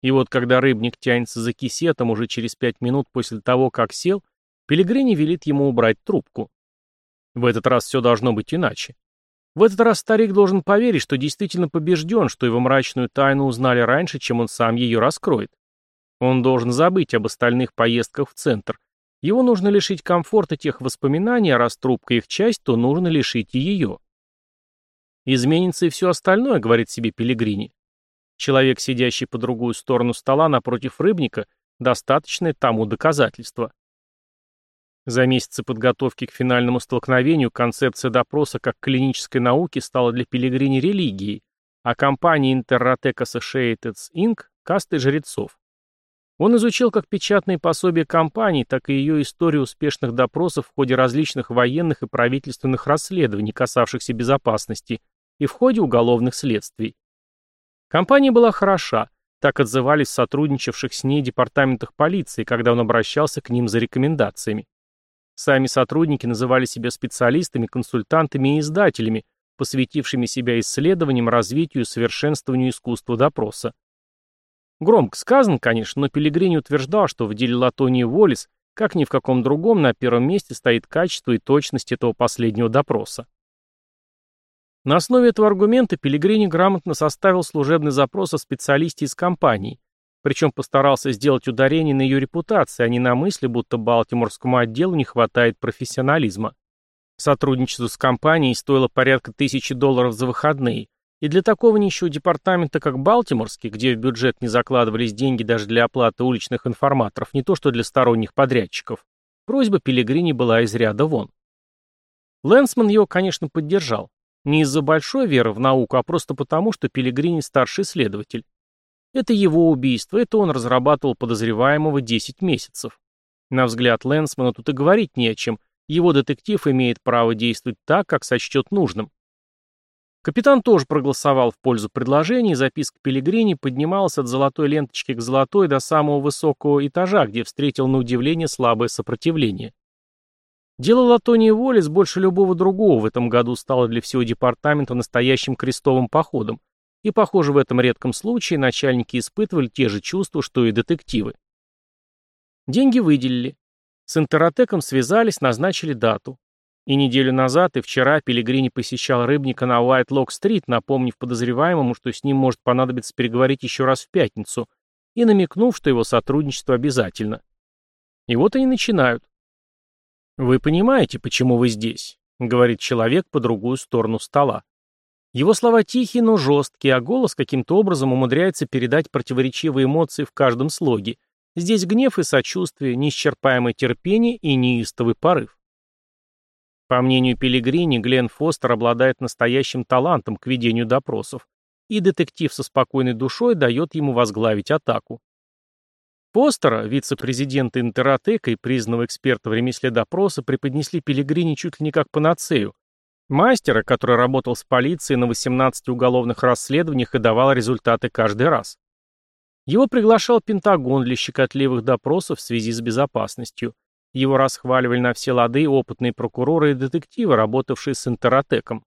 И вот когда рыбник тянется за кисетом уже через пять минут после того, как сел, Пелегрини велит ему убрать трубку. В этот раз все должно быть иначе. В этот раз старик должен поверить, что действительно побежден, что его мрачную тайну узнали раньше, чем он сам ее раскроет. Он должен забыть об остальных поездках в центр. Его нужно лишить комфорта тех воспоминаний, а раз трубка их часть, то нужно лишить и ее. Изменится и все остальное, говорит себе Пелегрини. Человек, сидящий по другую сторону стола напротив рыбника, достаточное тому доказательство. За месяцы подготовки к финальному столкновению концепция допроса как клинической науки стала для Пелегрини религией, а компания Interrotec Associates Inc. – кастой жрецов. Он изучил как печатные пособия компании, так и ее историю успешных допросов в ходе различных военных и правительственных расследований, касавшихся безопасности, и в ходе уголовных следствий. Компания была хороша, так отзывались сотрудничавших с ней департаментах полиции, когда он обращался к ним за рекомендациями. Сами сотрудники называли себя специалистами, консультантами и издателями, посвятившими себя исследованиям, развитию и совершенствованию искусства допроса. Громко сказано, конечно, но Пелегрини утверждал, что в деле Латонии Волис, как ни в каком другом, на первом месте стоит качество и точность этого последнего допроса. На основе этого аргумента Пелегрини грамотно составил служебный запрос о специалисте из компании, причем постарался сделать ударение на ее репутации, а не на мысли, будто Балтиморскому отделу не хватает профессионализма. Сотрудничество с компанией стоило порядка тысячи долларов за выходные, и для такого нищего департамента, как Балтиморский, где в бюджет не закладывались деньги даже для оплаты уличных информаторов, не то что для сторонних подрядчиков, просьба Пелегрини была из ряда вон. Лэнсман его, конечно, поддержал. Не из-за большой веры в науку, а просто потому, что Пелегрини старший следователь. Это его убийство, это он разрабатывал подозреваемого 10 месяцев. На взгляд Лэнсмана тут и говорить не о чем, его детектив имеет право действовать так, как сочтет нужным. Капитан тоже проголосовал в пользу предложения, и записка Пелегрини поднималась от золотой ленточки к золотой до самого высокого этажа, где встретил на удивление слабое сопротивление. Дело Латонии Волес больше любого другого в этом году стало для всего департамента настоящим крестовым походом, и, похоже, в этом редком случае начальники испытывали те же чувства, что и детективы. Деньги выделили. С Интеротеком связались, назначили дату. И неделю назад, и вчера Пелегрини посещал рыбника на Уайт-Лок-стрит, напомнив подозреваемому, что с ним может понадобиться переговорить еще раз в пятницу, и намекнув, что его сотрудничество обязательно. И вот они начинают. «Вы понимаете, почему вы здесь?» — говорит человек по другую сторону стола. Его слова тихие, но жесткие, а голос каким-то образом умудряется передать противоречивые эмоции в каждом слоге. Здесь гнев и сочувствие, неисчерпаемое терпение и неистовый порыв. По мнению Пелигрини, Глен Фостер обладает настоящим талантом к ведению допросов, и детектив со спокойной душой дает ему возглавить атаку. Фостера, вице-президента Интеротека и признанного эксперта в ремесле допроса, преподнесли Пелигрини чуть ли не как панацею. Мастера, который работал с полицией на 18 уголовных расследованиях и давал результаты каждый раз. Его приглашал Пентагон для щекотливых допросов в связи с безопасностью. Его расхваливали на все лады опытные прокуроры и детективы, работавшие с Интеротеком.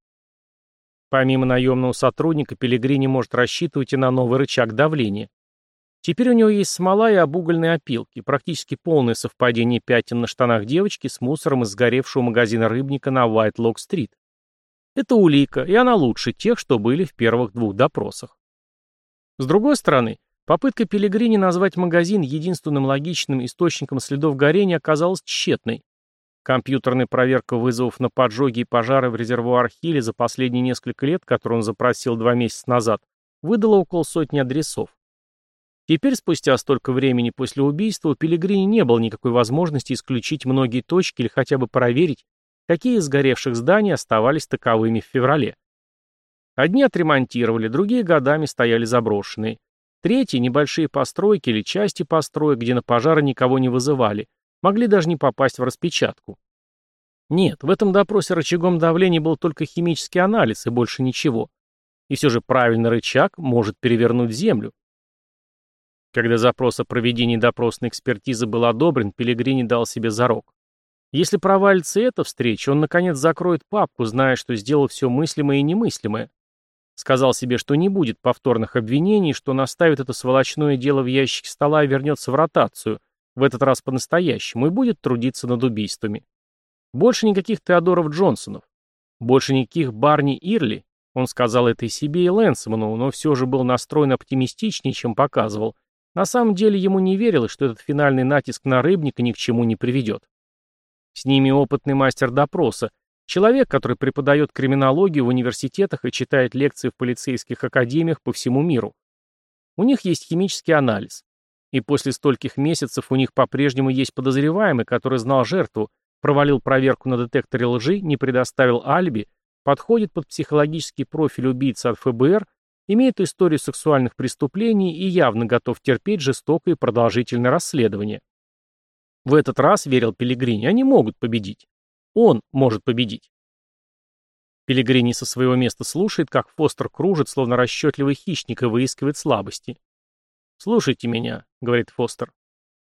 Помимо наемного сотрудника, Пелегрини может рассчитывать и на новый рычаг давления. Теперь у него есть смола и обугольные опилки, практически полное совпадение пятен на штанах девочки с мусором из сгоревшего магазина рыбника на Уайт-Лок-стрит. Это улика, и она лучше тех, что были в первых двух допросах. С другой стороны, Попытка Пелегрини назвать магазин единственным логичным источником следов горения оказалась тщетной. Компьютерная проверка вызовов на поджоги и пожары в резервуар Хилли за последние несколько лет, которые он запросил два месяца назад, выдала около сотни адресов. Теперь, спустя столько времени после убийства, у Пелегрини не было никакой возможности исключить многие точки или хотя бы проверить, какие из сгоревших зданий оставались таковыми в феврале. Одни отремонтировали, другие годами стояли заброшенные. Третьи – небольшие постройки или части построек, где на пожары никого не вызывали, могли даже не попасть в распечатку. Нет, в этом допросе рычагом давления был только химический анализ и больше ничего. И все же правильный рычаг может перевернуть Землю. Когда запрос о проведении допросной экспертизы был одобрен, Пелегрини дал себе зарок. Если провалится эта встреча, он наконец закроет папку, зная, что сделал все мыслимое и немыслимое. Сказал себе, что не будет повторных обвинений, что наставит это сволочное дело в ящик стола и вернется в ротацию, в этот раз по-настоящему, и будет трудиться над убийствами. Больше никаких Теодоров Джонсонов. Больше никаких Барни Ирли. Он сказал это и себе, и Лэнсману, но все же был настроен оптимистичнее, чем показывал. На самом деле ему не верилось, что этот финальный натиск на рыбника ни к чему не приведет. С ними опытный мастер допроса, Человек, который преподает криминологию в университетах и читает лекции в полицейских академиях по всему миру. У них есть химический анализ. И после стольких месяцев у них по-прежнему есть подозреваемый, который знал жертву, провалил проверку на детекторе лжи, не предоставил алиби, подходит под психологический профиль убийцы от ФБР, имеет историю сексуальных преступлений и явно готов терпеть жестокое и продолжительное расследование. В этот раз, верил Пелегрини, они могут победить. Он может победить. Пелегрини со своего места слушает, как Фостер кружит, словно расчетливый хищник, и выискивает слабости. «Слушайте меня», — говорит Фостер.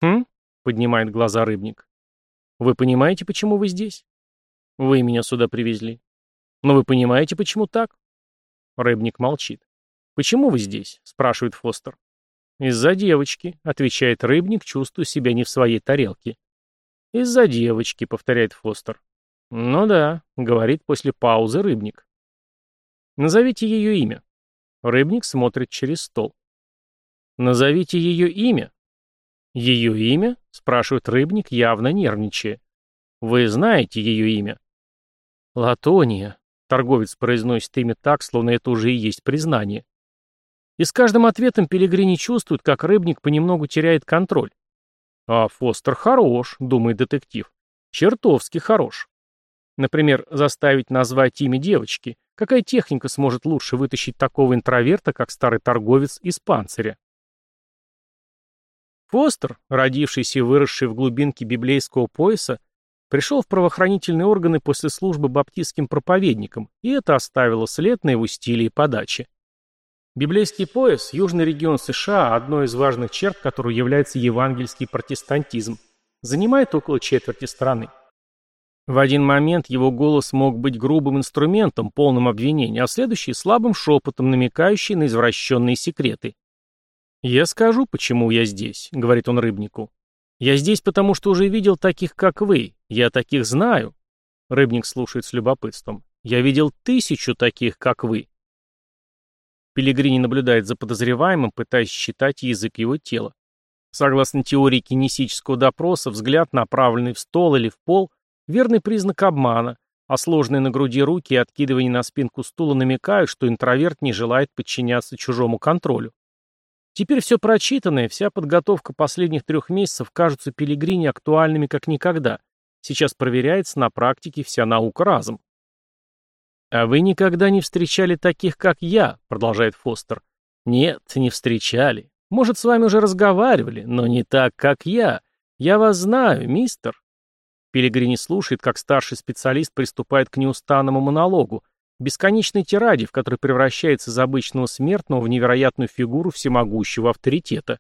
«Хм?» — поднимает глаза рыбник. «Вы понимаете, почему вы здесь?» «Вы меня сюда привезли». «Но вы понимаете, почему так?» Рыбник молчит. «Почему вы здесь?» — спрашивает Фостер. «Из-за девочки», — отвечает рыбник, чувствуя себя не в своей тарелке. «Из-за девочки», — повторяет Фостер. «Ну да», — говорит после паузы рыбник. «Назовите ее имя». Рыбник смотрит через стол. «Назовите ее имя». «Ее имя?» — спрашивает рыбник, явно нервничая. «Вы знаете ее имя?» «Латония», — торговец произносит имя так, словно это уже и есть признание. И с каждым ответом Пелегрини чувствует, как рыбник понемногу теряет контроль. «А Фостер хорош», — думает детектив. «Чертовски хорош». Например, заставить назвать имя девочки. Какая техника сможет лучше вытащить такого интроверта, как старый торговец из панциря? Фостер, родившийся и выросший в глубинке библейского пояса, пришел в правоохранительные органы после службы баптистским проповедником, и это оставило след на его стиле и подаче. Библейский пояс – южный регион США, одной из важных черт которого является евангельский протестантизм, занимает около четверти страны. В один момент его голос мог быть грубым инструментом, полным обвинений, а следующий – слабым шепотом, намекающий на извращенные секреты. «Я скажу, почему я здесь», — говорит он рыбнику. «Я здесь, потому что уже видел таких, как вы. Я таких знаю». Рыбник слушает с любопытством. «Я видел тысячу таких, как вы». Пелегрини наблюдает за подозреваемым, пытаясь считать язык его тела. Согласно теории кинесического допроса, взгляд, направленный в стол или в пол, верный признак обмана, а сложные на груди руки и откидывание на спинку стула намекают, что интроверт не желает подчиняться чужому контролю. Теперь все прочитанное, вся подготовка последних трех месяцев кажутся Пелигрине актуальными как никогда. Сейчас проверяется на практике вся наука разом. «А вы никогда не встречали таких, как я», — продолжает Фостер. «Нет, не встречали. Может, с вами уже разговаривали, но не так, как я. Я вас знаю, мистер». Пелигрини слушает, как старший специалист приступает к неустанному монологу, бесконечной тираде, в которой превращается из обычного смертного в невероятную фигуру всемогущего авторитета.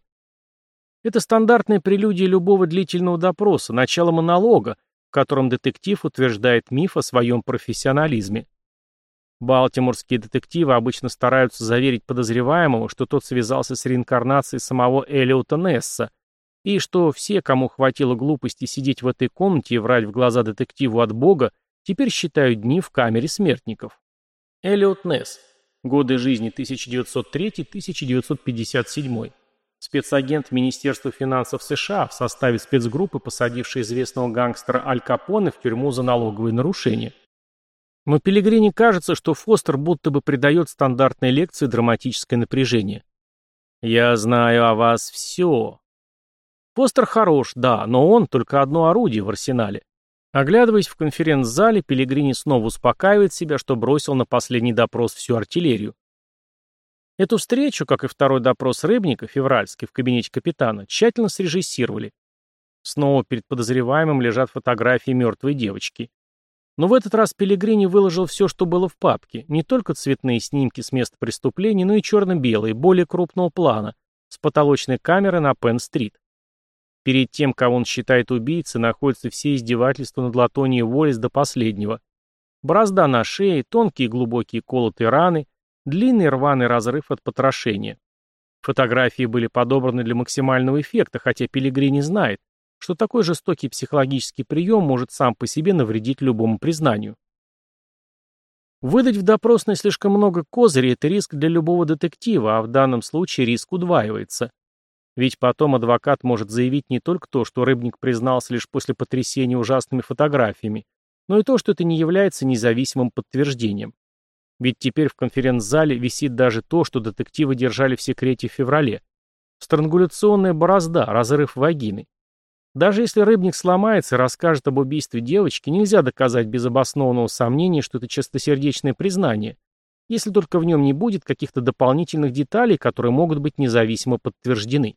Это стандартная прелюдия любого длительного допроса, начало монолога, в котором детектив утверждает миф о своем профессионализме. Балтиморские детективы обычно стараются заверить подозреваемого, что тот связался с реинкарнацией самого Элиота Несса, и что все, кому хватило глупости сидеть в этой комнате и врать в глаза детективу от Бога, теперь считают дни в камере смертников. Эллиот Несс. Годы жизни 1903-1957. Спецагент Министерства финансов США в составе спецгруппы, посадившей известного гангстера Аль Капоне в тюрьму за налоговые нарушения. Но Пелегрине кажется, что Фостер будто бы придает стандартной лекции драматическое напряжение. «Я знаю о вас все». Фостер хорош, да, но он только одно орудие в арсенале. Оглядываясь в конференц-зале, Пелегрини снова успокаивает себя, что бросил на последний допрос всю артиллерию. Эту встречу, как и второй допрос Рыбника, февральский, в кабинете капитана, тщательно срежиссировали. Снова перед подозреваемым лежат фотографии мертвой девочки. Но в этот раз Пелегрини выложил все, что было в папке, не только цветные снимки с места преступления, но и черно-белые, более крупного плана, с потолочной камеры на Пенн-стрит. Перед тем, кого он считает убийцей, находятся все издевательства над Латонией Уоллес до последнего. Борозда на шее, тонкие глубокие колотые раны, длинный рваный разрыв от потрошения. Фотографии были подобраны для максимального эффекта, хотя Пелигрини знает, что такой жестокий психологический прием может сам по себе навредить любому признанию. Выдать в допросной слишком много козырей – это риск для любого детектива, а в данном случае риск удваивается. Ведь потом адвокат может заявить не только то, что рыбник признался лишь после потрясения ужасными фотографиями, но и то, что это не является независимым подтверждением. Ведь теперь в конференц-зале висит даже то, что детективы держали в секрете в феврале. Странгуляционная борозда, разрыв вагины. Даже если рыбник сломается и расскажет об убийстве девочки, нельзя доказать без обоснованного сомнения, что это чистосердечное признание, если только в нем не будет каких-то дополнительных деталей, которые могут быть независимо подтверждены.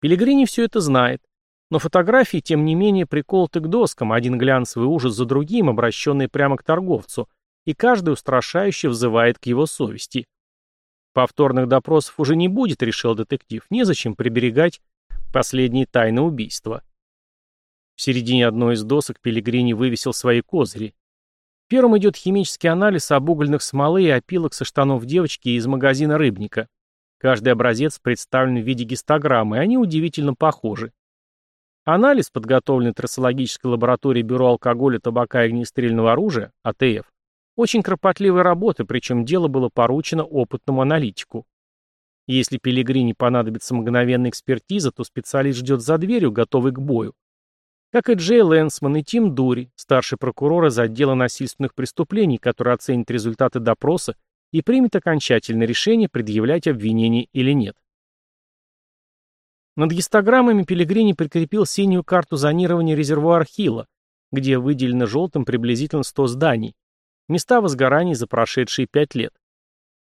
Пелегрини все это знает. Но фотографии, тем не менее, приколоты к доскам, один глянцевый ужас за другим, обращенный прямо к торговцу, и каждый устрашающе взывает к его совести. Повторных допросов уже не будет, решил детектив, незачем приберегать последние тайны убийства. В середине одной из досок Пелегрини вывесил свои козыри. Первым идет химический анализ обугольных смолы и опилок со штанов девочки из магазина рыбника. Каждый образец представлен в виде гистограммы, и они удивительно похожи. Анализ, подготовленный трассологической лабораторией Бюро алкоголя, табака и огнестрельного оружия, АТФ, очень кропотливая работа, причем дело было поручено опытному аналитику. Если Пелигрини понадобится мгновенная экспертиза, то специалист ждет за дверью, готовый к бою. Как и Джей Лэнсман и Тим Дури, старший прокурор из отдела насильственных преступлений, который оценит результаты допроса и примет окончательное решение, предъявлять обвинение или нет. Над гистограммами Пелегрини прикрепил синюю карту зонирования резервуара Хилла, где выделено желтым приблизительно 100 зданий, места возгораний за прошедшие 5 лет.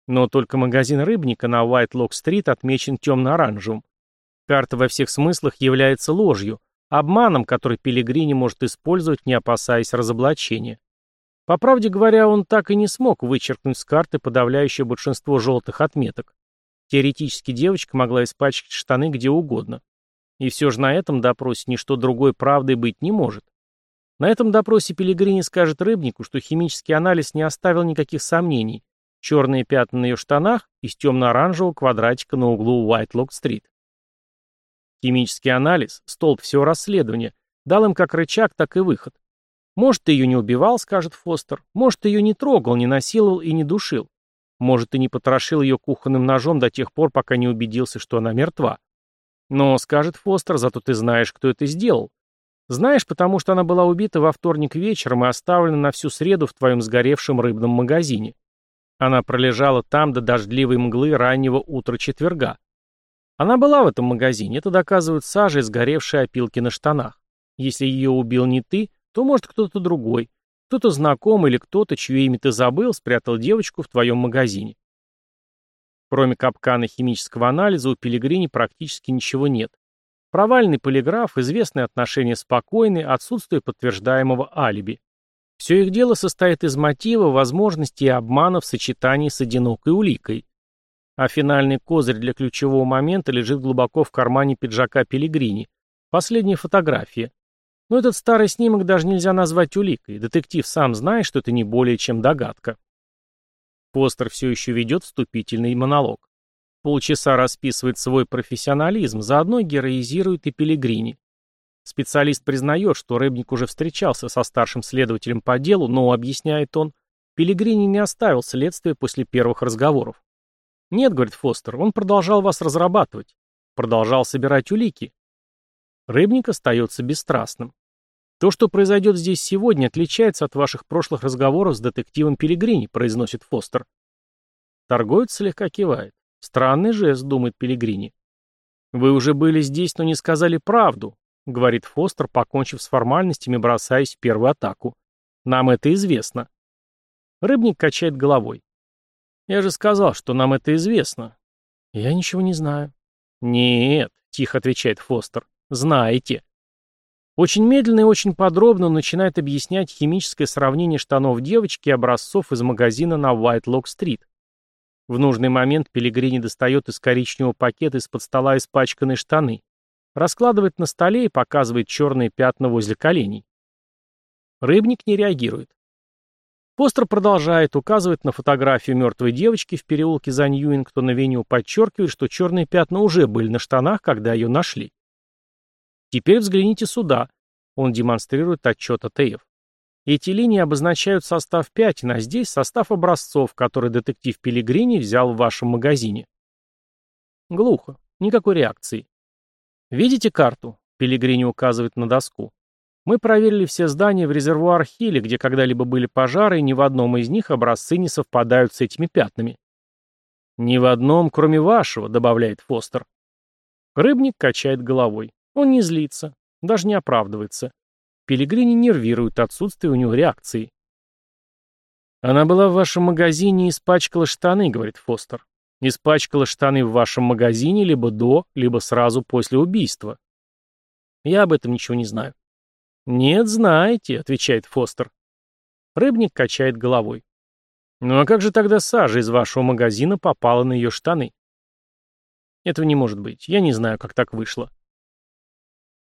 Но только магазин рыбника на Уайт-Лок-стрит отмечен темно-оранжевым. Карта во всех смыслах является ложью, обманом, который Пелигрини может использовать, не опасаясь разоблачения. По правде говоря, он так и не смог вычеркнуть с карты подавляющее большинство желтых отметок. Теоретически девочка могла испачкать штаны где угодно. И все же на этом допросе ничто другой правдой быть не может. На этом допросе Пелигрини скажет рыбнику, что химический анализ не оставил никаких сомнений. Черные пятна на ее штанах из темно-оранжевого квадратика на углу Уайтлок-стрит. Химический анализ, столб всего расследования, дал им как рычаг, так и выход. Может, ты ее не убивал, скажет Фостер. Может, ты ее не трогал, не насиловал и не душил. Может, ты не потрошил ее кухонным ножом до тех пор, пока не убедился, что она мертва. Но, скажет Фостер, зато ты знаешь, кто это сделал. Знаешь, потому что она была убита во вторник вечером и оставлена на всю среду в твоем сгоревшем рыбном магазине. Она пролежала там до дождливой мглы раннего утра четверга. Она была в этом магазине, это доказывают сажа и сгоревшие опилки на штанах. Если ее убил не ты, то, может, кто-то другой, кто-то знакомый или кто-то, чье имя ты забыл, спрятал девочку в твоем магазине. Кроме капкана химического анализа у Пелигрини практически ничего нет. Провальный полиграф, известные отношения спокойны, отсутствие подтверждаемого алиби. Все их дело состоит из мотива, возможностей и обмана в сочетании с одинокой уликой. А финальный козырь для ключевого момента лежит глубоко в кармане пиджака Пелигрини. Последняя фотография. Но этот старый снимок даже нельзя назвать уликой. Детектив сам знает, что это не более чем догадка. Постер все еще ведет вступительный монолог. Полчаса расписывает свой профессионализм, заодно героизирует и Пелигрини. Специалист признает, что Рыбник уже встречался со старшим следователем по делу, но, объясняет он, Пелигрини не оставил следствия после первых разговоров. «Нет», — говорит Фостер, — «он продолжал вас разрабатывать, продолжал собирать улики». Рыбник остается бесстрастным. «То, что произойдет здесь сегодня, отличается от ваших прошлых разговоров с детективом Пелигрини», — произносит Фостер. Торговец слегка кивает. «Странный жест», — думает Пелигрини. «Вы уже были здесь, но не сказали правду», — говорит Фостер, покончив с формальностями, бросаясь в первую атаку. «Нам это известно». Рыбник качает головой. «Я же сказал, что нам это известно». «Я ничего не знаю». «Нет», — тихо отвечает Фостер. «Знаете». Очень медленно и очень подробно он начинает объяснять химическое сравнение штанов девочки и образцов из магазина на Уайт-Лок-стрит. В нужный момент Пелигрини достает из коричневого пакета из-под стола испачканные штаны, раскладывает на столе и показывает черные пятна возле коленей. Рыбник не реагирует. Постер продолжает, указывать на фотографию мертвой девочки в переулке за Ньюингтон-авеню, подчеркивает, что черные пятна уже были на штанах, когда ее нашли. Теперь взгляните сюда. Он демонстрирует отчет АТФ. Эти линии обозначают состав пятен, а здесь состав образцов, который детектив Пелигрини взял в вашем магазине. Глухо. Никакой реакции. Видите карту? Пелигрини указывает на доску. Мы проверили все здания в резервуар-хилле, где когда-либо были пожары, и ни в одном из них образцы не совпадают с этими пятнами. «Ни в одном, кроме вашего», — добавляет Фостер. Рыбник качает головой. Он не злится, даже не оправдывается. Пелигрини нервирует отсутствие у него реакции. «Она была в вашем магазине и испачкала штаны», — говорит Фостер. «Испачкала штаны в вашем магазине либо до, либо сразу после убийства». «Я об этом ничего не знаю». «Нет, знаете», — отвечает Фостер. Рыбник качает головой. «Ну а как же тогда сажа из вашего магазина попала на ее штаны?» «Этого не может быть. Я не знаю, как так вышло».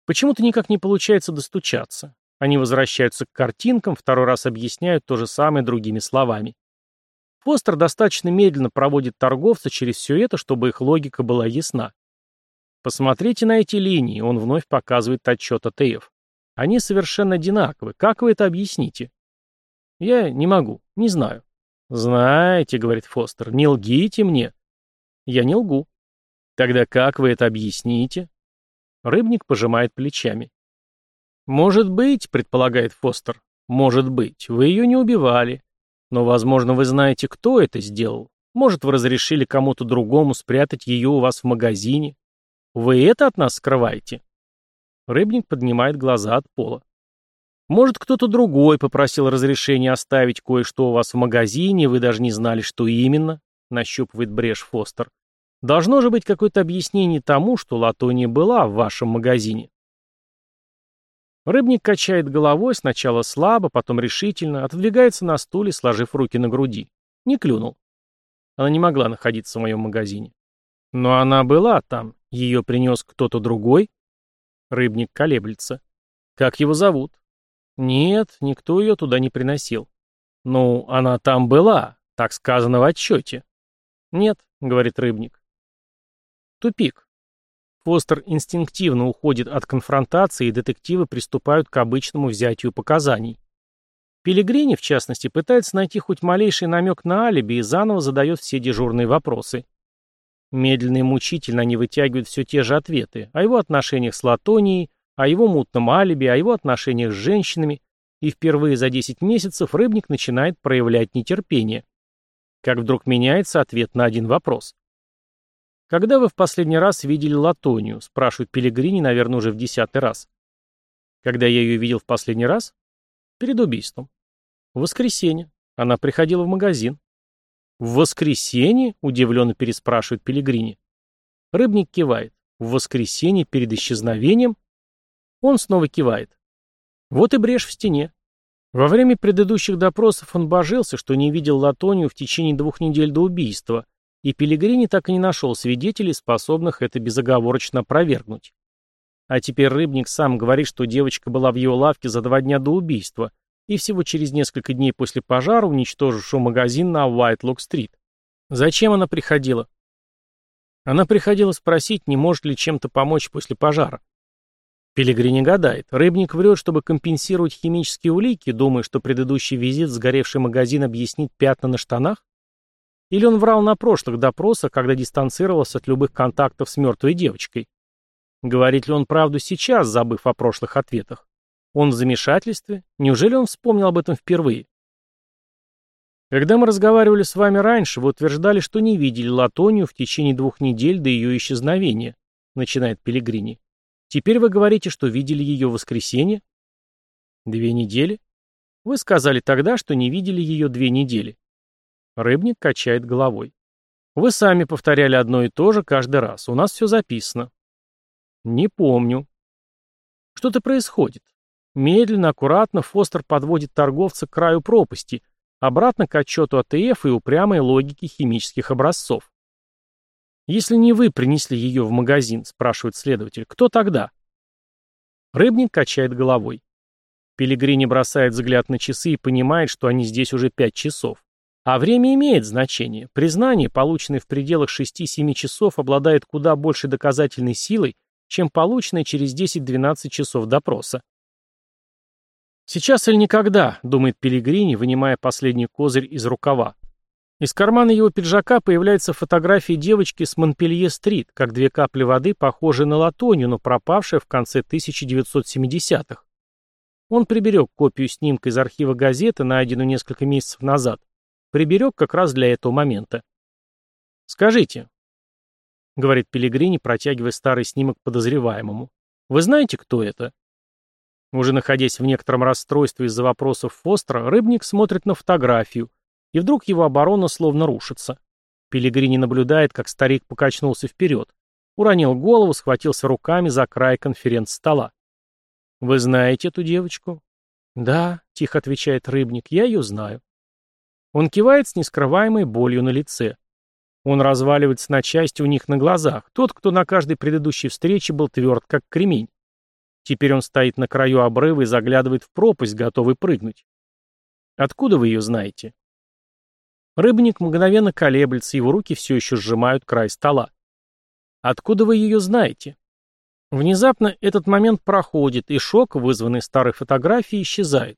Почему-то никак не получается достучаться. Они возвращаются к картинкам, второй раз объясняют то же самое другими словами. Фостер достаточно медленно проводит торговца через все это, чтобы их логика была ясна. Посмотрите на эти линии, он вновь показывает отчет АТФ. Они совершенно одинаковы. Как вы это объясните? Я не могу, не знаю. Знаете, говорит Фостер, не лгите мне. Я не лгу. Тогда как вы это объясните? Рыбник пожимает плечами. «Может быть», — предполагает Фостер, — «может быть, вы ее не убивали. Но, возможно, вы знаете, кто это сделал. Может, вы разрешили кому-то другому спрятать ее у вас в магазине. Вы это от нас скрываете?» Рыбник поднимает глаза от пола. Может, кто-то другой попросил разрешения оставить кое-что у вас в магазине, вы даже не знали, что именно, нащупывает брешь Фостер. Должно же быть какое-то объяснение тому, что латония была в вашем магазине. Рыбник качает головой, сначала слабо, потом решительно, отодвигается на стуле, сложив руки на груди. Не клюнул. Она не могла находиться в моем магазине. Но она была там. Ее принес кто-то другой? Рыбник колеблется. Как его зовут? Нет, никто ее туда не приносил. Ну, она там была, так сказано в отчете. Нет, говорит рыбник. Тупик. Фостер инстинктивно уходит от конфронтации, и детективы приступают к обычному взятию показаний. Пилигрини, в частности, пытается найти хоть малейший намек на алиби и заново задает все дежурные вопросы. Медленно и мучительно они вытягивают все те же ответы о его отношениях с Латонией, о его мутном алиби, о его отношениях с женщинами, и впервые за 10 месяцев рыбник начинает проявлять нетерпение. Как вдруг меняется ответ на один вопрос. «Когда вы в последний раз видели Латонию?» – спрашивает Пелегрини, наверное, уже в десятый раз. «Когда я ее видел в последний раз?» «Перед убийством». «В воскресенье. Она приходила в магазин». «В воскресенье?» – удивленно переспрашивает Пелегрини. Рыбник кивает. «В воскресенье перед исчезновением?» Он снова кивает. Вот и брешь в стене. Во время предыдущих допросов он божился, что не видел Латонию в течение двух недель до убийства, и Пелегрини так и не нашел свидетелей, способных это безоговорочно опровергнуть. А теперь Рыбник сам говорит, что девочка была в его лавке за два дня до убийства и всего через несколько дней после пожара, уничтожившего магазин на Уайтлок-стрит. Зачем она приходила? Она приходила спросить, не может ли чем-то помочь после пожара. Пилигрини гадает. Рыбник врет, чтобы компенсировать химические улики, думая, что предыдущий визит в сгоревший магазин объяснит пятна на штанах? Или он врал на прошлых допросах, когда дистанцировался от любых контактов с мертвой девочкой? Говорит ли он правду сейчас, забыв о прошлых ответах? Он в замешательстве? Неужели он вспомнил об этом впервые? Когда мы разговаривали с вами раньше, вы утверждали, что не видели Латонию в течение двух недель до ее исчезновения, начинает Пилигрини. Теперь вы говорите, что видели ее в воскресенье? Две недели? Вы сказали тогда, что не видели ее две недели. Рыбник качает головой. Вы сами повторяли одно и то же каждый раз. У нас все записано. Не помню. Что-то происходит. Медленно, аккуратно Фостер подводит торговца к краю пропасти, обратно к отчету АТФ и упрямой логике химических образцов. «Если не вы принесли ее в магазин», — спрашивает следователь, — «кто тогда?» Рыбник качает головой. Пелигрини бросает взгляд на часы и понимает, что они здесь уже пять часов. А время имеет значение. Признание, полученное в пределах 6-7 часов, обладает куда большей доказательной силой, чем полученное через 10-12 часов допроса. «Сейчас или никогда», — думает Пелигрини, вынимая последний козырь из рукава. Из кармана его пиджака появляется фотография девочки с Монпелье-стрит, как две капли воды, похожие на латонью, но пропавшая в конце 1970-х. Он приберег копию снимка из архива газеты, найденную несколько месяцев назад. Приберег как раз для этого момента. «Скажите», — говорит Пелигрини, протягивая старый снимок подозреваемому, — «вы знаете, кто это?» Уже находясь в некотором расстройстве из-за вопросов Фостера, Рыбник смотрит на фотографию — и вдруг его оборона словно рушится. Пелигрини наблюдает, как старик покачнулся вперед, уронил голову, схватился руками за край конференц-стола. «Вы знаете эту девочку?» «Да», — тихо отвечает рыбник, — «я ее знаю». Он кивает с нескрываемой болью на лице. Он разваливается на части у них на глазах. Тот, кто на каждой предыдущей встрече был тверд, как кремень. Теперь он стоит на краю обрыва и заглядывает в пропасть, готовый прыгнуть. «Откуда вы ее знаете?» Рыбник мгновенно колеблется, его руки все еще сжимают край стола. «Откуда вы ее знаете?» Внезапно этот момент проходит, и шок, вызванный старой фотографией, исчезает.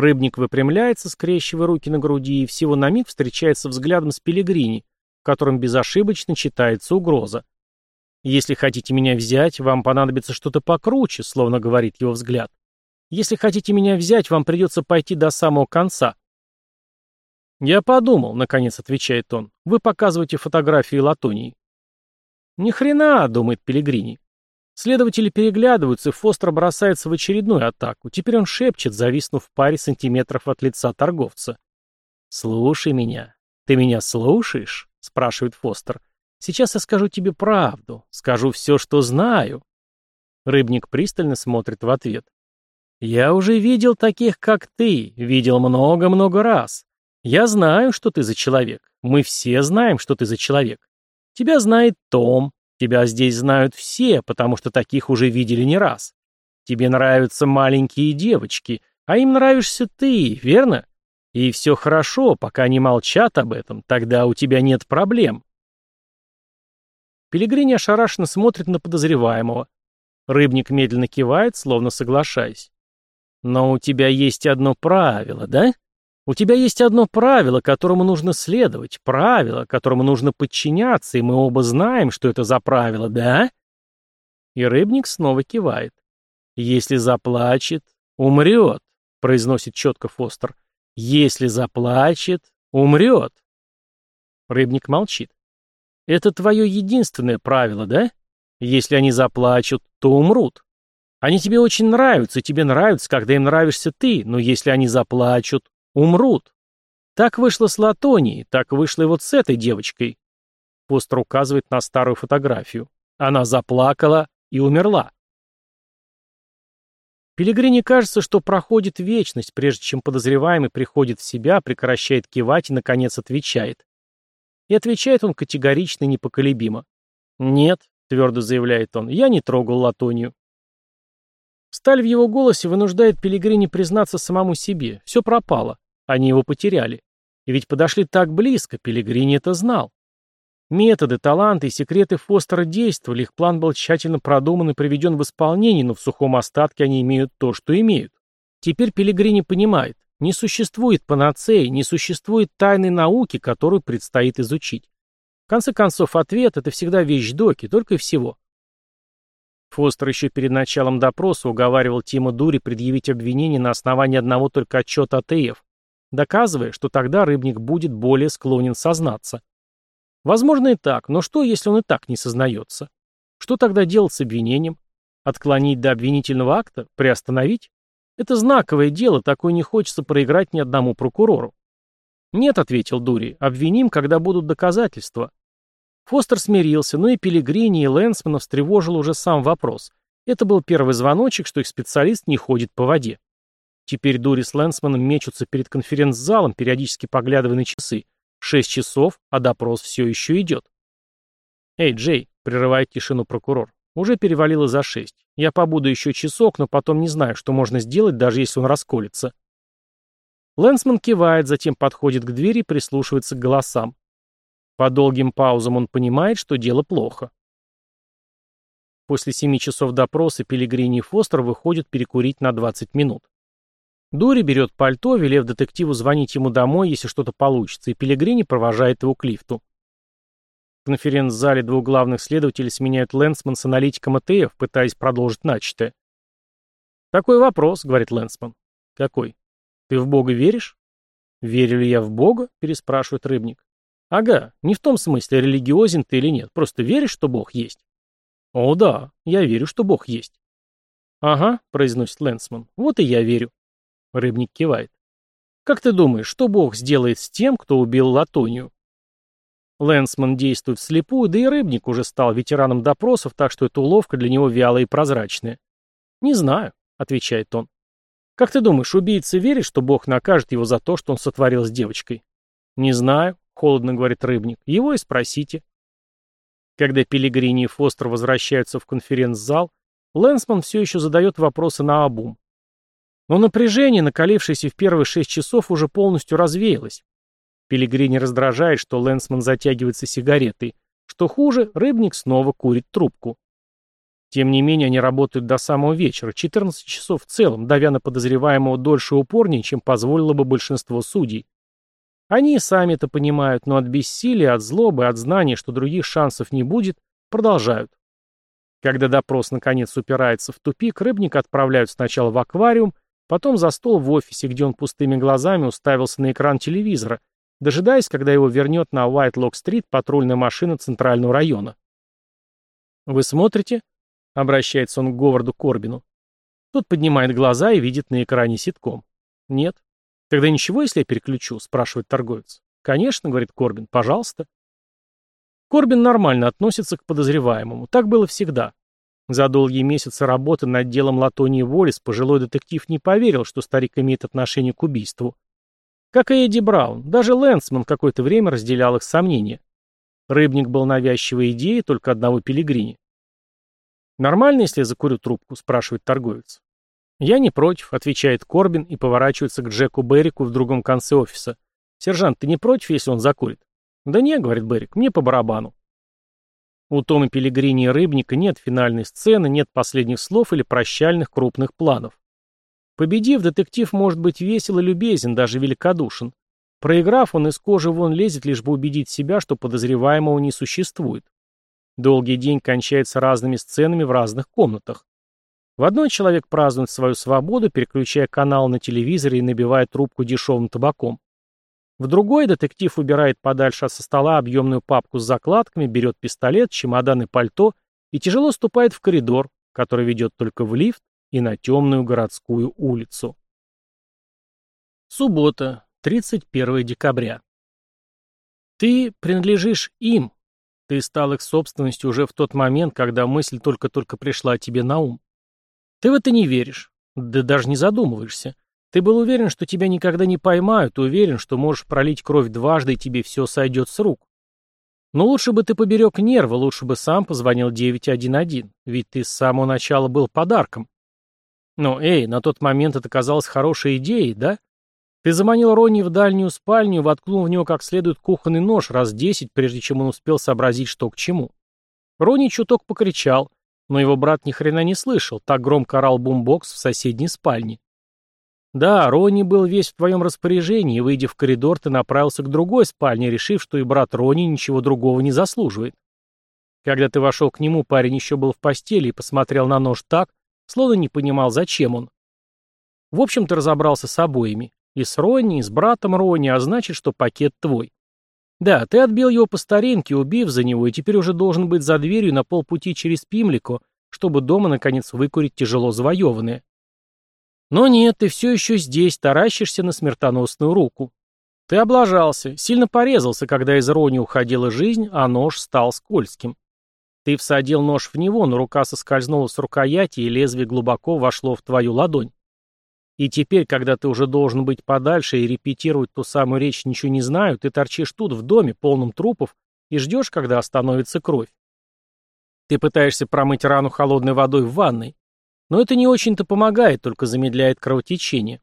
Рыбник выпрямляется, скрещивая руки на груди, и всего на миг встречается взглядом с Пелегрини, в котором безошибочно читается угроза. «Если хотите меня взять, вам понадобится что-то покруче», словно говорит его взгляд. «Если хотите меня взять, вам придется пойти до самого конца. «Я подумал», — наконец отвечает он. «Вы показываете фотографии Латонии». «Ни хрена», — думает Пелегрини. Следователи переглядываются, и Фостер бросается в очередную атаку. Теперь он шепчет, зависнув в паре сантиметров от лица торговца. «Слушай меня. Ты меня слушаешь?» — спрашивает Фостер. «Сейчас я скажу тебе правду. Скажу все, что знаю». Рыбник пристально смотрит в ответ. «Я уже видел таких, как ты. Видел много-много раз. Я знаю, что ты за человек. Мы все знаем, что ты за человек. Тебя знает Том, Тебя здесь знают все, потому что таких уже видели не раз. Тебе нравятся маленькие девочки, а им нравишься ты, верно? И все хорошо, пока они молчат об этом, тогда у тебя нет проблем. Пелегрини ошарашенно смотрит на подозреваемого. Рыбник медленно кивает, словно соглашаясь. Но у тебя есть одно правило, да? У тебя есть одно правило, которому нужно следовать, правило, которому нужно подчиняться, и мы оба знаем, что это за правило, да? И рыбник снова кивает. Если заплачет, умрет, произносит четко Фостер. Если заплачет, умрет. Рыбник молчит. Это твое единственное правило, да? Если они заплачут, то умрут. Они тебе очень нравятся, тебе нравится, когда им нравишься ты, но если они заплачут, Умрут. Так вышло с Латонией, так вышло и вот с этой девочкой. Постер указывает на старую фотографию. Она заплакала и умерла. Пилигрине кажется, что проходит вечность, прежде чем подозреваемый приходит в себя, прекращает кивать и, наконец, отвечает. И отвечает он категорично и непоколебимо. «Нет», — твердо заявляет он, — «я не трогал латонию». Сталь в его голосе вынуждает Пилигрини признаться самому себе. Все пропало. Они его потеряли. И ведь подошли так близко, Пилигрини это знал. Методы, таланты и секреты Фостера действовали, их план был тщательно продуман и приведен в исполнение, но в сухом остатке они имеют то, что имеют. Теперь Пилигрини понимает, не существует панацеи, не существует тайной науки, которую предстоит изучить. В конце концов, ответ — это всегда вещь доки, только и всего. Фостер еще перед началом допроса уговаривал Тима Дури предъявить обвинение на основании одного только отчета АТФ, доказывая, что тогда рыбник будет более склонен сознаться. Возможно и так, но что, если он и так не сознается? Что тогда делать с обвинением? Отклонить до обвинительного акта? Приостановить? Это знаковое дело, такое не хочется проиграть ни одному прокурору. «Нет», — ответил Дури, — «обвиним, когда будут доказательства. Фостер смирился, но и Пилигрини, и Лэнсмана встревожил уже сам вопрос. Это был первый звоночек, что их специалист не ходит по воде. Теперь Дури с Лэнсманом мечутся перед конференц-залом, периодически поглядывая на часы. Шесть часов, а допрос все еще идет. «Эй, Джей», — прерывает тишину прокурор, — «уже перевалило за шесть. Я побуду еще часок, но потом не знаю, что можно сделать, даже если он расколется». Лэнсман кивает, затем подходит к двери и прислушивается к голосам. По долгим паузам он понимает, что дело плохо. После семи часов допроса Пелигрини и Фостер выходят перекурить на 20 минут. Дури берет пальто, велев детективу звонить ему домой, если что-то получится, и Пелигрини провожает его к лифту. В конференц-зале двух главных следователей сменяют Лэнсман с аналитиком АТФ, пытаясь продолжить начатое. «Такой вопрос», — говорит Лэнсман. «Какой? Ты в Бога веришь?» «Верю ли я в Бога?» — переспрашивает Рыбник. Ага, не в том смысле, религиозен ты или нет, просто веришь, что Бог есть? О да, я верю, что Бог есть. Ага, произносит Лэнсман, вот и я верю. Рыбник кивает. Как ты думаешь, что Бог сделает с тем, кто убил Латонию? Лэнсман действует вслепую, да и Рыбник уже стал ветераном допросов, так что эта уловка для него вялая и прозрачная. «Не знаю», — отвечает он. «Как ты думаешь, убийца верит, что Бог накажет его за то, что он сотворил с девочкой?» «Не знаю», холодно говорит рыбник. Его и спросите. Когда Пелигрини и Фостер возвращаются в конференц-зал, Лэнсман все еще задает вопросы на обум. Но напряжение, накалившееся в первые шесть часов, уже полностью развеялось. Пелигрини раздражает, что Лэнсман затягивается сигаретой. Что хуже, рыбник снова курит трубку. Тем не менее, они работают до самого вечера, 14 часов в целом, давя на подозреваемого дольше и упорнее, чем позволило бы большинство судей. Они и сами это понимают, но от бессилия, от злобы, от знания, что других шансов не будет, продолжают. Когда допрос наконец упирается в тупик, рыбник отправляют сначала в аквариум, потом за стол в офисе, где он пустыми глазами уставился на экран телевизора, дожидаясь, когда его вернет на Уайтлок-стрит патрульная машина Центрального района. «Вы смотрите?» — обращается он к Говарду Корбину. Тот поднимает глаза и видит на экране ситком. «Нет». «Тогда ничего, если я переключу?» — спрашивает торговец. «Конечно», — говорит Корбин, — «пожалуйста». Корбин нормально относится к подозреваемому. Так было всегда. За долгие месяцы работы над делом Латонии Волис пожилой детектив не поверил, что старик имеет отношение к убийству. Как и Эдди Браун, даже Лэнсман какое-то время разделял их сомнения. Рыбник был навязчивой идеей только одного пилигрини. «Нормально, если я закурю трубку?» – спрашивает торговец. «Я не против», – отвечает Корбин и поворачивается к Джеку Беррику в другом конце офиса. «Сержант, ты не против, если он закурит?» «Да не», — говорит Берик, — «мне по барабану». У Тома Пелигрини и Рыбника нет финальной сцены, нет последних слов или прощальных крупных планов. Победив, детектив может быть весел и любезен, даже великодушен. Проиграв, он из кожи вон лезет, лишь бы убедить себя, что подозреваемого не существует. Долгий день кончается разными сценами в разных комнатах. В одной человек празднует свою свободу, переключая канал на телевизоре и набивая трубку дешевым табаком. В другой детектив убирает подальше со стола объемную папку с закладками, берет пистолет, чемодан и пальто и тяжело ступает в коридор, который ведет только в лифт и на темную городскую улицу. Суббота, 31 декабря. Ты принадлежишь им. Ты стал их собственностью уже в тот момент, когда мысль только-только пришла тебе на ум. Ты в это не веришь, да даже не задумываешься. Ты был уверен, что тебя никогда не поймают, уверен, что можешь пролить кровь дважды, и тебе все сойдет с рук. Но лучше бы ты поберег нервы, лучше бы сам позвонил 911, ведь ты с самого начала был подарком. Но, эй, на тот момент это казалось хорошей идеей, да? Ты заманил Ронни в дальнюю спальню, воткнул в него как следует кухонный нож раз десять, прежде чем он успел сообразить, что к чему. Ронни чуток покричал, но его брат ни хрена не слышал, так громко орал бумбокс в соседней спальне. Да, Ронни был весь в твоем распоряжении, и, выйдя в коридор, ты направился к другой спальне, решив, что и брат Ронни ничего другого не заслуживает. Когда ты вошел к нему, парень еще был в постели и посмотрел на нож так, словно не понимал, зачем он. В общем, ты разобрался с обоими. И с Ронни, и с братом Ронни, а значит, что пакет твой. Да, ты отбил его по старинке, убив за него, и теперь уже должен быть за дверью на полпути через Пимлико, чтобы дома, наконец, выкурить тяжело завоеванное. Но нет, ты все еще здесь, таращишься на смертоносную руку. Ты облажался, сильно порезался, когда из Рони уходила жизнь, а нож стал скользким. Ты всадил нож в него, но рука соскользнула с рукояти, и лезвие глубоко вошло в твою ладонь. И теперь, когда ты уже должен быть подальше и репетировать ту самую речь ничего не знаю, ты торчишь тут, в доме, полном трупов, и ждешь, когда остановится кровь. Ты пытаешься промыть рану холодной водой в ванной. Но это не очень-то помогает, только замедляет кровотечение.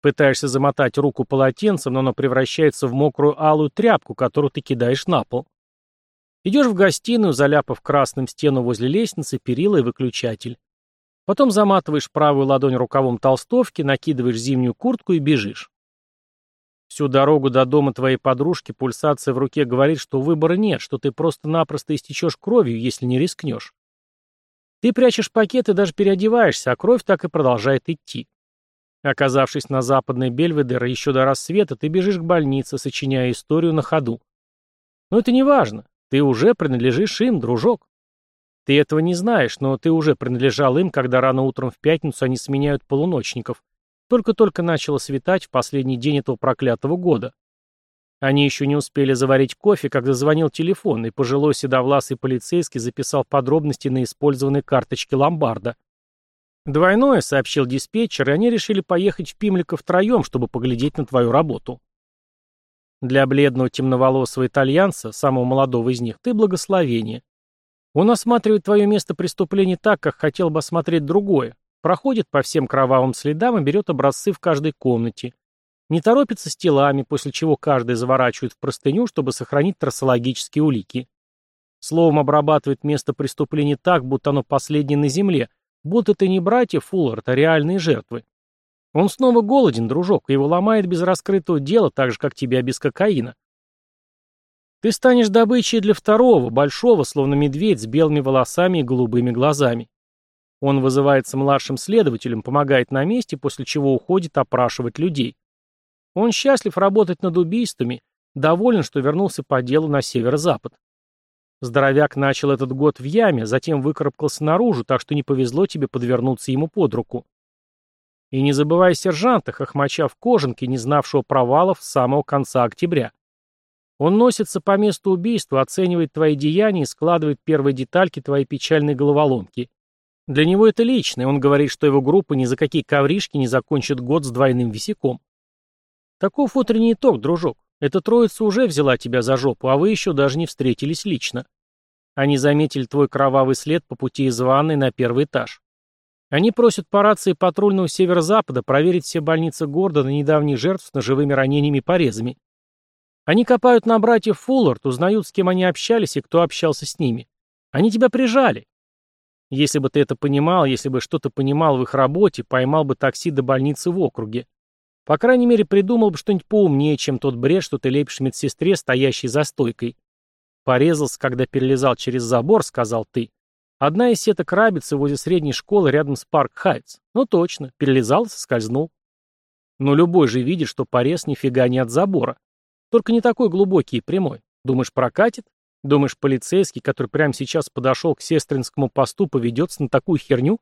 Пытаешься замотать руку полотенцем, но оно превращается в мокрую алую тряпку, которую ты кидаешь на пол. Идешь в гостиную, заляпав красным стену возле лестницы, перила и выключатель. Потом заматываешь правую ладонь рукавом толстовки, накидываешь зимнюю куртку и бежишь. Всю дорогу до дома твоей подружки пульсация в руке говорит, что выбора нет, что ты просто-напросто истечешь кровью, если не рискнешь. Ты прячешь пакет и даже переодеваешься, а кровь так и продолжает идти. Оказавшись на западной Бельведер еще до рассвета, ты бежишь к больнице, сочиняя историю на ходу. Но это не важно. Ты уже принадлежишь им, дружок. Ты этого не знаешь, но ты уже принадлежал им, когда рано утром в пятницу они сменяют полуночников. Только-только начало светать в последний день этого проклятого года. Они еще не успели заварить кофе, когда звонил телефон, и пожилой седовласый полицейский записал подробности на использованной карточке ломбарда. «Двойное», — сообщил диспетчер, и они решили поехать в Пимлико втроем, чтобы поглядеть на твою работу. Для бледного темноволосого итальянца, самого молодого из них, ты благословение. Он осматривает твое место преступления так, как хотел бы осмотреть другое, проходит по всем кровавым следам и берет образцы в каждой комнате, не торопится с телами, после чего каждый заворачивает в простыню, чтобы сохранить трассологические улики. Словом, обрабатывает место преступления так, будто оно последнее на земле, будто это не братья Фуллард, а реальные жертвы. Он снова голоден, дружок, его ломает без раскрытого дела, так же, как тебя без кокаина. Ты станешь добычей для второго, большого, словно медведь с белыми волосами и голубыми глазами. Он вызывается младшим следователем, помогает на месте, после чего уходит опрашивать людей. Он счастлив работать над убийствами, доволен, что вернулся по делу на северо-запад. Здоровяк начал этот год в яме, затем выкарабкался наружу, так что не повезло тебе подвернуться ему под руку. И не забывай сержанта, хохмача в кожанке, не знавшего провалов с самого конца октября. Он носится по месту убийства, оценивает твои деяния и складывает первые детальки твоей печальной головоломки. Для него это личное, он говорит, что его группа ни за какие ковришки не закончит год с двойным висяком. Таков утренний итог, дружок. Эта троица уже взяла тебя за жопу, а вы еще даже не встретились лично. Они заметили твой кровавый след по пути из ванной на первый этаж. Они просят по рации патрульного северо-запада проверить все больницы города на недавних жертв с ножевыми ранениями и порезами. Они копают на братьев Фуллард, узнают, с кем они общались и кто общался с ними. Они тебя прижали. Если бы ты это понимал, если бы что-то понимал в их работе, поймал бы такси до больницы в округе. По крайней мере, придумал бы что-нибудь поумнее, чем тот бред, что ты лепишь медсестре, стоящей за стойкой. Порезался, когда перелезал через забор, сказал ты. Одна из сеток рабицы возле средней школы рядом с Парк Хайтс. Ну точно, перелезал и соскользнул. Но любой же видит, что порез нифига не от забора. Только не такой глубокий и прямой. Думаешь, прокатит? Думаешь, полицейский, который прямо сейчас подошел к сестринскому посту, поведется на такую херню?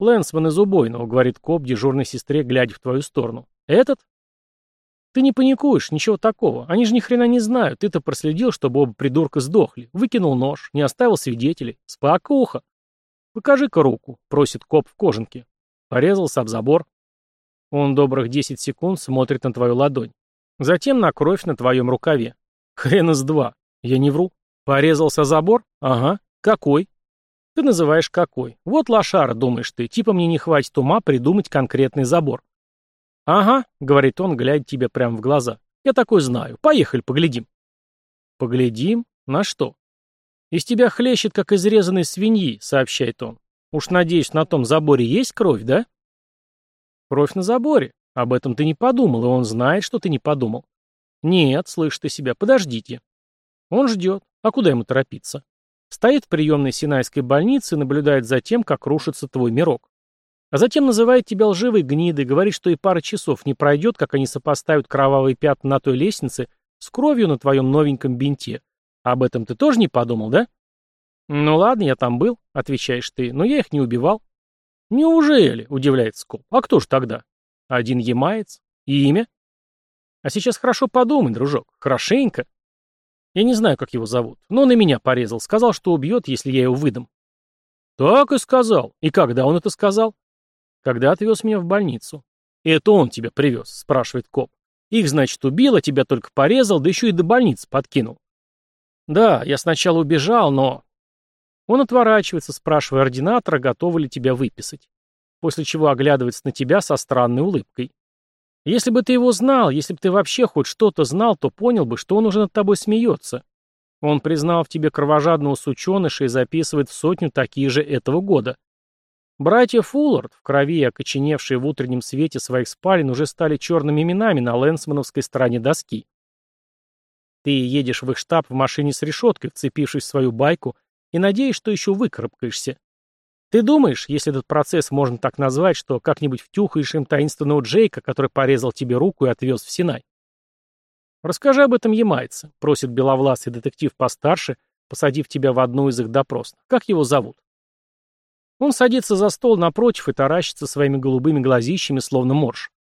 «Лэнсман из убойного», — говорит коп дежурной сестре, глядя в твою сторону. «Этот?» «Ты не паникуешь, ничего такого. Они же ни хрена не знают. Ты-то проследил, чтобы оба придурка сдохли. Выкинул нож, не оставил свидетелей. Спокуха». «Покажи-ка руку», — просит коп в кожанке. Порезался об забор. Он добрых 10 секунд смотрит на твою ладонь. Затем на кровь на твоем рукаве. Хрен из два. Я не вру. Порезался забор? Ага. Какой? Ты называешь какой? Вот лошара, думаешь ты, типа мне не хватит ума придумать конкретный забор. Ага, говорит он, глядя тебе прямо в глаза. Я такой знаю. Поехали, поглядим. Поглядим? На что? Из тебя хлещет, как изрезанной свиньи, сообщает он. Уж надеюсь, на том заборе есть кровь, да? Кровь на заборе. Об этом ты не подумал, и он знает, что ты не подумал. Нет, слышь ты себя, подождите. Он ждет. А куда ему торопиться? Стоит в приемной Синайской больницы и наблюдает за тем, как рушится твой мирок. А затем называет тебя лживой гнидой, говорит, что и пара часов не пройдет, как они сопоставят кровавые пятна на той лестнице с кровью на твоем новеньком бинте. Об этом ты тоже не подумал, да? Ну ладно, я там был, отвечаешь ты, но я их не убивал. Неужели? Удивляется Коп. А кто же тогда? Один ямаец? И имя? А сейчас хорошо подумай, дружок. Хорошенько. Я не знаю, как его зовут, но он и меня порезал. Сказал, что убьет, если я его выдам. Так и сказал. И когда он это сказал? Когда отвез меня в больницу. Это он тебя привез, спрашивает коп. Их, значит, убил, а тебя только порезал, да еще и до больницы подкинул. Да, я сначала убежал, но... Он отворачивается, спрашивая ординатора, готовы ли тебя выписать. После чего оглядывается на тебя со странной улыбкой. Если бы ты его знал, если бы ты вообще хоть что-то знал, то понял бы, что он уже над тобой смеется. Он признал в тебе кровожадного сученыша и записывает в сотню такие же этого года. Братья Фуллард, в крови окоченевшие в утреннем свете своих спален, уже стали черными именами на лэнсмановской стороне доски. Ты едешь в их штаб в машине с решеткой, вцепившись в свою байку, и надеясь, что еще выкарабкаешься. Ты думаешь, если этот процесс можно так назвать, что как-нибудь втюхаешь им таинственного Джейка, который порезал тебе руку и отвез в Синай? Расскажи об этом ямайце, просит беловласый детектив постарше, посадив тебя в одну из их допросных. Как его зовут? Он садится за стол напротив и таращится своими голубыми глазищами, словно морж.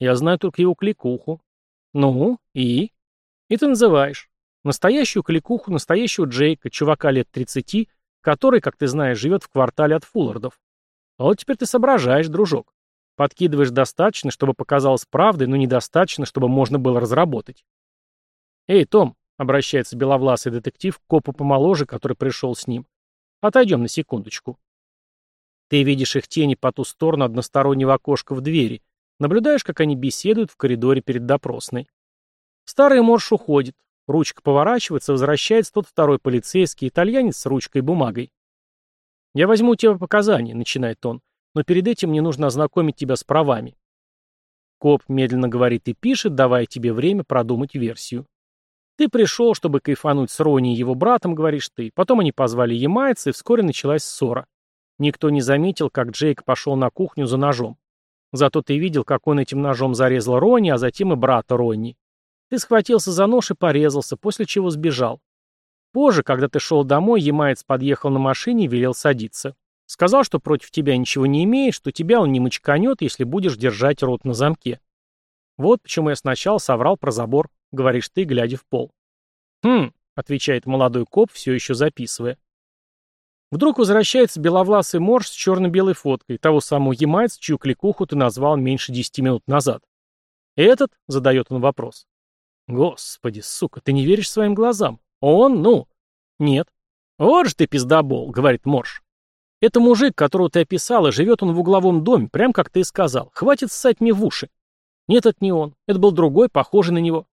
Я знаю только его кликуху. Ну, и? И ты называешь. Настоящую кликуху, настоящего Джейка, чувака лет тридцати который, как ты знаешь, живет в квартале от Фуллардов. А вот теперь ты соображаешь, дружок. Подкидываешь достаточно, чтобы показалось правдой, но недостаточно, чтобы можно было разработать. «Эй, Том», — обращается беловласый детектив к копу помоложе, который пришел с ним. «Отойдем на секундочку». Ты видишь их тени по ту сторону одностороннего окошка в двери, наблюдаешь, как они беседуют в коридоре перед допросной. Старый морж уходит, Ручка поворачивается, возвращается тот второй полицейский, итальянец с ручкой и бумагой. «Я возьму у тебя показания», — начинает он, «но перед этим мне нужно ознакомить тебя с правами». Коп медленно говорит и пишет, давая тебе время продумать версию. Ты пришел, чтобы кайфануть с Рони и его братом, говоришь ты. Потом они позвали ямайца, и вскоре началась ссора. Никто не заметил, как Джейк пошел на кухню за ножом. Зато ты видел, как он этим ножом зарезал Ронни, а затем и брата Ронни. Ты схватился за нож и порезался, после чего сбежал. Позже, когда ты шел домой, Ямаец подъехал на машине и велел садиться. Сказал, что против тебя ничего не имеет, что тебя он не мочканет, если будешь держать рот на замке. Вот почему я сначала соврал про забор, говоришь ты, глядя в пол. Хм, отвечает молодой коп, все еще записывая. Вдруг возвращается беловласый морж с черно-белой фоткой, того самого ямайца, чью кликуху ты назвал меньше десяти минут назад. «Этот?» — задает он вопрос. «Господи, сука, ты не веришь своим глазам? Он, ну?» «Нет». «Вот же ты пиздобол», — говорит морж. «Это мужик, которого ты описал, и живет он в угловом доме, прям как ты и сказал. Хватит ссать мне в уши». «Нет, это не он. Это был другой, похожий на него».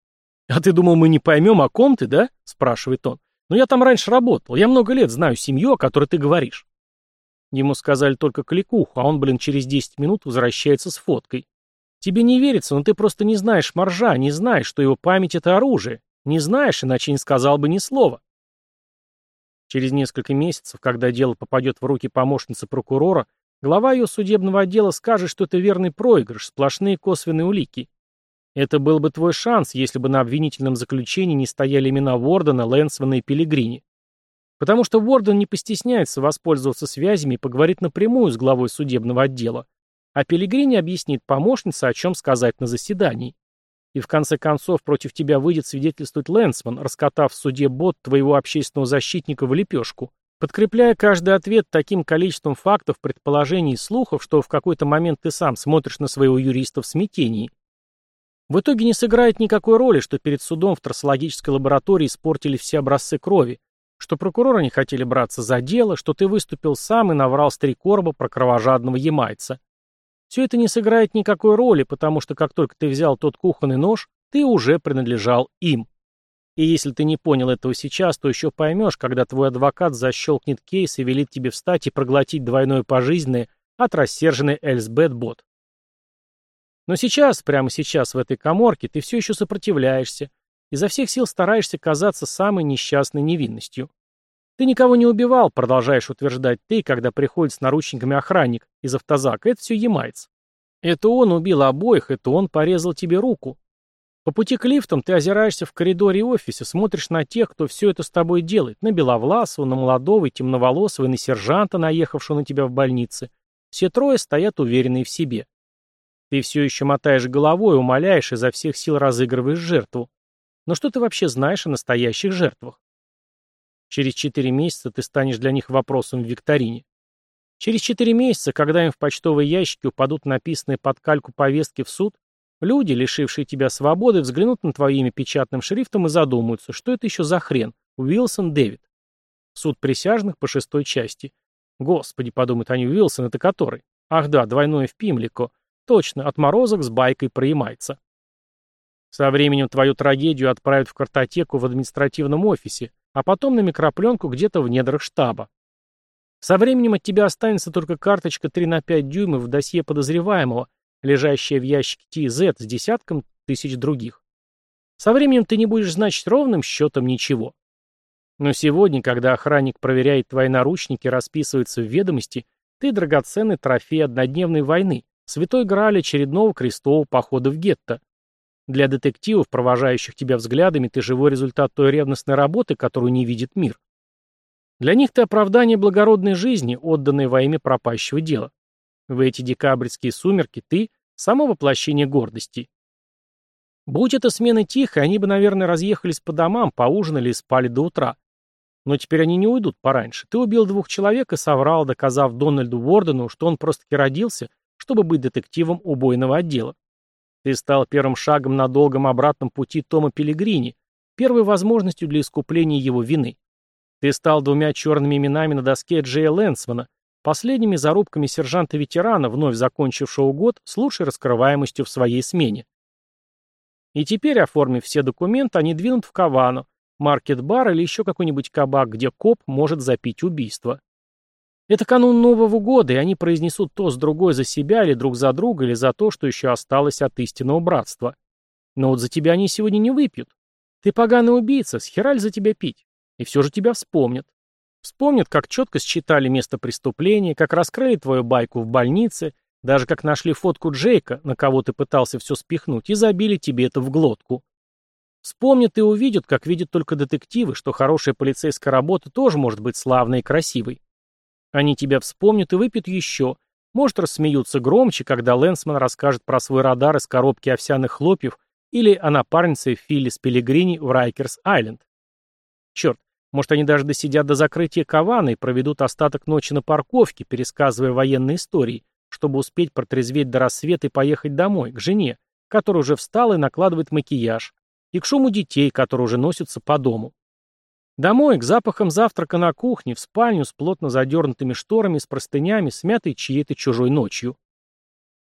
«А ты думал, мы не поймем, о ком ты, да?» — спрашивает он. Но я там раньше работал, я много лет знаю семью, о которой ты говоришь. Ему сказали только кликуху, а он, блин, через 10 минут возвращается с фоткой. Тебе не верится, но ты просто не знаешь моржа, не знаешь, что его память — это оружие. Не знаешь, иначе не сказал бы ни слова. Через несколько месяцев, когда дело попадет в руки помощницы прокурора, глава ее судебного отдела скажет, что это верный проигрыш, сплошные косвенные улики. Это был бы твой шанс, если бы на обвинительном заключении не стояли имена Вордена, Лэнсмана и Пилигрини. Потому что Ворден не постесняется воспользоваться связями и поговорит напрямую с главой судебного отдела, а Пилигрини объяснит помощнице, о чем сказать на заседании. И в конце концов против тебя выйдет свидетельствовать Лэнсман, раскатав в суде бот твоего общественного защитника в лепешку, подкрепляя каждый ответ таким количеством фактов, предположений и слухов, что в какой-то момент ты сам смотришь на своего юриста в смятении. В итоге не сыграет никакой роли, что перед судом в трассологической лаборатории испортили все образцы крови, что прокуроры не хотели браться за дело, что ты выступил сам и наврал с три короба про кровожадного ямайца. Все это не сыграет никакой роли, потому что как только ты взял тот кухонный нож, ты уже принадлежал им. И если ты не понял этого сейчас, то еще поймешь, когда твой адвокат защелкнет кейс и велит тебе встать и проглотить двойное пожизненное от рассерженной Эльсбет Бот. Но сейчас, прямо сейчас в этой коморке, ты все еще сопротивляешься, изо всех сил стараешься казаться самой несчастной невинностью. Ты никого не убивал, продолжаешь утверждать ты, когда приходит с наручниками охранник из автозака. Это все ямайц. Это он убил обоих, это он порезал тебе руку. По пути к лифтам ты озираешься в коридоре офиса, смотришь на тех, кто все это с тобой делает, на Беловласова, на молодого и темноволосого, и на сержанта, наехавшего на тебя в больнице. Все трое стоят уверенные в себе. Ты все еще мотаешь головой, умоляешь, изо всех сил разыгрываешь жертву. Но что ты вообще знаешь о настоящих жертвах? Через четыре месяца ты станешь для них вопросом в викторине. Через четыре месяца, когда им в почтовые ящики упадут написанные под кальку повестки в суд, люди, лишившие тебя свободы, взглянут на твое имя печатным шрифтом и задумаются, что это еще за хрен, Уилсон Дэвид. Суд присяжных по шестой части. Господи, подумают они, Уилсон это который? Ах да, двойное в Пимлико. Точно, отморозок с байкой проимается. Со временем твою трагедию отправят в картотеку в административном офисе, а потом на микропленку где-то в недрах штаба. Со временем от тебя останется только карточка 3 на 5 дюймов в досье подозреваемого, лежащая в ящике TZ с десятком тысяч других. Со временем ты не будешь значить ровным счетом ничего. Но сегодня, когда охранник проверяет твои наручники, расписывается в ведомости, ты драгоценный трофей однодневной войны, Святой Грааль очередного крестового похода в гетто. Для детективов, провожающих тебя взглядами, ты живой результат той ревностной работы, которую не видит мир. Для них ты оправдание благородной жизни, отданной во имя пропащего дела. В эти декабрьские сумерки ты – само воплощение гордости. Будь это смена тихой, они бы, наверное, разъехались по домам, поужинали и спали до утра. Но теперь они не уйдут пораньше. Ты убил двух человек и соврал, доказав Дональду Уордену, что он просто-таки родился чтобы быть детективом убойного отдела. Ты стал первым шагом на долгом обратном пути Тома Пелигрини, первой возможностью для искупления его вины. Ты стал двумя черными именами на доске Джея Лэнсмана, последними зарубками сержанта-ветерана, вновь закончившего год с лучшей раскрываемостью в своей смене. И теперь, оформив все документы, они двинут в Кавану, маркет-бар или еще какой-нибудь кабак, где коп может запить убийство. Это канун Нового года, и они произнесут то с другой за себя или друг за друга, или за то, что еще осталось от истинного братства. Но вот за тебя они сегодня не выпьют. Ты поганый убийца, схераль за тебя пить. И все же тебя вспомнят. Вспомнят, как четко считали место преступления, как раскрыли твою байку в больнице, даже как нашли фотку Джейка, на кого ты пытался все спихнуть, и забили тебе это в глотку. Вспомнят и увидят, как видят только детективы, что хорошая полицейская работа тоже может быть славной и красивой. Они тебя вспомнят и выпьют еще. Может, рассмеются громче, когда Лэнсман расскажет про свой радар из коробки овсяных хлопьев или о напарнице Филлис Пелегрини в Райкерс-Айленд. Черт, может, они даже досидят до закрытия Кавана и проведут остаток ночи на парковке, пересказывая военные истории, чтобы успеть протрезветь до рассвета и поехать домой, к жене, которая уже встала и накладывает макияж, и к шуму детей, которые уже носятся по дому. Домой, к запахам завтрака на кухне, в спальню с плотно задернутыми шторами, с простынями, смятой чьей-то чужой ночью.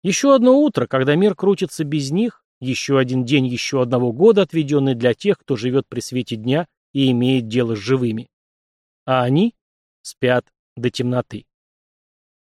Еще одно утро, когда мир крутится без них, еще один день еще одного года, отведенный для тех, кто живет при свете дня и имеет дело с живыми. А они спят до темноты.